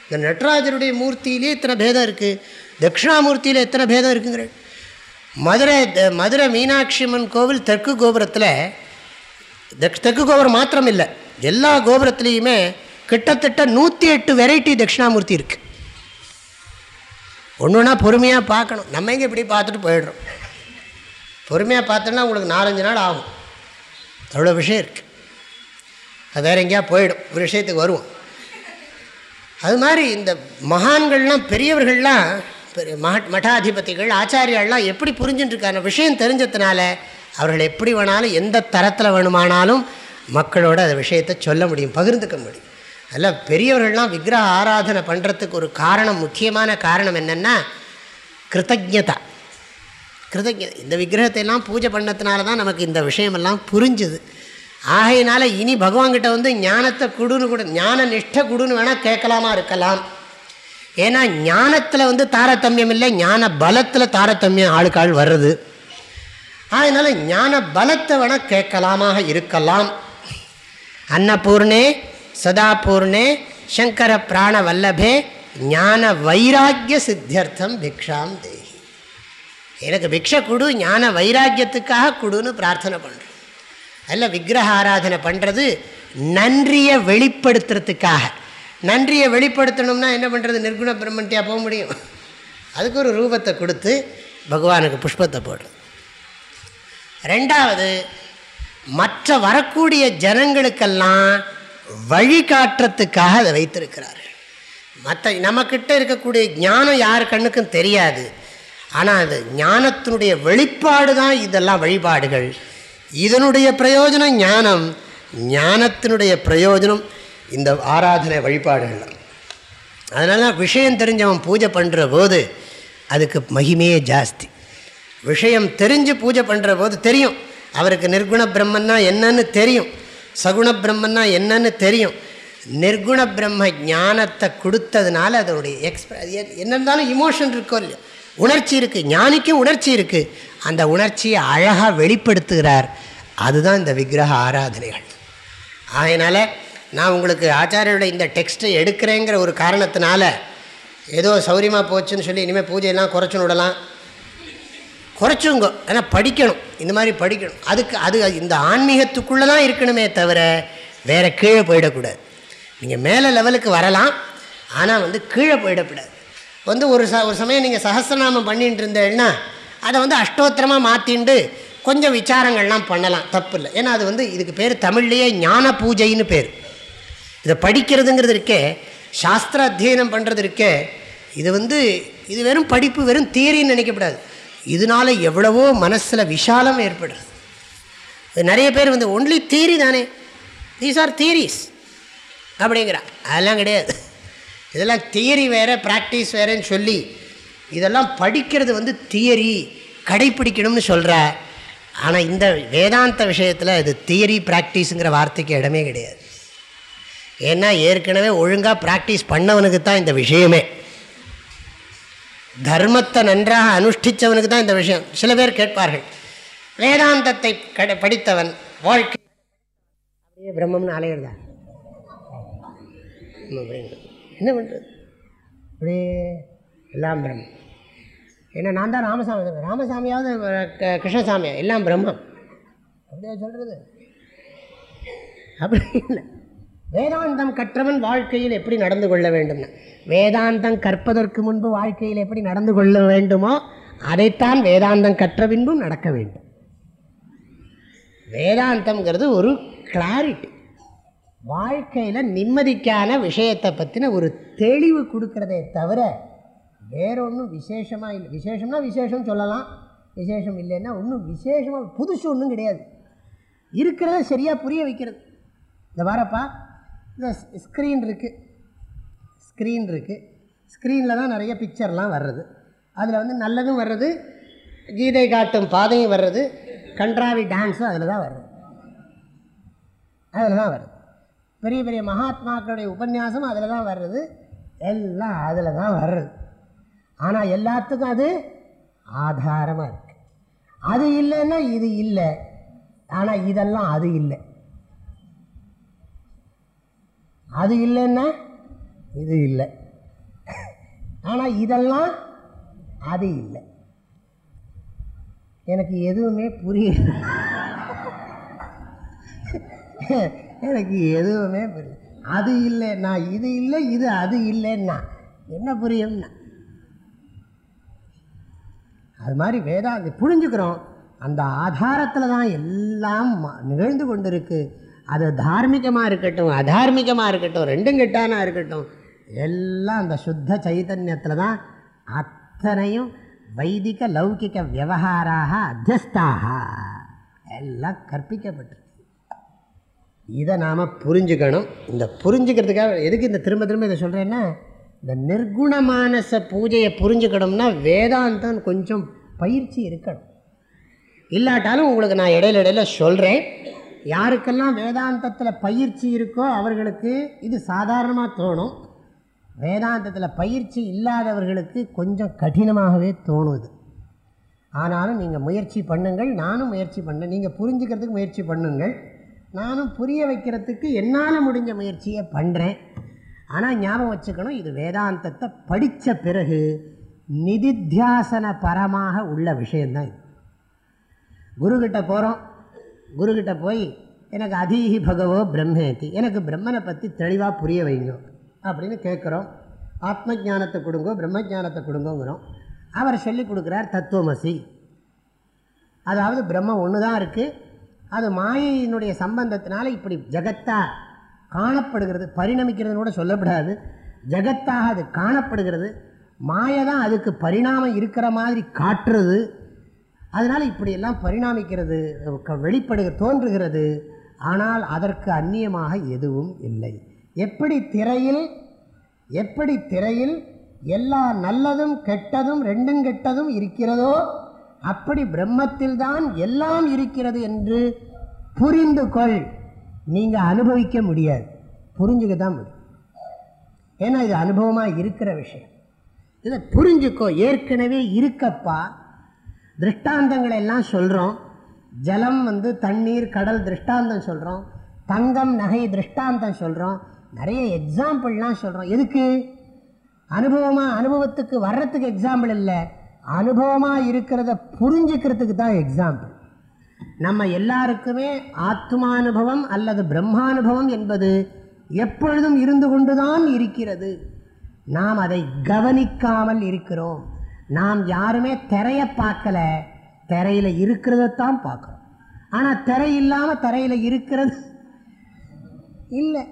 இந்த நடராஜருடைய மூர்த்தியிலே இத்தனை பேதம் இருக்குது தட்சிணாமூர்த்தியில் எத்தனை பேதம் இருக்குங்கிற. மதுரை மதுரை மீனாட்சி அம்மன் கோவில் தெற்கு கோபுரத்தில் தெற்கு கோபுரம் மாத்திரம் இல்லை எல்லா கோபுரத்துலேயுமே கிட்டத்தட்ட நூற்றி எட்டு வெரைட்டி தட்சிணாமூர்த்தி இருக்குது ஒன்று ஒன்றா பொறுமையாக பார்க்கணும். நம்ம இங்கே இப்படி பார்த்துட்டு போயிடுறோம்? பொறுமையாக பார்த்தோன்னா உங்களுக்கு நாலஞ்சு நாள் ஆகும். அவ்வளோ விஷயம் இருக்குது அது வேறு எங்கேயா போயிடும். ஒரு விஷயத்துக்கு வருவோம். அது மாதிரி இந்த மகான்கள்லாம் பெரியவர்கள்லாம் பெரிய மடாதிபதிகள் ஆச்சாரியாலாம் எப்படி புரிஞ்சுட்டுருக்காங்க? விஷயம் தெரிஞ்சதுனால அவர்கள் எப்படி வேணாலும் எந்த தரத்தில் வேணுமானாலும் மக்களோட அந்த விஷயத்தை சொல்ல முடியும் பகிர்ந்துக்க முடியும். அதில் பெரியவர்கள்லாம் விக்கிரக ஆராதனை பண்ணுறதுக்கு ஒரு காரணம் முக்கியமான காரணம் என்னென்னா கிருத்தஜதா கிருத்தஜ இந்த விக்கிரகத்தையெல்லாம் பூஜை பண்ணதுனால தான் நமக்கு இந்த விஷயமெல்லாம் புரிஞ்சுது. ஆகையினால இனி பகவான்கிட்ட வந்து ஞானத்தை குடுன்னு கூட ஞான நிஷ்ட குடுன்னு வேணால் கேட்கலாமா இருக்கலாம். ஏன்னா ஞானத்தில் வந்து தாரதமியம் இல்லை ஞான பலத்தில் தாரதமியம் ஆளுக்கு ஆள் வர்றது. அதனால் ஞான பலத்தை வேணால் கேட்கலாமாக இருக்கலாம். அன்னபூர்ணே சதாபூர்ணே சங்கர பிராண வல்லபே ஞான வைராக்கிய சித்தியர்த்தம் பிக்ஷாம் தேகி எனக்கு பிக்ஷை கொடு ஞான வைராக்கியத்துக்காக கொடுன்னு பிரார்த்தனை பண்ணுறேன் அதில் விக்கிரக ஆராதனை பண்ணுறது நன்றியை வெளிப்படுத்துறதுக்காக. நன்றியை வெளிப்படுத்தணும்னா என்ன பண்ணுறது நிர்குண பிரம்மன்ட்டியாக போக முடியும். அதுக்கு ஒரு ரூபத்தை கொடுத்து பகவானுக்கு புஷ்பத்தை போடுறது ரெண்டாவது மற்ற வரக்கூடிய ஜனங்களுக்கெல்லாம் வழிகாட்டுறதுக்காக அதை வைத்திருக்கிறார் மற்ற நம்மக்கிட்ட இருக்கக்கூடிய ஞானம் யார் கண்ணுக்கும் தெரியாது. ஆனால் அது ஞானத்தினுடைய வெளிப்பாடு தான் இதெல்லாம் வழிபாடுகள். இதனுடைய பிரயோஜனம் ஞானம் ஞானத்தினுடைய பிரயோஜனம் இந்த ஆராதனை வழிபாடுகள். அதனால விஷயம் தெரிஞ்சவன் பூஜை பண்ணுற போது அதுக்கு மகிமையே ஜாஸ்தி. விஷயம் தெரிஞ்சு பூஜை பண்ணுற போது தெரியும். அவருக்கு நிர்குண பிரம்மன்னா என்னன்னு தெரியும். சகுண பிரம்மன்னா என்னன்னு தெரியும். நிர்குண பிரம்ம ஞானத்தை கொடுத்ததுனால அதனுடைய எக்ஸ்பிர என்ன இருந்தாலும் இமோஷன் இருக்கோ இல்லையோ. உணர்ச்சி இருக்குது ஞானிக்கும் உணர்ச்சி இருக்குது அந்த உணர்ச்சியை அழகாக வெளிப்படுத்துகிறார். அதுதான் இந்த விக்கிரக ஆராதனைகள். அதனால் நான் உங்களுக்கு ஆச்சாரியோட இந்த டெக்ஸ்ட்டை எடுக்கிறேங்கிற ஒரு காரணத்தினால ஏதோ சௌரியமாக போச்சுன்னு சொல்லி இனிமேல் பூஜையெல்லாம் குறைச்சுன்னு விடலாம். குறைச்சுங்க. ஏன்னா படிக்கணும். இந்த மாதிரி படிக்கணும். அதுக்கு அது இந்த ஆன்மீகத்துக்குள்ளே தான் இருக்கணுமே தவிர வேறு கீழே போயிடக்கூடாது. நீங்கள் மேலே லெவலுக்கு வரலாம். ஆனால் வந்து கீழே போயிடக்கூடாது. வந்து ஒரு ச ஒரு சமயம் நீங்கள் சஹசிரநாமம் பண்ணிட்டு இருந்தேன்னா அதை வந்து அஷ்டோத்திரமாக மாற்றிண்டு கொஞ்சம் விசாரங்கள்லாம் பண்ணலாம். தப்பு இல்லை ஏன்னா அது வந்து இதுக்கு பேர் தமிழ்லேயே ஞான பூஜைன்னு பேர். இதை படிக்கிறதுங்கிறது இருக்கே சாஸ்திர அத்தியனம் பண்ணுறது இருக்கே இது வந்து இது வெறும் படிப்பு வெறும் தியரின்னு நினைக்கப்படாது இதனால எவ்வளவோ மனசில் விஷாலம் ஏற்படுறது. நிறைய பேர் வந்து ஒன்லி தியரி தானே? தீஸ் ஆர் தியரிஸ் அப்படிங்கிறா அதெல்லாம் கிடையாது. இதெல்லாம் தியரி வேறு ப்ராக்டிஸ் வேறேன்னு சொல்லி இதெல்லாம் படிக்கிறது வந்து தியரி கடைப்பிடிக்கணும்னு சொல்கிற ஆனால் இந்த வேதாந்த விஷயத்தில் இது தியரி ப்ராக்டிஸுங்கிற வார்த்தைக்கு இடமே கிடையாது. ஏன்னா ஏற்கனவே ஒழுங்காக ப்ராக்டிஸ் பண்ணவனுக்கு தான் இந்த விஷயமே. தர்மத்தை நன்றாக அனுஷ்டித்தவனுக்கு தான் இந்த விஷயம். சில பேர் கேட்பார்கள். வேதாந்தத்தை கட படித்தவன் வாழ்க்கை அப்படியே பிரம்மம்னு அலையிறதா என்ன பண்ணுறது அப்படியே எல்லாம் பிரம்மம். ஏன்னா நான் தான் ராமசாமி. ராமசாமியாவது க- கிருஷ்ணசாமியா? எல்லாம் பிரம்மம். அப்படியே சொல்கிறது அப்படி இல்லை. வேதாந்தம் கற்றவன் வாழ்க்கையில் எப்படி நடந்து கொள்ள வேண்டும்னா வேதாந்தம் கற்பதற்கு முன்பு வாழ்க்கையில் எப்படி நடந்து கொள்ள வேண்டுமோ அதைத்தான் வேதாந்தம் கற்ற பின்பும் நடக்க வேண்டும். வேதாந்தம்ங்கிறது ஒரு கிளாரிட்டி வாழ்க்கையில் நிம்மதிக்கான விஷயத்தை பற்றின ஒரு தெளிவு கொடுக்கறதே தவிர வேறொன்றும் விசேஷமாக இல்லை. விசேஷம்னா விசேஷம் சொல்லலாம். விசேஷம் இல்லைன்னா ஒன்றும் விசேஷமாக புதுசு ஒன்றும் கிடையாது. இருக்கிறத சரியாக புரிய வைக்கிறது. இந்த வாரப்பா இந்த ஸ்க்ரீன் இருக்குது ஸ்க்ரீன் இருக்குது ஸ்க்ரீனில் தான் நிறைய பிக்சர்லாம் வர்றது. அதில் வந்து நல்லதும் வர்றது கீதை காட்டும் பாதையும் வர்றது கன்றாவி டான்ஸும் அதில் தான் வர்றது. அதில் தான் வருது பெரிய பெரிய மகாத்மாக்களுடைய உபன்யாசம் அதில் தான் வர்றது. எல்லாம் அதில் தான் வர்றது. ஆனால் எல்லாத்துக்கும் அது ஆதாரமாக இருக்குது அது இல்லைன்னா இது இல்லை. ஆனால் இதெல்லாம் அது இல்லை. அது இல்லைன்னா இது இல்லை. ஆனால் இதெல்லாம் அது இல்லை. எனக்கு எதுவுமே புரியல. எனக்கு எதுவுமே புரியல. அது இல்லைன்னா இது இல்லை இது அது இல்லைன்னா என்ன புரியும்னா? அது மாதிரி வேதாந்தி புரிஞ்சுக்கிறோம். அந்த ஆதாரத்தில் தான் எல்லாம் ம- நிகழ்ந்து கொண்டிருக்கு. அது தார்மீகமாக இருக்கட்டும் அதார்மிகமாக இருக்கட்டும் ரெண்டும் கெட்டானா இருக்கட்டும் எல்லாம் அந்த சுத்த சைதன்யத்தில் தான் அத்தனையும் வைதிக லௌகிக விவகாராக அத்தியஸ்தாக எல்லாம் கற்பிக்கப்பட்டிருக்கு. இதை நாம் புரிஞ்சுக்கணும். இந்த புரிஞ்சுக்கிறதுக்காக எதுக்கு இந்த திரும்ப திரும்ப இதை சொல்கிறேன்னா இந்த நிர்குணமானச பூஜையை புரிஞ்சுக்கணும்னா வேதாந்தம் கொஞ்சம் பயிற்சி இருக்கணும். இல்லாட்டாலும் உங்களுக்கு நான் இடையில இடையில சொல்கிறேன் யாருக்கெல்லாம் வேதாந்தத்தில் பயிற்சி இருக்கோ அவர்களுக்கு இது சாதாரணமாக தோணும். வேதாந்தத்தில் பயிற்சி இல்லாதவர்களுக்கு கொஞ்சம் கடினமாகவே தோணுது ஆனாலும் நீங்கள் முயற்சி பண்ணுங்கள் நானும் முயற்சி பண்ணேன் நீங்கள் புரிஞ்சுக்கிறதுக்கு முயற்சி பண்ணுங்கள். நானும் புரிய வைக்கிறதுக்கு என்னால் முடிஞ்ச முயற்சியை பண்ணுறேன் ஆனால் ஞாபகம் வச்சுக்கணும் இது வேதாந்தத்தை படித்த பிறகு நிதித்தியாசன பரமாக உள்ள விஷயந்தான் இது. குருக்கிட்ட போகிறோம் குருக்கிட்ட போய் எனக்கு அதீஹி பகவோ பிரம்மேதி எனக்கு பிரம்மனை பற்றி தெளிவாக புரிய வைங்க அப்படின்னு கேட்குறோம் ஆத்ம ஞானத்தை கொடுங்கோ பிரம்ம ஞானத்தை கொடுங்கோங்கிறோம். அவர் சொல்லி கொடுக்குறார் தத்துவமசி. அதாவது பிரம்மம் ஒன்று தான் இருக்குது அது மாயையினுடைய சம்பந்தத்தினால இப்படி ஜகத்தா காணப்படுகிறது பரிணமிக்கிறதுன்னு கூட சொல்லப்படாது. ஜகத்தாக அது காணப்படுகிறது. மாயை தான் அதுக்கு பரிணாமம் இருக்கிற மாதிரி காட்டுறது. அதனால் இப்படியெல்லாம் பரிணாமிக்கிறது க- வெளிப்படுக தோன்றுகிறது. ஆனால் அதற்கு அந்நியமாக எதுவும் இல்லை. எப்படி திரையில் எப்படி திரையில் எல்லா நல்லதும் கெட்டதும் ரெண்டும் கெட்டதும் இருக்கிறதோ அப்படி பிரம்மத்தில்தான் எல்லாம் இருக்கிறது என்று புரிந்து கொள். நீங்கள் அனுபவிக்க முடியாது. புரிஞ்சுக்க தான் முடியும். ஏன்னா இது அனுபவமாக இருக்கிற விஷயம். இதை புரிஞ்சுக்கோ. ஏற்கனவே இருக்கப்பா திருஷ்டாந்தங்களை எல்லாம் சொல்கிறோம் ஜலம் வந்து தண்ணீர் கடல் திருஷ்டாந்தம் சொல்கிறோம் தங்கம் நகை திருஷ்டாந்தம் சொல்கிறோம் நிறைய எக்ஸாம்பிள்லாம் சொல்கிறோம் எதுக்கு? அனுபவமாக அனுபவத்துக்கு வர்றதுக்கு எக்ஸாம்பிள் இல்லை. அனுபவமாக இருக்கிறத புரிஞ்சுக்கிறதுக்கு தான் எக்ஸாம்பிள் நம்ம எல்லாருக்குமே ஆத்மானுபவம் அல்லது பிரம்மானுபவம் என்பது எப்பொழுதும் இருந்து கொண்டுதான் இருக்கிறது. நாம் அதை கவனிக்காமல் இருக்கிறோம். நாம் யாருமே திரைய பார்க்கல. திரையில் இருக்கிறதத்தான் பார்க்குறோம். ஆனால் திரை இல்லாமல் திரையில் இருக்கிறது இல்லை.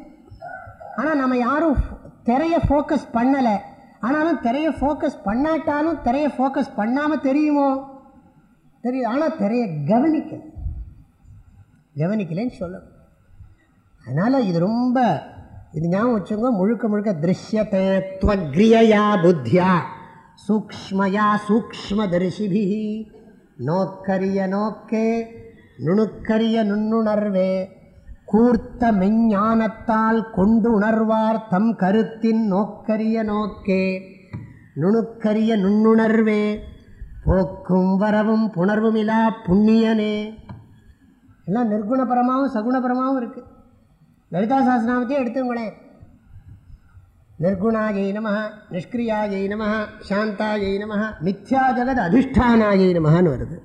ஆனால் நம்ம யாரும் திரையை ஃபோக்கஸ் பண்ணலை. ஆனாலும் திரையை ஃபோக்கஸ் பண்ணாட்டாலும் திரையை ஃபோக்கஸ் பண்ணாமல் தெரியுமோ? தெரியும். ஆனால் திரையை கவனிக்கல. கவனிக்கலைன்னு சொல்லணும் அதனால் இது ரொம்ப இது ஞாபகம் வச்சுங்க முழுக்க முழுக்க திருஷ்யத்தை துவக்ரியா புத்தியா. சூக்ஷ்மயா சூக்ஷ்மதரிசிபி நோக்கரிய நோக்கே நுணுக்கரிய நுண்ணுணர்வே கூர்த்த மெஞ்ஞானத்தால் கொண்டு உணர்வார் தம் கருத்தின் நோக்கரிய நோக்கே நுணுக்கரிய நுண்ணுணர்வே போக்கும் வரவும் புணர்வுமிலா புண்ணியனே. எல்லாம் நிர்குணபரமாகவும் சகுணபரமாகவும் இருக்குது லலிதா சாஸ்திராமத்தையும் எடுத்துங்களேன் நிர்குணாயை நம நிஷ்கிரியாயை நம சாந்தாயை நம மித்யா ஜகத் அதிஷ்டானாயை நமன்னு வருது.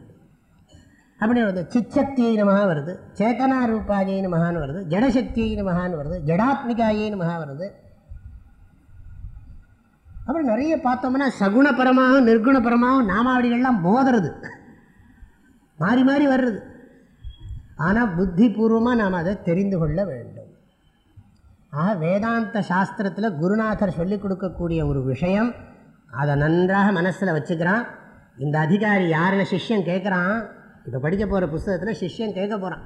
அப்படி வருது. சிச்சக்தியை நம வருது. சேத்தனா ரூபாயை நமகான்னு வருது. ஜடசக்தியை நமகான்னு வருது. ஜடாத்மிகாயை நமகா வருது. அப்புறம் நிறைய பார்த்தோம்னா சகுணபரமாகவும் நிர்குணபரமாகவும் நாமாவளிகள்லாம் மோதுறது. மாறி மாறி வர்றது. ஆனால் புத்திபூர்வமாக நாம் அதை தெரிந்து கொள்ள வேண்டும். ஆக வேதாந்த சாஸ்திரத்தில் குருநாதர் சொல்லிக் கொடுக்கக்கூடிய ஒரு விஷயம் அதை நன்றாக மனசில் வச்சுக்கிறான். இந்த அதிகாரி யாருன்னு சிஷ்யன் கேட்குறான் இப்போ படிக்க போகிற புஸ்தகத்தில் சிஷ்யன் கேட்க போகிறான்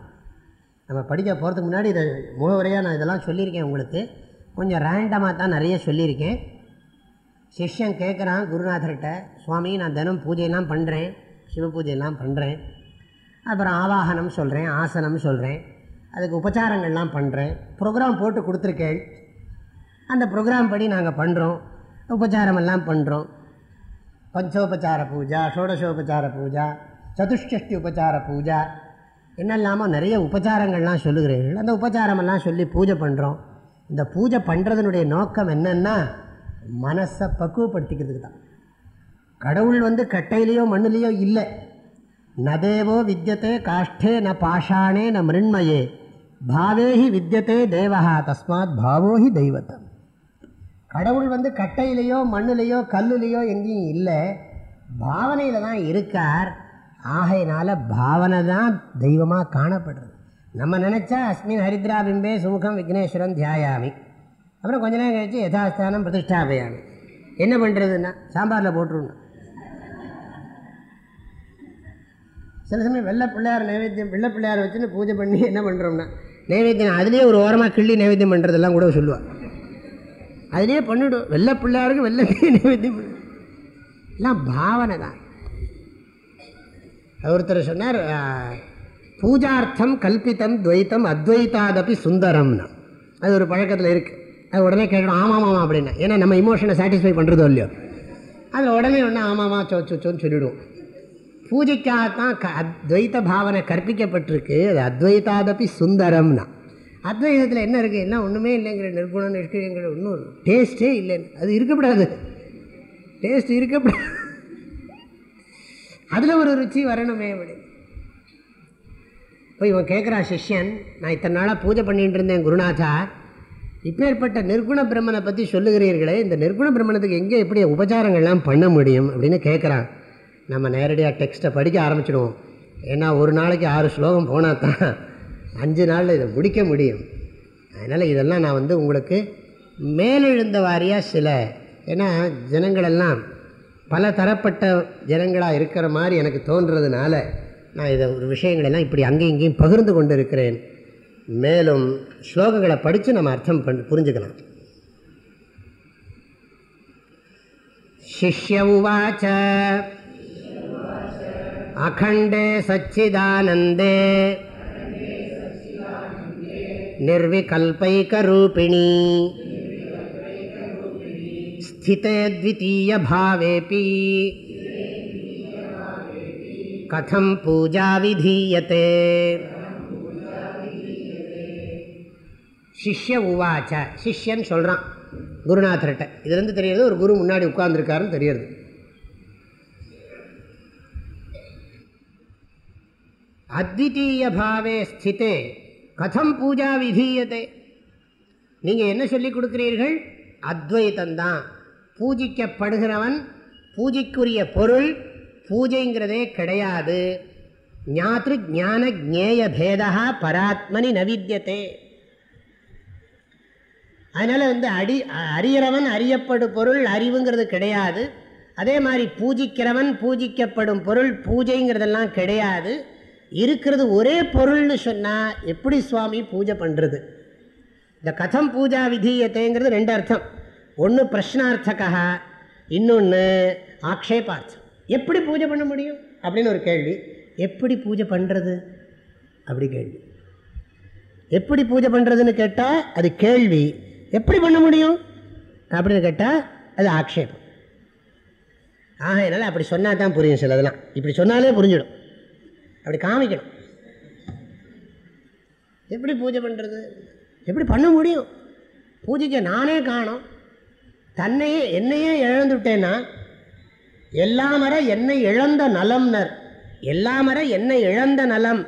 நம்ம படிக்க போகிறதுக்கு முன்னாடி இதை முகவரையாக நான் இதெல்லாம் சொல்லியிருக்கேன் உங்களுக்கு. கொஞ்சம் ரேண்டமாக தான் நிறைய சொல்லியிருக்கேன். சிஷ்யன் கேட்குறான் குருநாதர்கிட்ட சுவாமி நான் தினம் பூஜையெல்லாம் பண்ணுறேன் சிவ பூஜையெல்லாம் பண்ணுறேன் அப்புறம் ஆவாகனம் சொல்கிறேன் ஆசனம் சொல்கிறேன் அதுக்கு உபச்சாரங்கள்லாம் பண்ணுறேன் ப்ரோக்ராம் போட்டு கொடுத்துருக்கேன். அந்த ப்ரோக்ராம் படி நாங்கள் பண்ணுறோம் உபச்சாரமெல்லாம் பண்ணுறோம் பஞ்சோபச்சார பூஜா ஷோடசோபச்சார பூஜா சதுஷ்டி உபச்சார பூஜா என்னெல்லாமோ நிறைய உபச்சாரங்கள்லாம் சொல்லுகிறீர்கள். அந்த உபச்சாரமெல்லாம் சொல்லி பூஜை பண்ணுறோம் இந்த பூஜை பண்ணுறதுனுடைய நோக்கம் என்னென்னா மனசை பக்குவப்படுத்திக்கிறதுக்கு தான். கடவுள் வந்து கட்டையிலையோ மண்ணுலேயோ இல்லை. நதேவோ வித்தியதே காஷ்டே ந பாஷானே ந மிருண்மயே. பாவேஹி வித்தியதே தேவஹா தஸ்மாத் பாவோஹி தெய்வத்தம். கடவுள் வந்து கட்டையிலையோ மண்ணிலையோ கல்லுலையோ எங்கேயும் இல்லை. பாவனையில் தான் இருக்கார். ஆகையினால பாவனை தான் தெய்வமாக காணப்படுறது. நம்ம நினச்சா அஸ்மின் ஹரித்ரா பிம்பே சுமுகம் விக்னேஸ்வரன் தியாயாமி. அப்புறம் கொஞ்ச நேரம் கழிச்சு யதாஸ்தானம் பிரதிஷ்டாபயாமி. என்ன பண்ணுறதுன்னா சாம்பாரில் போட்டுருணும். சில சமயம் வெள்ளை பிள்ளையார் நைவேத்தியம் வெள்ளை பிள்ளையார் வச்சுன்னு பூஜை பண்ணி என்ன பண்ணுறோம்னா நைவேத்தியம் அதுலேயே ஒரு ஓரமாக கிள்ளி நைவேத்தியம் பண்ணுறதெல்லாம் கூட சொல்லுவாள் அதுலேயே பண்ணிவிடும் வெள்ளை பிள்ளையாருக்கு வெள்ளை நைவேத்தியம் பண்ணு. எல்லாம் பாவனை தான். ஒருத்தர் சொன்னார் பூஜார்த்தம் கல்பித்தம் துவைத்தம் அத்வைத்தாதப்பி சுந்தரம்னு. அது ஒரு பழக்கத்தில் இருக்குது அது உடனே கேட்கணும் ஆமாம் ஆமாம் அப்படின்னா. ஏன்னா நம்ம இமோஷனை சாட்டிஸ்ஃபை பண்ணுறதோ இல்லையோ. அதில் உடனே ஒன்று ஆமாம் சோ சோன்னு சொல்லிவிடுவோம் பூஜைக்காகத்தான் க அத்வைத பாவனை கற்பிக்கப்பட்டிருக்கு. அது அத்வைத்தாதப்பி சுந்தரம்னா. அத்வைதத்தில் என்ன இருக்குது என்ன ஒன்றுமே இல்லைங்கிற நிர்குணம் நிஷ்கிரியங்கிற ஒன்றும் டேஸ்ட்டே இல்லைன்னு அது இருக்கப்படாது. டேஸ்ட் இருக்கப்படாது அதில் ஒரு ருச்சி வரணுமே அப்படி இப்போ இவன் கேட்குறான் சிஷ்யன் நான் இத்தனை நாளாக பூஜை பண்ணிகிட்டு இருந்தேன் குருநாதா இப்பேற்பட்ட நிர்குண பிரம்மனை பற்றி சொல்லுகிறீர்களே இந்த நிர்குண பிரம்மணத்துக்கு எங்கே எப்படி உபச்சாரங்கள்லாம் பண்ண முடியும்? அப்படின்னு கேட்குறான் நம்ம நேரடியாக டெக்ஸ்ட்டை படிக்க ஆரம்பிச்சிடுவோம். ஏன்னா ஒரு நாளைக்கு ஆறு ஸ்லோகம் போனால் தான் அஞ்சு நாளில் இதை முடிக்க முடியும். அதனால் இதெல்லாம் நான் வந்து உங்களுக்கு மேலெழுந்த வாரியாக சில ஏன்னா ஜனங்களெல்லாம் பல தரப்பட்ட ஜனங்களாக இருக்கிற மாதிரி எனக்கு தோன்றதுனால நான் இதை ஒரு விஷயங்களெல்லாம் இப்படி அங்கேயும் இங்கேயும் பகிர்ந்து கொண்டு இருக்கிறேன் மேலும் ஸ்லோகங்களை படித்து நம்ம அர்த்தம் பண் புரிஞ்சுக்கலாம். சிஷ்ய உவாச்ச अखण्डे सच्चिदानन्दे निर्विकल्पैकरूपिणी स्थिते द्वितीयभावेऽपि कथं पूजा विधीयते சிஷ்ய உவாச்ச சிஷ்யன் சொல்கிறான் குருநாதர்கிட்ட இதுலேருந்து தெரியறது ஒரு குரு முன்னாடி உட்கார்ந்துருக்காருன்னு தெரியறது அத்விதீய பாவே ஸ்திதே. கதம் பூஜா விதீயத்தை நீங்கள் என்ன சொல்லிக் கொடுக்குறீர்கள்? அத்வைத்தந்தான் பூஜிக்கப்படுகிறவன் பூஜைக்குரிய பொருள் பூஜைங்கிறதே கிடையாது. ஞாத்ரு ஞான ஜேய பேதா பராத்மனி நவித்தியத்தே அதனால் வந்து அடி அறியறவன் அறியப்படும் பொருள் அறிவுங்கிறது கிடையாது. அதே மாதிரி பூஜிக்கிறவன் பூஜிக்கப்படும் பொருள் பூஜைங்கிறதெல்லாம் கிடையாது. இருக்கிறது ஒரே பொருள்னு சொன்னால் எப்படி சுவாமி பூஜை பண்ணுறது இந்த கதம் பூஜா விதீயத்தைங்கிறது ரெண்டு அர்த்தம். ஒன்று பிரஷ்னார்த்தகா இன்னொன்று ஆக்ஷேபார்த்தம். எப்படி பூஜை பண்ண முடியும்? அப்படின்னு ஒரு கேள்வி. எப்படி பூஜை பண்ணுறது அப்படி கேள்வி. எப்படி பூஜை பண்ணுறதுன்னு கேட்டால் அது கேள்வி. எப்படி பண்ண முடியும்? அப்படின்னு கேட்டால் அது ஆக்ஷேபம். ஆக என்னால் அப்படி சொன்னால் தான் புரியும் சிலதெல்லாம். இப்படி சொன்னாலே புரிஞ்சிடும். அப்படி காமிக்கணும். எப்படி பூஜை பண்ணுறது எப்படி பண்ண முடியும்? பூஜைக்கு நானே காணும். தன்னையே என்னையே இழந்துட்டேன்னா எல்லா மர என்னை இழந்த நலம்னர் எல்லா மர என்னை இழந்த நலம்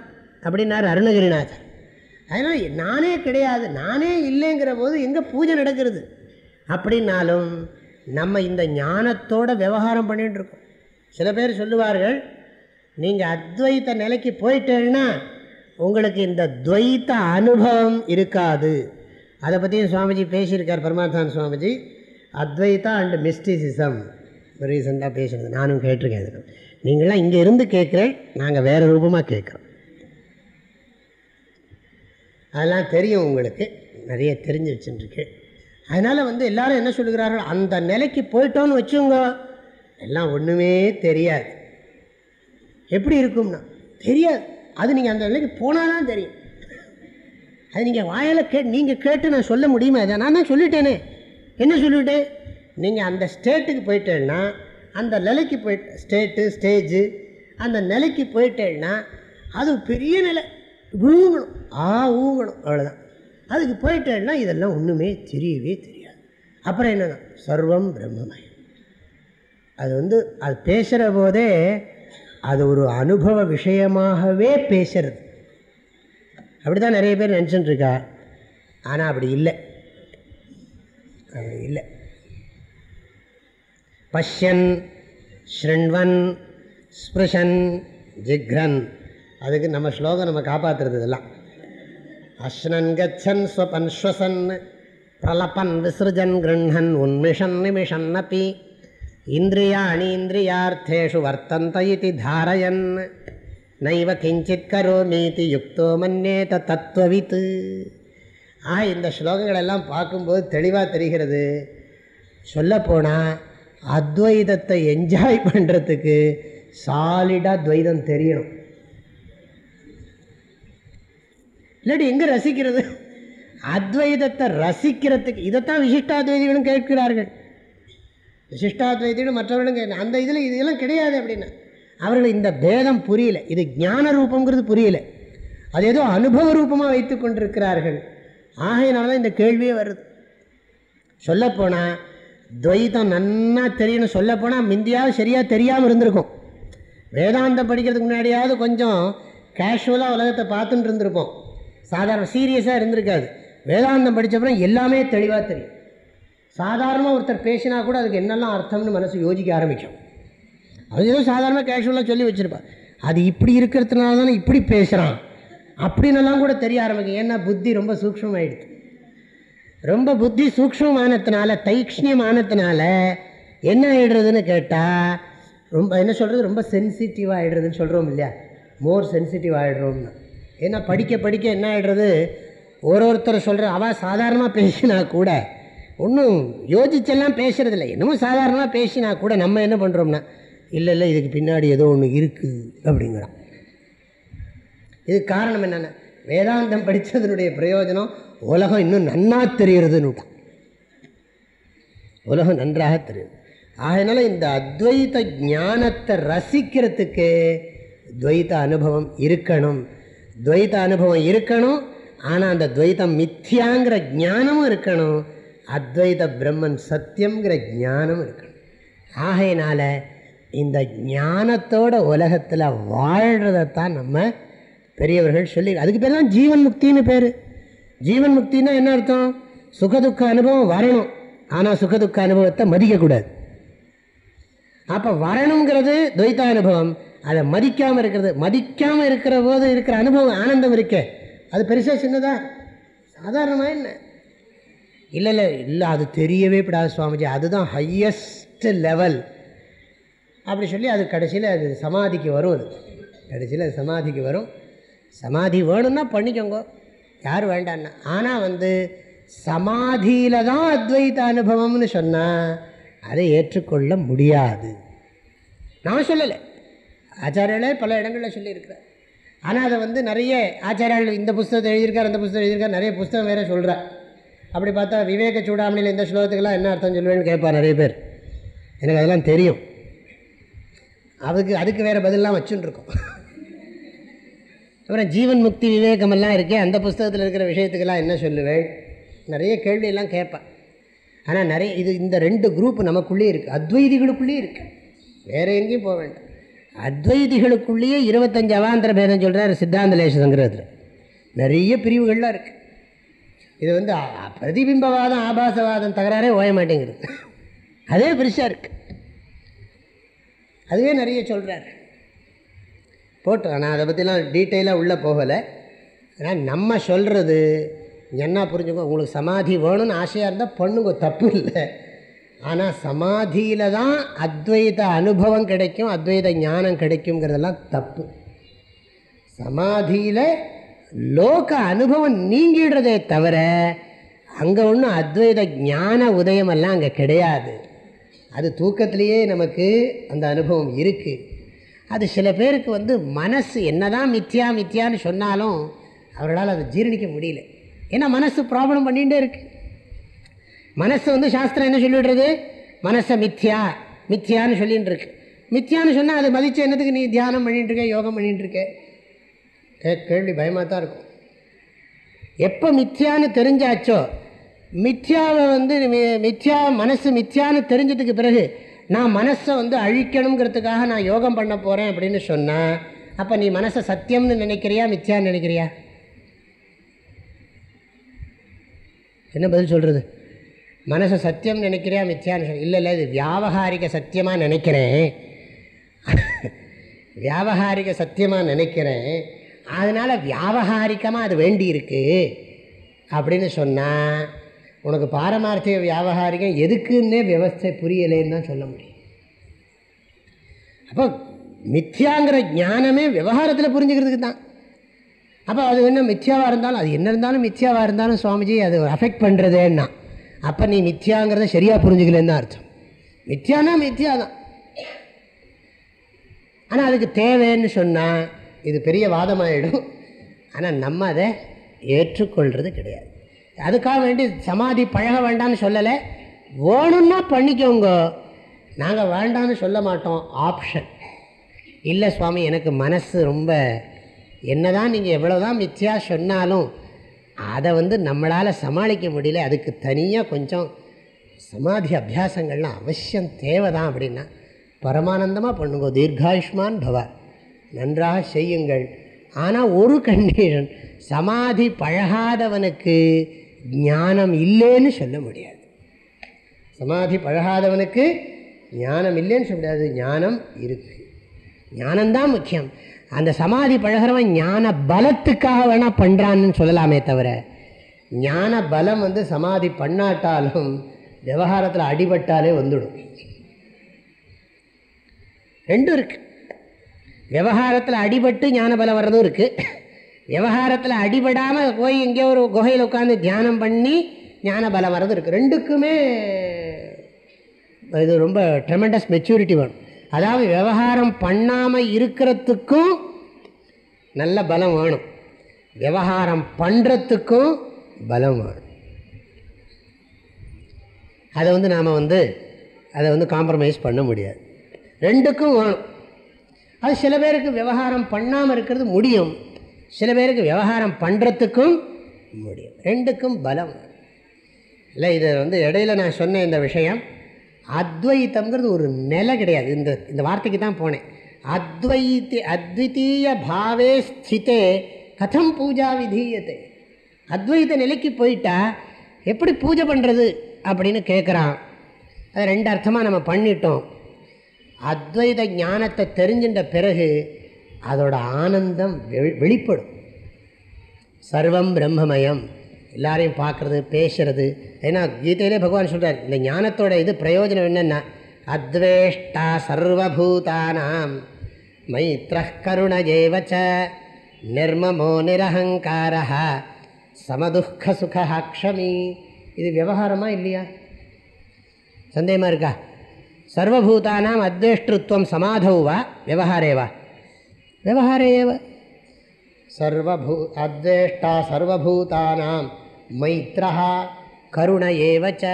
அப்படின்னார் அருணகிரிநாதர். அதனால் நானே கிடையாது நானே இல்லைங்கிற போது எங்கே பூஜை நடக்கிறது? அப்படின்னாலும் நம்ம இந்த ஞானத்தோட விவகாரம் பண்ணிகிட்டு இருக்கோம். சில பேர் சொல்லுவார்கள் நீங்கள் அத்வைத்த நிலைக்கு போயிட்டேன்னா உங்களுக்கு இந்த துவைத்த அனுபவம் இருக்காது. அதை பற்றியும் சுவாமிஜி பேசியிருக்கார் பரமாத்தான் சுவாமிஜி. அத்வைத்தா அண்ட் மிஸ்டிசிசம் ரீசெண்டாக பேசுறது நானும் கேட்டிருக்கேன் இதில் நீங்களாம் இங்கே இருந்து கேட்குறேன் நாங்கள் வேறு ரூபமாக கேட்குறோம். அதெல்லாம் தெரியும் உங்களுக்கு. நிறைய தெரிஞ்சு வச்சுருக்கு அதனால் வந்து எல்லோரும் என்ன சொல்லுகிறார்கள்? அந்த நிலைக்கு போயிட்டோன்னு வச்சுங்க எல்லாம் ஒன்றுமே தெரியாது. எப்படி இருக்கும்னா தெரியாது. அது நீங்கள் அந்த நிலைக்கு போனால் தான் தெரியும். அது நீங்கள் வாயில் கே நீங்கள் கேட்டு நான் சொல்ல முடியுமா இதை நான் தான் சொல்லிட்டேனே. என்ன சொல்லிவிட்டேன் நீங்கள் அந்த ஸ்டேட்டுக்கு போயிட்டேன்னா அந்த நிலைக்கு போய் ஸ்டேட்டு ஸ்டேஜு அந்த நிலைக்கு போயிட்டேன்னா அது பெரிய நிலை. ஊங்கணும். ஆ ஊங்கணும். அவ்வளோதான் அதுக்கு போயிட்டேன்னா இதெல்லாம் ஒன்றுமே தெரியவே தெரியாது. அப்புறம் என்னன்னா சர்வம் பிரம்மமயம். அது வந்து அது பேசுகிற போதே அது ஒரு அனுபவ விஷயமாகவே பேசுறது. அப்படி தான் நிறைய பேர் நினச்சிட்டுருக்கா. ஆனால் அப்படி இல்லை. அப்படி இல்லை. பஷ்யன் ஸ்ருண்வன் ஸ்பிருஷன் ஜிக்ரன். அதுக்கு நம்ம ஸ்லோகம் நம்ம காப்பாற்றுறது இதெல்லாம். அஸ்னன் கச்சன் ஸ்வபன் ஸ்வசன் பிரலபன் விசிருஜன் கிருண்ணன் உன்மிஷன் நிமிஷன் அப்பி இந்திரியாணி இந்திரியார்த்தேஷு வர்த்தந்த இது தாரயன் நைவ கிஞ்சித் கரோமீதி யுக்தோ மன்னேத தத்துவவித்து ஆ இந்த ஸ்லோகங்கள் எல்லாம் பார்க்கும்போது தெளிவாக தெரிகிறது. சொல்லப்போனால் அத்வைதத்தை என்ஜாய் பண்ணுறதுக்கு சாலிடாக துவைதம் தெரியணும். இல்லாட்டி எங்கே ரசிக்கிறது? அத்வைதத்தை ரசிக்கிறதுக்கு இதைத்தான் விசிஷ்டாத்வைதிகளும் கேட்கிறார்கள். விசிஷ்டாத்வைத்தின்னு மற்றவர்களும் அந்த இதில் இதெல்லாம் கிடையாது அப்படின்னா. அவர்கள் இந்த பேதம் புரியல. இது ஞான ரூபங்கிறது புரியல. அது ஏதோ அனுபவ ரூபமாக வைத்து கொண்டிருக்கிறார்கள். ஆகையினால தான் இந்த கேள்வியே வருது. சொல்லப்போனால் துவைதம் நன்னா தெரியணும் சொல்லப்போனால் முந்தியாவது சரியாக தெரியாமல் இருந்திருக்கும். வேதாந்தம் படிக்கிறதுக்கு முன்னாடியாவது கொஞ்சம் கேஷுவலாக உலகத்தை பார்த்துட்டு இருந்திருப்போம். சாதாரண சீரியஸாக இருந்திருக்காது. வேதாந்தம் படித்தப்பறம் எல்லாமே தெளிவாக தெரியும். சாதாரணமாக ஒருத்தர் பேசினா கூட அதுக்கு என்னெல்லாம் அர்த்தம்னு மனசு யோசிக்க ஆரம்பிக்கும். அது ஏதோ சாதாரணமாக கேஷுவலாக சொல்லி வச்சுருப்பான் அது இப்படி இருக்கிறதுனால தானே இப்படி பேசுகிறான் அப்படின்னெல்லாம் கூட தெரிய ஆரம்பிக்கும். ஏன்னா புத்தி ரொம்ப சூக்ஷமாயிடுது ரொம்ப புத்தி சூக்ஷமானதுனால தைக்ஷ்ணியமானதுனால என்ன ஆகிடுறதுன்னு கேட்டால் ரொம்ப என்ன சொல்கிறது ரொம்ப சென்சிட்டிவ் ஆகிடுறதுன்னு சொல்கிறோம் இல்லையா? மோர் சென்சிட்டிவ் ஆகிடுறோம்னு ஏன்னா படிக்க படிக்க என்ன ஆகிடுறது ஒரு ஒருத்தர் சொல்கிற அவள் சாதாரணமாக பேசினா கூட ஒன்றும் யோசிச்செல்லாம் பேசுகிறதில்ல என்னமோ சாதாரணமாக பேசினா கூட நம்ம என்ன பண்ணுறோம்னா இல்லை இல்லை இதுக்கு பின்னாடி ஏதோ ஒன்று இருக்குது அப்படிங்கிறான். இதுக்கு காரணம் என்னென்ன வேதாந்தம் படித்ததனுடைய பிரயோஜனம் உலகம் இன்னும் நன்னாக தெரிகிறதுன்னு விட்டான் உலகம் நன்றாக தெரியுது. அதனால் இந்த அத்வைத ஞானத்தை ரசிக்கிறதுக்கு துவைத்த அனுபவம் இருக்கணும். துவைத்த அனுபவம் இருக்கணும் ஆனால் அந்த துவைத்தம் மித்தியாங்கிற ஞானமும் இருக்கணும். அத்வைத பிரம்மன் சத்தியங்கிற ஞானம் இருக்கணும் ஆகையினால இந்த ஞானத்தோட உலகத்தில் வாழ்கிறதைத்தான் நம்ம பெரியவர்கள் சொல்லி அதுக்கு பேர் தான் ஜீவன் முக்தின்னு பேர். ஜீவன் முக்தின்னா என்ன அர்த்தம்? சுகதுக்க அனுபவம் வரணும். ஆனால் சுகதுக்க அனுபவத்தை மதிக்கக்கூடாது அப்போ வரணுங்கிறது துவைத்த அனுபவம் அதை மதிக்காமல் இருக்கிறது மதிக்காமல் இருக்கிற போது இருக்கிற அனுபவம் ஆனந்தம் இருக்கே. அது பெருசாக சின்னதா? சாதாரணமாக என்ன? இல்லை இல்லை இல்லை அது தெரியவே படாது சுவாமிஜி. அதுதான் ஹையஸ்ட் லெவல் அப்படி சொல்லி அது கடைசியில் அது சமாதிக்கு வரும் அது. கடைசியில் அது சமாதிக்கு வரும். சமாதி வேணும்னா பண்ணிக்கோங்க. யார் வேண்டான்னா. ஆனால் வந்து சமாதியில் தான் அத்வைத அனுபவம்னு சொன்னால் அதை ஏற்றுக்கொள்ள முடியாது. நான் சொல்லலை. ஆச்சாரியாலே பல இடங்களில் சொல்லியிருக்கிறார். ஆனால் அதை வந்து நிறைய ஆச்சாரியால் இந்த புஸ்தகத்தை எழுதியிருக்கார் அந்த புஸ்தகம் எழுதியிருக்கார் நிறைய புஸ்தகம் வேறு சொல்கிறார் அப்படி பார்த்தா விவேக சூடாமணியில் இந்த ஸ்லோகத்துக்கெல்லாம் என்ன அர்த்தம் சொல்லுவேன்னு கேட்பார் நிறைய பேர். எனக்கு அதெல்லாம் தெரியும். அதுக்கு அதுக்கு வேறு பதிலெலாம் வச்சுருக்கோம் அப்புறம் ஜீவன் முக்தி விவேகமெல்லாம் இருக்கே அந்த புஸ்தகத்தில் இருக்கிற விஷயத்துக்கெல்லாம் என்ன சொல்லுவேன்? நிறைய கேள்வியெல்லாம் கேட்பேன். ஆனால் நிறைய இது இந்த ரெண்டு குரூப் நமக்குள்ளேயே இருக்குது அத்வைதிகளுக்குள்ளேயே இருக்குது வேறு எங்கேயும் போக வேண்டாம். அத்வைதிகளுக்குள்ளேயே இருபத்தஞ்சு அவாந்திர பேதம் சொல்கிறார் சித்தாந்த லேசங்கிறதுல நிறைய பிரிவுகள்லாம் இருக்குது இது வந்து பிரதிபிம்பவாதம் ஆபாசவாதம் தகராறே ஓய மாட்டேங்கிறது அதே பெருசாக இருக்குது அதுவே நிறைய சொல்கிறார் போட்டு நான் அதை பற்றிலாம் டீட்டெயிலாக உள்ளே போகலை. ஆனால் நம்ம சொல்கிறது என்ன புரிஞ்சுக்கோ உங்களுக்கு சமாதி வேணும்னு ஆசையாக இருந்தால் பண்ணுங்க தப்பு இல்லை. ஆனால் சமாதியில் தான் அத்வைத அனுபவம் கிடைக்கும் அத்வைத ஞானம் கிடைக்குங்கிறதெல்லாம் தப்பு. சமாதியில் லோக அனுபவம் நீங்கிடுறதே தவிர அங்கே ஒன்றும் அத்வைத ஞான உதயமெல்லாம் அங்கே கிடையாது. அது தூக்கத்திலேயே நமக்கு அந்த அனுபவம் இருக்குது அது சில பேருக்கு வந்து மனசு என்னதான் மித்தியா மித்தியான்னு சொன்னாலும் அவர்களால் அதை ஜீரணிக்க முடியல. ஏன்னா மனசு ப்ராப்ளம் பண்ணிகிட்டே இருக்கு. மனசு வந்து சாஸ்திரம் என்ன சொல்லிடுறது? மனசை மித்தியா மித்தியான்னு சொல்லின்னு இருக்கு. மித்தியான்னு சொன்னால் அதை மதித்து என்னத்துக்கு நீ தியானம் பண்ணிகிட்டு இருக்க யோகம் பண்ணிகிட்டு இருக்க? கே- கேள்வி பயமாக தான் இருக்கும். எப்போ மித்யான்னு தெரிஞ்சாச்சோ மித்யாவை வந்து மி- மித்யா மனசு மித்யான்னு தெரிஞ்சதுக்கு பிறகு நான் மனசை வந்து அழிக்கணுங்கிறதுக்காக நான் யோகம் பண்ண போகிறேன் அப்படின்னு சொன்னால் அப்போ நீ மனசை சத்தியம்னு நினைக்கிறியா மித்யான்னு நினைக்கிறியா? என்ன பதில் சொல்கிறது மனசை சத்தியம் நினைக்கிறியா மித்யான்னு சொல் இல்லை இல்லை இது வியாபகாரிக சத்தியமாக நினைக்கிறேன். வியாபகாரிக சத்தியமாக நினைக்கிறேன். அதனால் வியாபகாரிக்கமாக அது வேண்டி இருக்கு அப்படின்னு சொன்னால் உனக்கு பாரமார்த்திக வியாபகாரிகம் எதுக்குன்னே விவஸ்தை புரியலைன்னு தான் சொல்ல முடியும். அப்போ மித்யாங்கிற ஞானமே விவகாரத்தில் புரிஞ்சுக்கிறதுக்கு தான். அப்போ அது என்ன மித்யாவாக இருந்தாலும் அது என்ன இருந்தாலும் மித்யாவாக இருந்தாலும் சுவாமிஜி அது அஃபெக்ட் பண்ணுறதேன்னா அப்போ நீ மித்யாங்கிறத சரியாக புரிஞ்சுக்கலன்னு தான் அர்த்தம். மித்யானா மித்யா தான் ஆனால் அதுக்கு தேவைன்னு சொன்னால் இது பெரிய வாதமாயிடும் ஆனால் நம்ம அதை ஏற்றுக்கொள்கிறது கிடையாது. அதுக்காக வேண்டி சமாதி பழக வேண்டாம்னு சொல்லலை. வேணும்னா பண்ணிக்கோங்க. நாங்கள் வேண்டாம்னு சொல்ல மாட்டோம். ஆப்ஷன் இல்லை சுவாமி எனக்கு மனசு ரொம்ப என்னதான் நீங்கள் எவ்வளோதான் மித்யா சொன்னாலும் அதை வந்து நம்மளால் சமாளிக்க முடியல. அதுக்கு தனியாக கொஞ்சம் சமாதி அபியாசங்கள்லாம் அவசியம் தேவை தான் அப்படின்னா பரமானந்தமாக பண்ணுங்க. தீர்காயுஷ்மான் பவ. நன்றாக செய்யுங்கள். ஆனால் ஒரு கண்டிஷன் சமாதி பழகாதவனுக்கு ஞானம் இல்லைன்னு சொல்ல முடியாது. சமாதி பழகாதவனுக்கு ஞானம் இல்லைன்னு சொல்ல முடியாது. ஞானம் இருக்குது ஞானம்தான் முக்கியம். அந்த சமாதி பழகிறவன் ஞான பலத்துக்காக வேணால் பண்ணுறான்னு சொல்லலாமே தவிர ஞான பலம் வந்து சமாதி பண்ணாட்டாலும் விவகாரத்தில் அடிபட்டாலே வந்துடும். ரெண்டும் இருக்குது விவகாரத்தில் அடிபட்டு ஞான பலம் வர்றதும் இருக்குது விவகாரத்தில் அடிபடாமல் போய் எங்கேயோ ஒரு குகையில் உட்காந்து தியானம் பண்ணி ஞான பலம் வர்றதும் இருக்குது ரெண்டுக்குமே இது ரொம்ப ட்ரெமெண்டஸ் மெச்சூரிட்டி வேணும். அதாவது விவகாரம் பண்ணாமல் இருக்கிறதுக்கும் நல்ல பலம் வேணும். விவகாரம் பண்ணுறதுக்கும் பலம் வேணும். அதை வந்து நாம் வந்து அதை வந்து காம்ப்ரமைஸ் பண்ண முடியாது. ரெண்டுக்கும் வேணும். அது சில பேருக்கு விவகாரம் பண்ணாமல் இருக்கிறது முடியும். சில பேருக்கு விவகாரம் பண்ணுறதுக்கும் முடியும். ரெண்டுக்கும் பலம். இல்லை இதை வந்து இடையில நான் சொன்ன இந்த விஷயம் அத்வைத்தம்ங்கிறது ஒரு நிலை கிடையாது. இந்த இந்த வார்த்தைக்கு தான் போனேன். அத்வைத்தி அத்விதீய பாவே ஸ்திதே கதம் பூஜா விதீயத்தை அத்வைத நிலைக்கு போயிட்டா எப்படி பூஜை பண்ணுறது அப்படின்னு கேட்குறான் அது ரெண்டு அர்த்தமாக நம்ம பண்ணிட்டோம். அத்வைத ஞானத்தை தெரிஞ்சின்ற பிறகு அதோட ஆனந்தம் வெளிப்படும். சர்வம் பிரம்மமயம். எல்லாரையும் பார்க்குறது பேசுறது. ஏன்னா கீதையிலே பகவான் சொல்கிறார் இந்த ஞானத்தோட இது பிரயோஜனம் என்னென்னா அத்வேஷ்டா சர்வபூதானாம் மைத்ர கருணஜேவச்ச நிர்மமோ நிரஹங்கார சமதுக்க சுகஹாட்சமி இது விவகாரமா இல்லையா? சந்தேகமாக இருக்கா? சர்வபூதானாம் அத்வேஷ்டருத்வம் சமாதௌ வா விவகாரே வா. விவகாரே ஏவ? சர்வபூ அத்வேஷ்டா சர்வபூதானாம் மைத்ரா கருண ஏவச்ச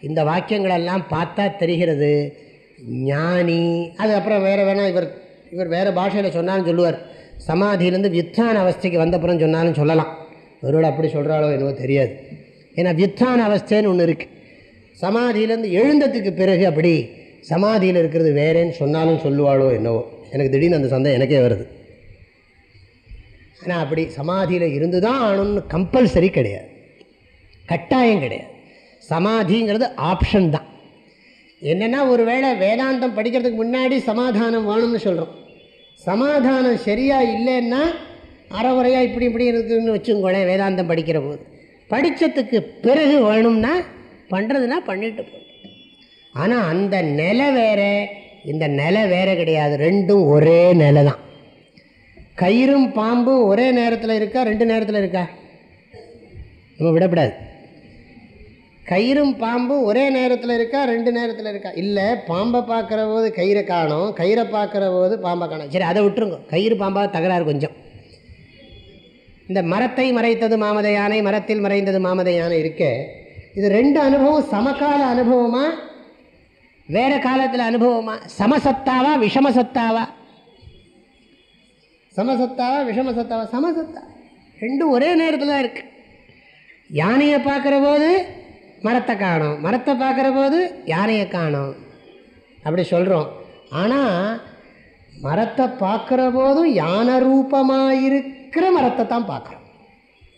இந்த வாக்கியங்களெல்லாம் பார்த்தா தெரிகிறது. ஞானி அது அப்புறம் வேறு வேணால் இவர் இவர் வேறு பாஷையில் சொன்னாலும் சொல்லுவார். சமாதியிலேருந்து வித்தான அவஸ்தைக்கு வந்தப்புறம் சொன்னாலும் சொல்லலாம். ஒருவேளை அப்படி சொல்கிறாலோ என்னவோ தெரியாது. ஏன்னா வித்தான அவஸ்தைன்னு ஒன்று இருக்குது சமாதியிலேருந்து எழுந்ததுக்கு பிறகு அப்படி சமாதியில் இருக்கிறது வேறேன்னு சொன்னாலும் சொல்லுவாளோ என்னவோ. எனக்கு திடீர்னு அந்த சந்தேகம் எனக்கே வருது. ஆனால் அப்படி சமாதியில் இருந்து தான் ஆணும்னு கம்பல்சரி கிடையாது. கட்டாயம் கிடையாது. சமாதிங்கிறது ஆப்ஷன் தான். என்னென்னா ஒரு வேளை வேதாந்தம் படிக்கிறதுக்கு முன்னாடி சமாதானம் வேணும்னு சொல்கிறோம் சமாதானம் சரியாக இல்லைன்னா அறகுறையாக இப்படி இப்படி இருக்குதுன்னு வச்சுக்கோங்களேன் வேதாந்தம் படிக்கிற போது. படித்ததுக்கு பிறகு வேணும்னா பண்ணுறதுனா பண்ணிட்டு போகணும். ஆனால் அந்த நிலை வேற. இந்த நிலை வேற கிடையாது. ரெண்டும் ஒரே நிலை தான். கயிறும் பாம்பும் ஒரே நேரத்தில் இருக்கா? ரெண்டு நேரத்தில் இருக்கா? நம்ம விடப்படாது. கயிறும் பாம்பும் ஒரே நேரத்தில் இருக்கா? ரெண்டு நேரத்தில் இருக்கா? இல்லை பாம்பை பார்க்குற போது கயிறை காணும். கயிறை பார்க்குற போது பாம்பை காணும். சரி அதை விட்டுருங்க. கயிறு பாம்பாக தகராறு கொஞ்சம். இந்த மரத்தை மறைத்தது மாமத யானை மரத்தில் மறைந்தது மாமத யானை இருக்க இது ரெண்டு அனுபவம் சமகால அனுபவமாக வேற காலத்தில் அனுபவமா? சமசத்தாவா விஷமசத்தாவா? சமசத்தாவா விஷமசத்தாவா? சமசத்தா. ரெண்டும் ஒரே நேரத்தில் தான் இருக்கு. யானையை பார்க்குற போது மரத்தை காணும். மரத்தை பார்க்குற போது யானையை காணும். அப்படி சொல்கிறோம் ஆனால் மரத்தை பார்க்குற போதும் யானை ரூபமாக இருக்கிற மரத்தை தான் பார்க்குறோம்.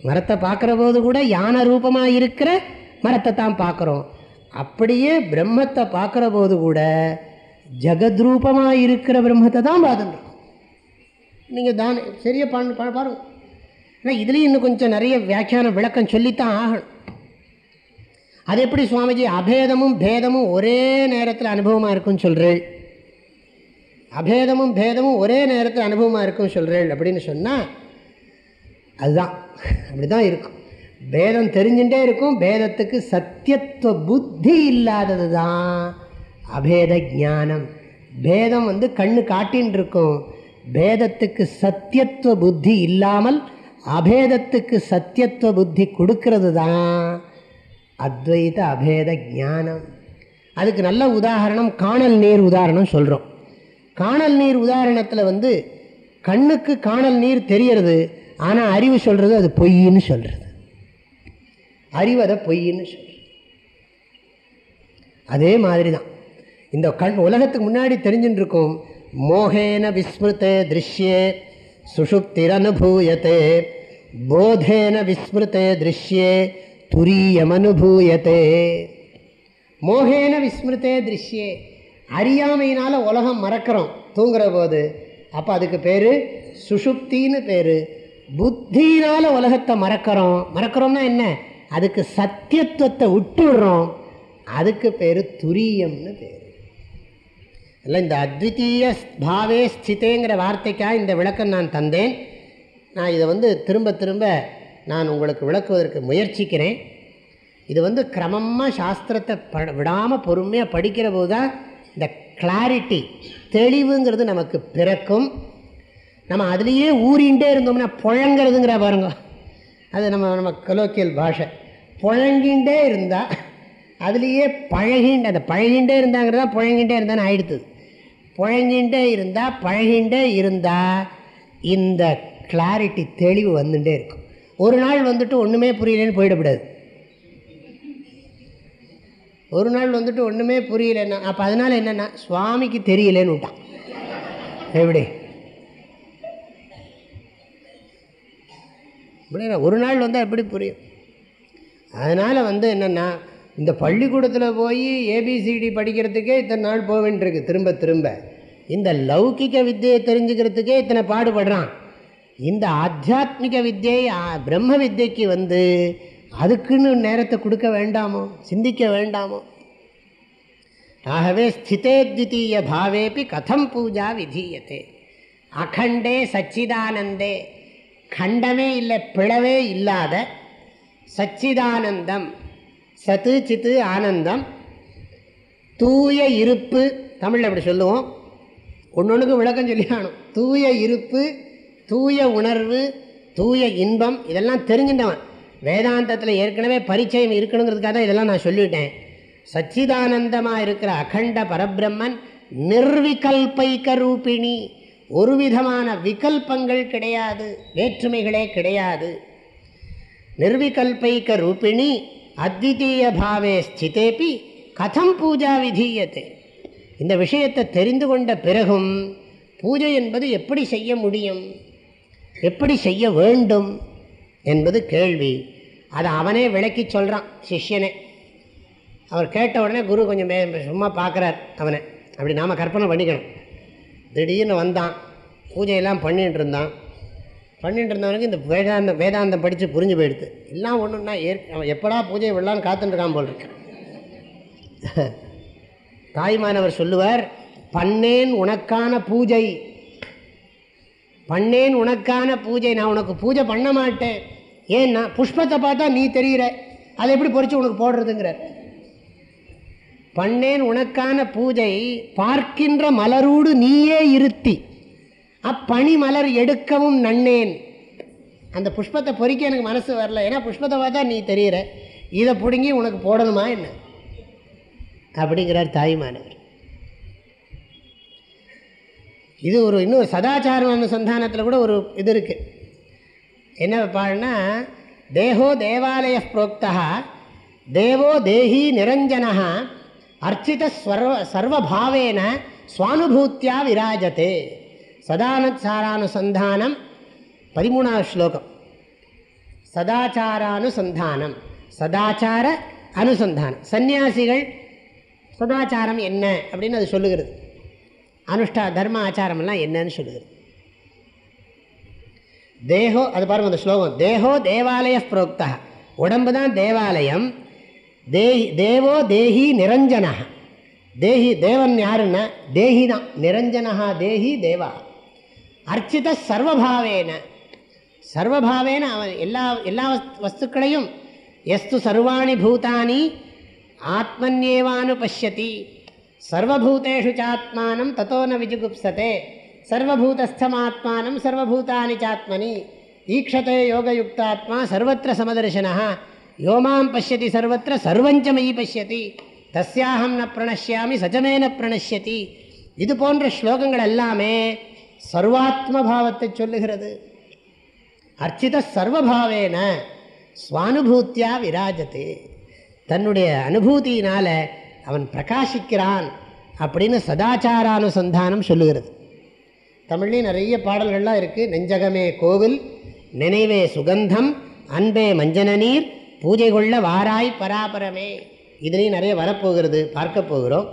மரத்தை பார்க்குற போது கூட யானை ரூபமாக இருக்கிற மரத்தை தான் பார்க்குறோம். அப்படியே பிரம்மத்தை பார்க்குற போது கூட ஜெகத்ரூபமாக இருக்கிற பிரம்மத்தை தான் பார்த்துட்டு நீங்கள் தானே சரியா பண்ண பா- பாருங்க. ஆனால் இதுலேயும் இன்னும் கொஞ்சம் நிறைய வியாக்கியான விளக்கம் சொல்லித்தான் ஆகணும். அது எப்படி சுவாமிஜி? அபேதமும் பேதமும் ஒரே நேரத்தில் அனுபவமாக இருக்குன்னு சொல்கிறேன் அபேதமும் பேதமும் ஒரே நேரத்தில் அனுபவமாக இருக்குன்னு சொல்கிறேன் அப்படின்னு சொன்னால் அதுதான். அப்படி தான் இருக்கும். பேதம் தெரிஞ்சுட்டே இருக்கும். பேதத்துக்கு சத்தியத்துவ புத்தி இல்லாதது தான் அபேத ஞானம். பேதம் வந்து கண்ணு காட்டின்னு இருக்கும் பேதத்துக்கு சத்தியத்துவ புத்தி இல்லாமல் அபேதத்துக்கு சத்தியத்துவ புத்தி கொடுக்கறது தான் அத்வைத அபேத ஞானம். அதுக்கு நல்ல உதாரணம் காணல் நீர் உதாரணம் சொல்கிறோம் காணல் நீர் உதாரணத்தில் வந்து கண்ணுக்கு காணல் நீர் தெரியறது ஆனால் அறிவு சொல்கிறது அது பொய்ன்னு சொல்கிறது அறிவதை பொய்ன்னு சொல்கிறது அதே மாதிரி தான் இந்த கண் உலகத்துக்கு முன்னாடி தெரிஞ்சுட்டு இருக்கும் மோகேன விஸ்மிருத்தே திருஷ்யே சுஷுப்திரனுபூயத்தே. போதேன விஸ்மிருத்தே திருஷ்யே துரியமனுபூயத்தே. மோகேன விஸ்மிருத்தே திருஷ்யே. அறியாமையினால் உலகம் மறக்கிறோம் தூங்குற போது. அப்போ அதுக்கு பேர் சுஷுப்தின்னு பேர். புத்தியினால் உலகத்தை மறக்கிறோம். மறக்கிறோம்னா என்ன? அதுக்கு சத்தியத்துவத்தை விட்டுடுறோம். அதுக்கு பேர் துரியம்னு பேர். இல்லை இந்த அத்விதீய பாவே ஸ்திதேங்கிற வார்த்தைக்காக இந்த விளக்கம் நான் தந்தேன். நான் இதை வந்து திரும்ப திரும்ப நான் உங்களுக்கு விளக்குவதற்கு முயற்சிக்கிறேன். இது வந்து கிரமமாக சாஸ்திரத்தை ப விடாமல் பொறுமையாக படிக்கிற போது தான் இந்த கிளாரிட்டி தெளிவுங்கிறது நமக்கு பிறக்கும். நம்ம அதுலேயே ஊறிண்டே இருந்தோம்னா புழங்கிறதுங்கிற பாருங்க. அது நம்ம நம்ம கலோக்கியல் பாஷை. புழங்கிண்டே இருந்தால் அதுலேயே பழகின்ற அந்த பழகிண்டே இருந்தாங்கிறதா புழங்கிண்டே இருந்தான்னு ஆயிடுத்து. புழங்கிண்டே இருந்தால் பழகிண்டே இருந்தால் இந்த கிளாரிட்டி தெளிவு வந்துட்டே இருக்கும். ஒரு நாள் வந்துட்டு ஒன்றுமே புரியலன்னு போயிடக்கூடாது. ஒரு நாள் வந்துட்டு ஒன்றுமே புரியலன்னா அப்போ அதனால் என்னென்னா சுவாமிக்கு தெரியலேன்னு விட்டான். எப்படி? இப்படி ஒரு நாள் வந்தால் எப்படி புரியும்? அதனால் வந்து என்னென்னா இந்த பள்ளிக்கூடத்தில் போய் ஏபிசிடி படிக்கிறதுக்கே இத்தனை நாள் போக வேண்டியிருக்கு திரும்ப திரும்ப. இந்த லௌகிக வித்தியை தெரிஞ்சுக்கிறதுக்கே இத்தனை பாடுபடுறான். இந்த ஆத்தியாத்மிக வித்தியை பிரம்ம வித்தியக்கு வந்து அதுக்குன்னு நேரத்தை கொடுக்க வேண்டாமோ சிந்திக்க வேண்டாமோ? ஆகவே ஸ்திதேத்விதீய பாவேபி கதம் பூஜா விதீயத்தே அகண்டே சச்சிதானந்தே. கண்டமே இல்லை பிளவே இல்லாத சச்சிதானந்தம் சத்து சித்து ஆனந்தம் தூய இருப்பு தமிழில் அப்படி சொல்லுவோம். ஒன்று ஒன்றுக்கு விளக்கம் சொல்லி ஆனும் தூய இருப்பு தூய உணர்வு தூய இன்பம் இதெல்லாம் தெரிஞ்சிட்டவன் வேதாந்தத்தில் ஏற்கனவே பரிச்சயம் இருக்கணுங்கிறதுக்காக தான் இதெல்லாம் நான் சொல்லிவிட்டேன். சச்சிதானந்தமாக இருக்கிற அகண்ட பரபிரம்மன் நிர்விகல்பைக்க ரூபிணி ஒரு விதமான விகல்பங்கள் கிடையாது வேற்றுமைகளே கிடையாது. நிர்விகல்பைக்க ரூபிணி அத்விதீய பாவே ஸ்திதேபி கதம் பூஜா விதீயத்தை இந்த விஷயத்தை தெரிந்து கொண்ட பிறகும் பூஜை என்பது எப்படி செய்ய முடியும்? எப்படி செய்ய வேண்டும்? என்பது கேள்வி. அதை அவனே விளக்கி சொல்கிறான் சிஷ்யனே. அவர் கேட்ட உடனே குரு கொஞ்சம் மே- சும்மா பார்க்குறார் அவனை. அப்படி நாம் கற்பனை பண்ணிக்கணும். திடீர்னு வந்தான். பூஜையெல்லாம் பண்ணிகிட்டு இருந்தான். பண்ணிட்டு இருந்தவனுக்கு இந்த வேதாந்தம் வேதாந்தம் படித்து புரிஞ்சு போயிடுது. எல்லாம் ஒன்றுன்னா ஏற் அவன் எப்படா பூஜை விடலான்னு காத்துட்டுருக்கான் போல் இருக்கு. தாய்மானவர் சொல்லுவார் பண்ணேன் உனக்கான பூஜை. பண்ணேன் உனக்கான பூஜை. நான் உனக்கு பூஜை பண்ண மாட்டேன். ஏன்னா புஷ்பத்தை பார்த்தா நீ தெரிகிற அதை எப்படி பொறிச்சு உனக்கு போடுறதுங்கிறார். பண்ணேன் உனக்கான பூஜை பார்க்கின்ற மலரோடு நீயே இருத்தி. அப்பணி மலர் எடுக்கவும் நன்னேன். அந்த புஷ்பத்தை பொறிக்க எனக்கு மனசு வரல. ஏன்னா புஷ்பத்தை பார்த்தா நீ தெரிகிற இதை பிடுங்கி உனக்கு போடணுமா என்ன? அப்படிங்கிறார் தாய்மானவர். இது ஒரு இன்னும் சதாச்சாரம் அனுசந்தானத்தில் கூட ஒரு இது இருக்குது என்ன பாடுனா தேகோ தேவாலய புரோக்தா தேவோ தேஹி நிரஞ்சனா அர்ச்சித ஸ்வர்வ சர்வபாவேன சுவானுபூத்தியா விராஜத்தே சதானசாரானுசந்தானம் பதிமூணாவது ஸ்லோகம். சதாச்சாரானுசந்தானம் சதாச்சார அனுசந்தானம். சந்நியாசிகள் சதாச்சாரம் என்ன அப்படின்னு அது சொல்லுகிறது. அனுஷ்டா தர்ம ஆச்சாரமெல்லாம் என்னன்னு சொல்லுகிறது. தேகோ அது பாருங்க அந்த ஸ்லோகம். தேகோ தேவாலய புரோக்தா. உடம்பு தான் தேவாலயம். தேஹி தேவோ தேஹி நிரஞ்சனா தேஹி தேவன் யாருன்னா தேஹி தான் நிரஞ்சனா தேஹி தேவா. அர்ச்சித சர்வபாவேன. சர்வபாவேன அவன் எல்லா எல்லா வஸ்துக்களையும். எஸ்து சர்வாணி பூதானி ஆத்மன்யேவானு பசியதி சர்வபூதேஷு சாத்மானம் தத்தோ ந விஜுகுப்சதே. சர்வபூதஸ்தமாத்மானம் சர்வபூதானி சாத்மனி. ஈக்ஷதே யோகயுக்தாத்மா சர்வத்திர சமதர்சனா யோமாம் பசியதி சர்வத்திர சர்வஞ்சமயி பசியதி தஸ்யாஹம் ந பிரணஷ்யாமி சஜமேன ந பிரணஷ்யதி. இது போன்ற ஸ்லோகங்கள் எல்லாமே சர்வாத்ம பாவத்தை சொல்லுகிறது. அர்ச்சித சர்வபாவேன ஸ்வானுபூத்தியா விராஜத்து. தன்னுடைய அனுபூதியினால் அவன் பிரகாசிக்கிறான் அப்படின்னு சதாச்சாரானுசந்தானம் சொல்லுகிறது. தமிழ்லேயும் நிறைய பாடல்கள்லாம் இருக்குது நெஞ்சகமே கோவில் நினைவே சுகந்தம் அன்பே மஞ்சன நீர் பூஜை கொள்ள வாராய் பராபரமே. இதுலேயும் நிறைய வரப்போகிறது. பார்க்க போகிறோம்.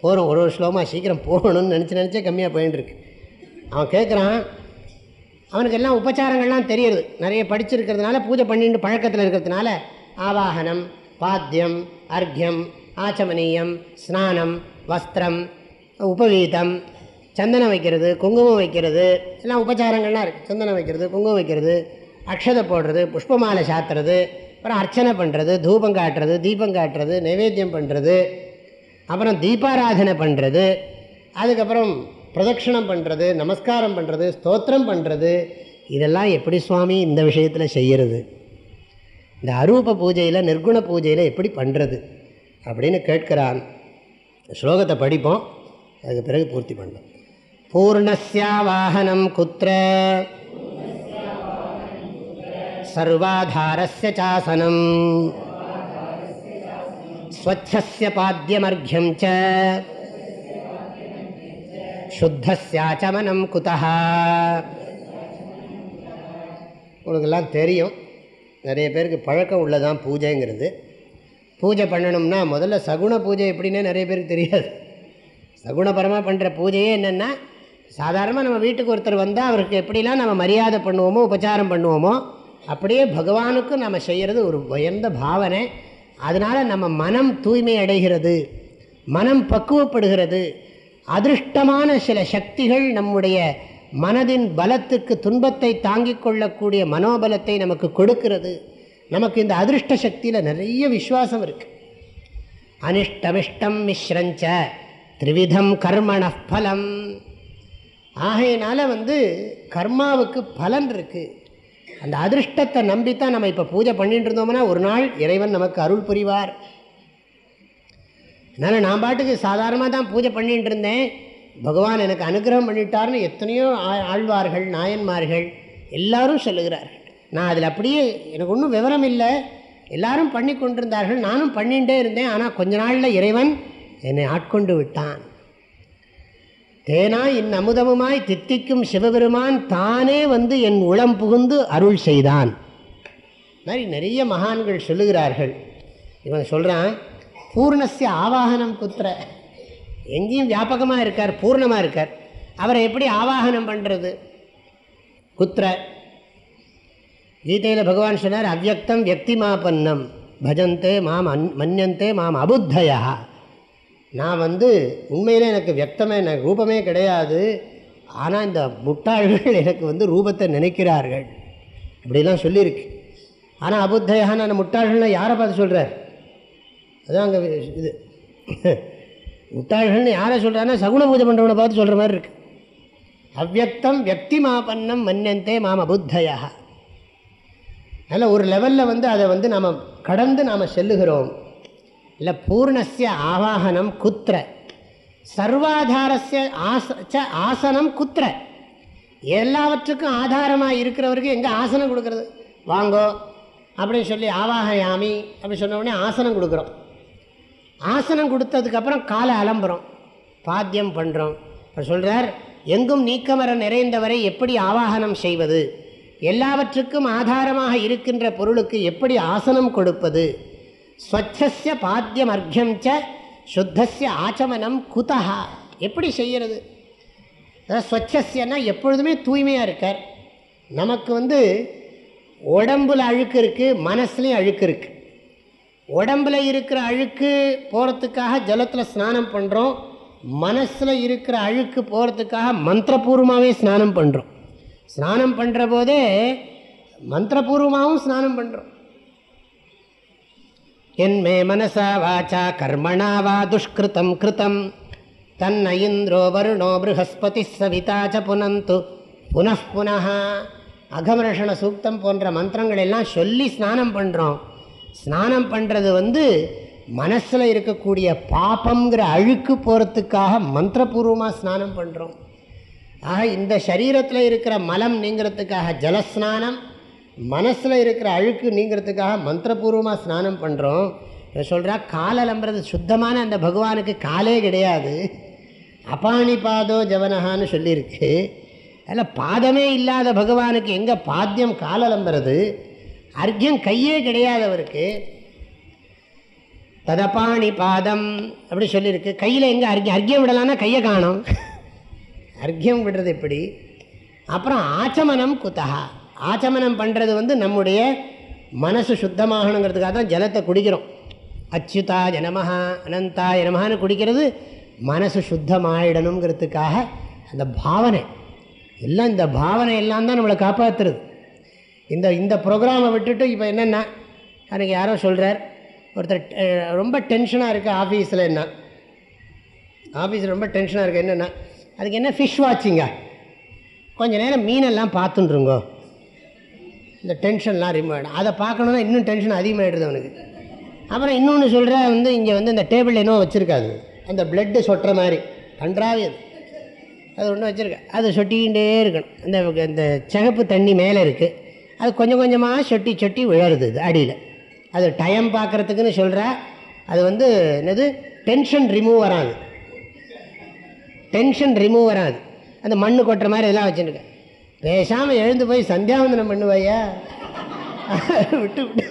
போகிறோம் ஒரு ஒரு ஸ்லோமாக சீக்கிரம் போகணும்னு நினச்சி நினச்சே கம்மியாக போயின்னு இருக்கு அவன் கேட்குறான் அவனுக்கு எல்லாம் உபச்சாரங்கள்லாம் தெரியுது. நிறைய படிச்சிருக்கிறதுனால பூஜை பண்ணிட்டு பழக்கத்தில் இருக்கிறதுனால ஆவாகனம் பாத்தியம் அர்க்யம் ஆச்சமனீயம் ஸ்நானம் வஸ்திரம் உபவீதம் சந்தனம் வைக்கிறது குங்குமம் வைக்கிறது எல்லாம் உபச்சாரங்கள்லாம் இருக்குது சந்தனம் வைக்கிறது குங்குமம் வைக்கிறது அக்ஷதை போடுறது புஷ்பமாலை சாத்துறது அப்புறம் அர்ச்சனை பண்ணுறது தூபம் காட்டுறது தீபம் காட்டுறது நைவேத்தியம் பண்ணுறது அப்புறம் தீபாராதனை பண்ணுறது அதுக்கப்புறம் பிரதட்சிணம் பண்ணுறது நமஸ்காரம் பண்ணுறது ஸ்தோத்திரம் பண்ணுறது இதெல்லாம் எப்படி சுவாமி இந்த விஷயத்தில் செய்கிறது இந்த அரூப பூஜையில் நிர்குண பூஜையில் எப்படி பண்ணுறது அப்படின்னு கேட்கிறான். ஸ்லோகத்தை படிப்போம். அதுக்கு பிறகு பூர்த்தி பண்ணோம் பூர்ணஸ்யா வாகனம் குத்திர சர்வாதாரஸ்ய சாசனம். ஸ்வச்சஸ்ய பாத்தியமர்க்யம் ச. சுத்தஸ்யாச்சமனம் குதா உங்களுக்கெல்லாம் தெரியும். நிறைய பேருக்கு பழக்கம் உள்ளதான் பூஜைங்கிறது. பூஜை பண்ணணும்னா முதல்ல சகுண பூஜை எப்படின்னே நிறைய பேருக்கு தெரியாது. சகுணபரமாக பண்ணுற பூஜையே என்னென்னா சாதாரணமாக நம்ம வீட்டுக்கு ஒருத்தர் வந்தால் அவருக்கு எப்படிலாம் நம்ம மரியாதை பண்ணுவோமோ உபச்சாரம் பண்ணுவோமோ அப்படியே பகவானுக்கும் நம்ம செய்கிறது ஒரு உயர்ந்த பாவனை. அதனால் நம்ம மனம் தூய்மை அடைகிறது மனம் பக்குவப்படுகிறது. அதிருஷ்டமான சில சக்திகள் நம்முடைய மனதின் பலத்துக்கு துன்பத்தை தாங்கிக் கொள்ளக்கூடிய மனோபலத்தை நமக்கு கொடுக்கிறது. நமக்கு இந்த அதிருஷ்ட சக்தியில் நிறைய விஸ்வாசம் இருக்குது அனிஷ்டமிஷ்டம் மிஸ்ரஞ்ச த்ரிவிதம் கர்மண பலம். ஆகையினால வந்து கர்மாவுக்கு பலன் இருக்குது அந்த அதிருஷ்டத்தை நம்பித்தான் நம்ம இப்போ பூஜை பண்ணிட்டு இருந்தோம்னா ஒரு நாள் இறைவன் நமக்கு அருள் புரிவார். அதனால் நான் பாட்டுக்கு சாதாரணமாக தான் பூஜை பண்ணிகிட்டு இருந்தேன். பகவான் எனக்கு அனுகிரகம் பண்ணிட்டார்னு எத்தனையோ ஆழ்வார்கள் நாயன்மார்கள் எல்லாரும் சொல்லுகிறார்கள். நான் அதில் அப்படியே எனக்கு ஒன்றும் விவரம் இல்லை. எல்லாரும் பண்ணி கொண்டிருந்தார்கள். நானும் பண்ணிகிட்டே இருந்தேன். ஆனால் கொஞ்ச நாளில் இறைவன் என்னை ஆட்கொண்டு விட்டான். தேனா என் அமுதமுமாய் தித்திக்கும் சிவபெருமான் தானே வந்து என் உளம் புகுந்து அருள் செய்தான். மாதிரி நிறைய மகான்கள் சொல்லுகிறார்கள். இவன் சொல்கிறான் பூர்ணஸ்ய ஆவாகனம் குத்திர. எங்கேயும் வியாபகமாக இருக்கார் பூர்ணமாக இருக்கார். அவரை எப்படி ஆவாகனம் பண்ணுறது குத்திர. கீதையில் பகவான் சொன்னார் அவ்வக்தம் வியக்திமாபன்னம். பஜந்தே மாம் அன் மன்யந்தே மாம் அபுத்தயா. நான் வந்து உண்மையில் எனக்கு வியக்தமே எனக்கு ரூபமே கிடையாது. ஆனால் இந்த முட்டாள்கள் எனக்கு வந்து ரூபத்தை நினைக்கிறார்கள். அப்படிலாம் சொல்லியிருக்கு. ஆனால் அபுத்தயான அந்த முட்டாள்கள்னால் யாரை பார்த்து சொல்கிறார் அதான் அங்கே இது. முட்டாள்கள்னு யாரை சொல்கிறாருன்னா சகுன பூஜை பண்ணுறவனை பார்த்து சொல்கிற மாதிரி இருக்குது அவ்வக்தம் வியக்தி மாபன்னம் மன்னியந்தே மாம புத்தயா. அதில் ஒரு லெவலில் வந்து அதை வந்து நாம் கடந்து நாம் செல்லுகிறோம். இல்லை பூர்ணஸ்ய ஆவாகனம் குத்திர. சர்வாதாரஸ்ய ஆச ஆசனம் குத்திர. எல்லாவற்றுக்கும் ஆதாரமாக இருக்கிறவருக்கு எங்கே ஆசனம் கொடுக்கறது? வாங்கோ அப்படின்னு சொல்லி ஆவாகயாமி அப்படின்னு சொன்ன உடனே ஆசனம் கொடுக்குறோம். ஆசனம் கொடுத்ததுக்கப்புறம் காலை அலம்புறோம். பாத்தியம் பண்ணுறோம் இப்போ சொல்கிறார் எங்கும் நீக்கமர நிறைந்தவரை எப்படி ஆவாகனம் செய்வது? எல்லாவற்றுக்கும் ஆதாரமாக இருக்கின்ற பொருளுக்கு எப்படி ஆசனம் கொடுப்பது? ஸ்வச்சஸ்ய பாத்தியம் அர்க்கியம் ச சுத்தஸ்ய ஆச்சமனம் குதஹா. எப்படி செய்கிறது அதாவது ஸ்வச்சஸ்யன்னா எப்பொழுதுமே தூய்மையாக இருக்கார். நமக்கு வந்து உடம்புல அழுக்கு இருக்குது மனசுலேயும் அழுக்கு இருக்குது உடம்பில் இருக்கிற அழுக்கு போகிறதுக்காக ஜலத்தில் ஸ்நானம் பண்ணுறோம் மனசில் இருக்கிற அழுக்கு போகிறதுக்காக மந்திரபூர்வமாகவே ஸ்நானம் பண்ணுறோம் ஸ்நானம் பண்ணுற போதே மந்திரபூர்வமாகவும் ஸ்நானம் பண்ணுறோம் என்மே மனசா வாச்சா கர்மணா வா துஷ்கிருதம் கிருதம் தன்ன இந்திரோ வருணோ ப்ரஹஸ்பதி சவிதா ச புனந்து. புனப்புனா அகமரஷண சூக்தம் போன்ற மந்திரங்கள் எல்லாம் சொல்லி ஸ்நானம் பண்ணுறோம் ஸ்நானம் பண்ணுறது வந்து மனசில் இருக்கக்கூடிய பாப்பங்கிற அழுக்கு போகிறதுக்காக மந்திரபூர்வமாக ஸ்நானம் பண்ணுறோம் ஆக இந்த சரீரத்தில் இருக்கிற மலம் நீங்கிறதுக்காக ஜலஸ்நானம் மனசில் இருக்கிற அழுக்கு நீங்கிறதுக்காக மந்திரபூர்வமாக ஸ்நானம் பண்ணுறோம் சொல்கிறா கால் அலம்புறது சுத்தமான அந்த பகவானுக்கு காலே கிடையாது. அபானி பாதோ ஜவனஹான்னு சொல்லியிருக்கு. அதில் பாதமே இல்லாத பகவானுக்கு எங்கே பாத்தியம் காலலம்புறது அர்க்கியம் கையே கிடையாதவருக்கு ததப்பாணி ததபாணி பாதம் அப்படி சொல்லியிருக்கு. கையில் எங்கே அர்க்கியம் அர்க்கியம் விடலான்னா கையை காணும். அர்க்கியம் விடுறது எப்படி? அப்புறம் ஆச்சமனம் குத்தகா ஆச்சமனம் பண்ணுறது வந்து நம்முடைய மனசு சுத்தமாகணுங்கிறதுக்காக தான் ஜலத்தை குடிக்கிறோம். அச்சுதா ஜனமஹா அனந்தா ஜனமஹான்னு குடிக்கிறது மனசு சுத்தமாயிடணுங்கிறதுக்காக அந்த பாவனை. எல்லாம் இந்த பாவனை எல்லாம் தான் நம்மளை காப்பாற்றுறது இந்த இந்த ப்ரோக்ராமை விட்டுட்டு இப்போ என்னென்னா அன்றைக்கி யாரோ சொல்கிறார் ஒருத்தர் ரொம்ப டென்ஷனாக இருக்குது ஆஃபீஸில் என்ன? ஆஃபீஸில் ரொம்ப டென்ஷனாக இருக்குது என்னென்னா அதுக்கு என்ன ஃபிஷ் வாட்சிங்கா கொஞ்சம் நேரம் மீனெல்லாம் பார்த்துட்டுருங்கோ இந்த டென்ஷன்லாம் ரிமூவ் ஆகிடும் அதை பார்க்கணுன்னா இன்னும் டென்ஷன் அதிகமாகிடுது அவனுக்கு. அப்புறம் இன்னொன்று சொல்கிற வந்து இங்கே வந்து இந்த டேபிள் என்னவோ வச்சுருக்காது. அந்த பிளட்டு சொட்டுற மாதிரி. கன்றாவே அது. அது ஒன்றும் வச்சுருக்கேன் அது சொட்டிக்கிட்டே இருக்கணும். அந்த இந்த சிகப்பு தண்ணி மேலே இருக்குது அது கொஞ்சம் கொஞ்சமாக சொட்டி சொட்டி விழருது இது அடியில். அது டைம் பார்க்குறதுக்குன்னு சொல்கிற அது வந்து என்னது? டென்ஷன் ரிமூவ் வராது டென்ஷன் ரிமூவ் வராது அந்த மண்ணு கொட்டுற மாதிரி இதெல்லாம் வச்சுருக்கேன் பேசாமல் எழுந்து போய் சந்தியாவந்தனம் பண்ணுவையா? விட்டு விட்டு.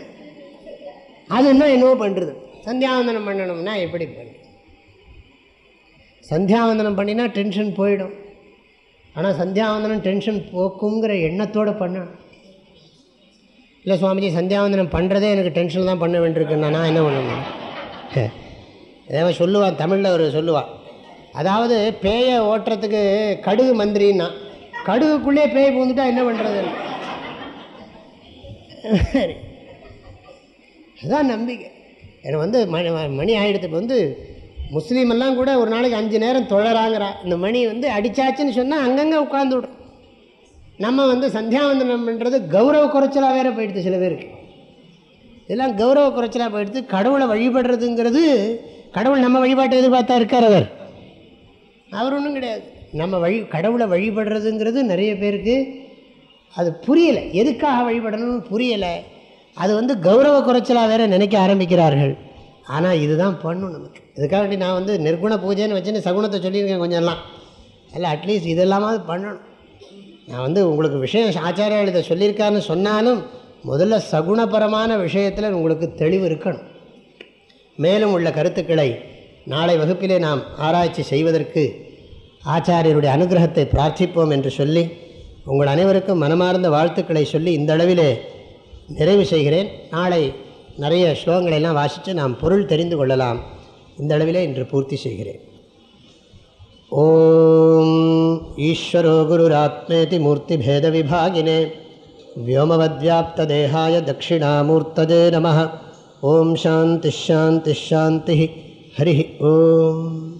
அது இன்னும் என்னவோ பண்ணுறது சந்தியாவந்தனம் பண்ணணும்னா எப்படி பண்ணு? சந்தியாவந்தனம் பண்ணினா டென்ஷன் போயிடும். ஆனால் சந்தியாவந்தனம் டென்ஷன் போக்குங்கிற எண்ணத்தோடு பண்ணணும். இல்லை சுவாமிஜி சந்தியாவந்தனம் பண்ணுறதே எனக்கு டென்ஷன் தான் பண்ண வேண்டியிருக்குன்னா நான் என்ன பண்ணணும் ஏதாவது சொல்லுவான் தமிழில் ஒரு சொல்லுவாள் அதாவது பேயை ஓட்டுறதுக்கு கடுகு மந்திரின்னா கடுகுக்குள்ளே பேய் பூந்துட்டா என்ன பண்ணுறது அதுதான் நம்பிக்கை. எனக்கு வந்து மணி மணி ஆகிடுது இப்போ வந்து முஸ்லீமெல்லாம் கூட ஒரு நாளைக்கு அஞ்சு நேரம் தொழறாங்கிறா. இந்த மணி வந்து அடிச்சாச்சுன்னு சொன்னால் அங்கங்கே உட்காந்து விடும். நம்ம வந்து சந்தியாவந்தனம் பண்ணுறது கௌரவ குறைச்சலாக வேறு போயிடுது சில பேருக்கு. இதெல்லாம் கௌரவ குறைச்சலாக போயிடுது. கடவுளை வழிபடுறதுங்கிறது கடவுள் நம்ம வழிபாட்டை எதிர்பார்த்தா இருக்கார் அவர். அவர் ஒன்றும் கிடையாது. நம்ம வழி கடவுளை வழிபடுறதுங்கிறது நிறைய பேருக்கு அது புரியலை. எதுக்காக வழிபடணும்னு புரியலை. அது வந்து கௌரவ குறைச்சலாக வேற நினைக்க ஆரம்பிக்கிறார்கள். ஆனால் இதுதான் பண்ணும் நமக்கு. இதுக்காக வேண்டி நான் வந்து நிர்குண பூஜைன்னு வச்சுன்னு சகுனத்தை சொல்லியிருக்கேன் கொஞ்சம்லாம். இல்லை அட்லீஸ்ட் இதெல்லாமாவது பண்ணணும். நான் வந்து உங்களுக்கு விஷயம் ஆச்சாரியால் இதை சொல்லியிருக்காருன்னு சொன்னாலும் முதல்ல சகுணபரமான விஷயத்தில் உங்களுக்கு தெளிவு இருக்கணும். மேலும் உள்ள கருத்துக்களை நாளை வகுப்பிலே நாம் ஆராய்ச்சி செய்வதற்கு ஆச்சாரியருடைய அனுகிரகத்தை பிரார்த்திப்போம் என்று சொல்லி உங்கள் அனைவருக்கும் மனமார்ந்த வாழ்த்துக்களை சொல்லி இந்த அளவிலே நிறைவு செய்கிறேன். நாளை நிறைய ஸ்லோகங்களெல்லாம் வாசித்து நாம் பொருள் தெரிந்து கொள்ளலாம். இந்த அளவிலே இன்று பூர்த்தி செய்கிறேன். ॐ ईश्वरो गुरुरात्मेति मूर्तिभेदविभागिने व्योमवद्व्याप्तदेहाय दक्षिणामूर्तदे नमः। ॐ शान्तिः शान्तिः शान्तिः। हरिः ओम्।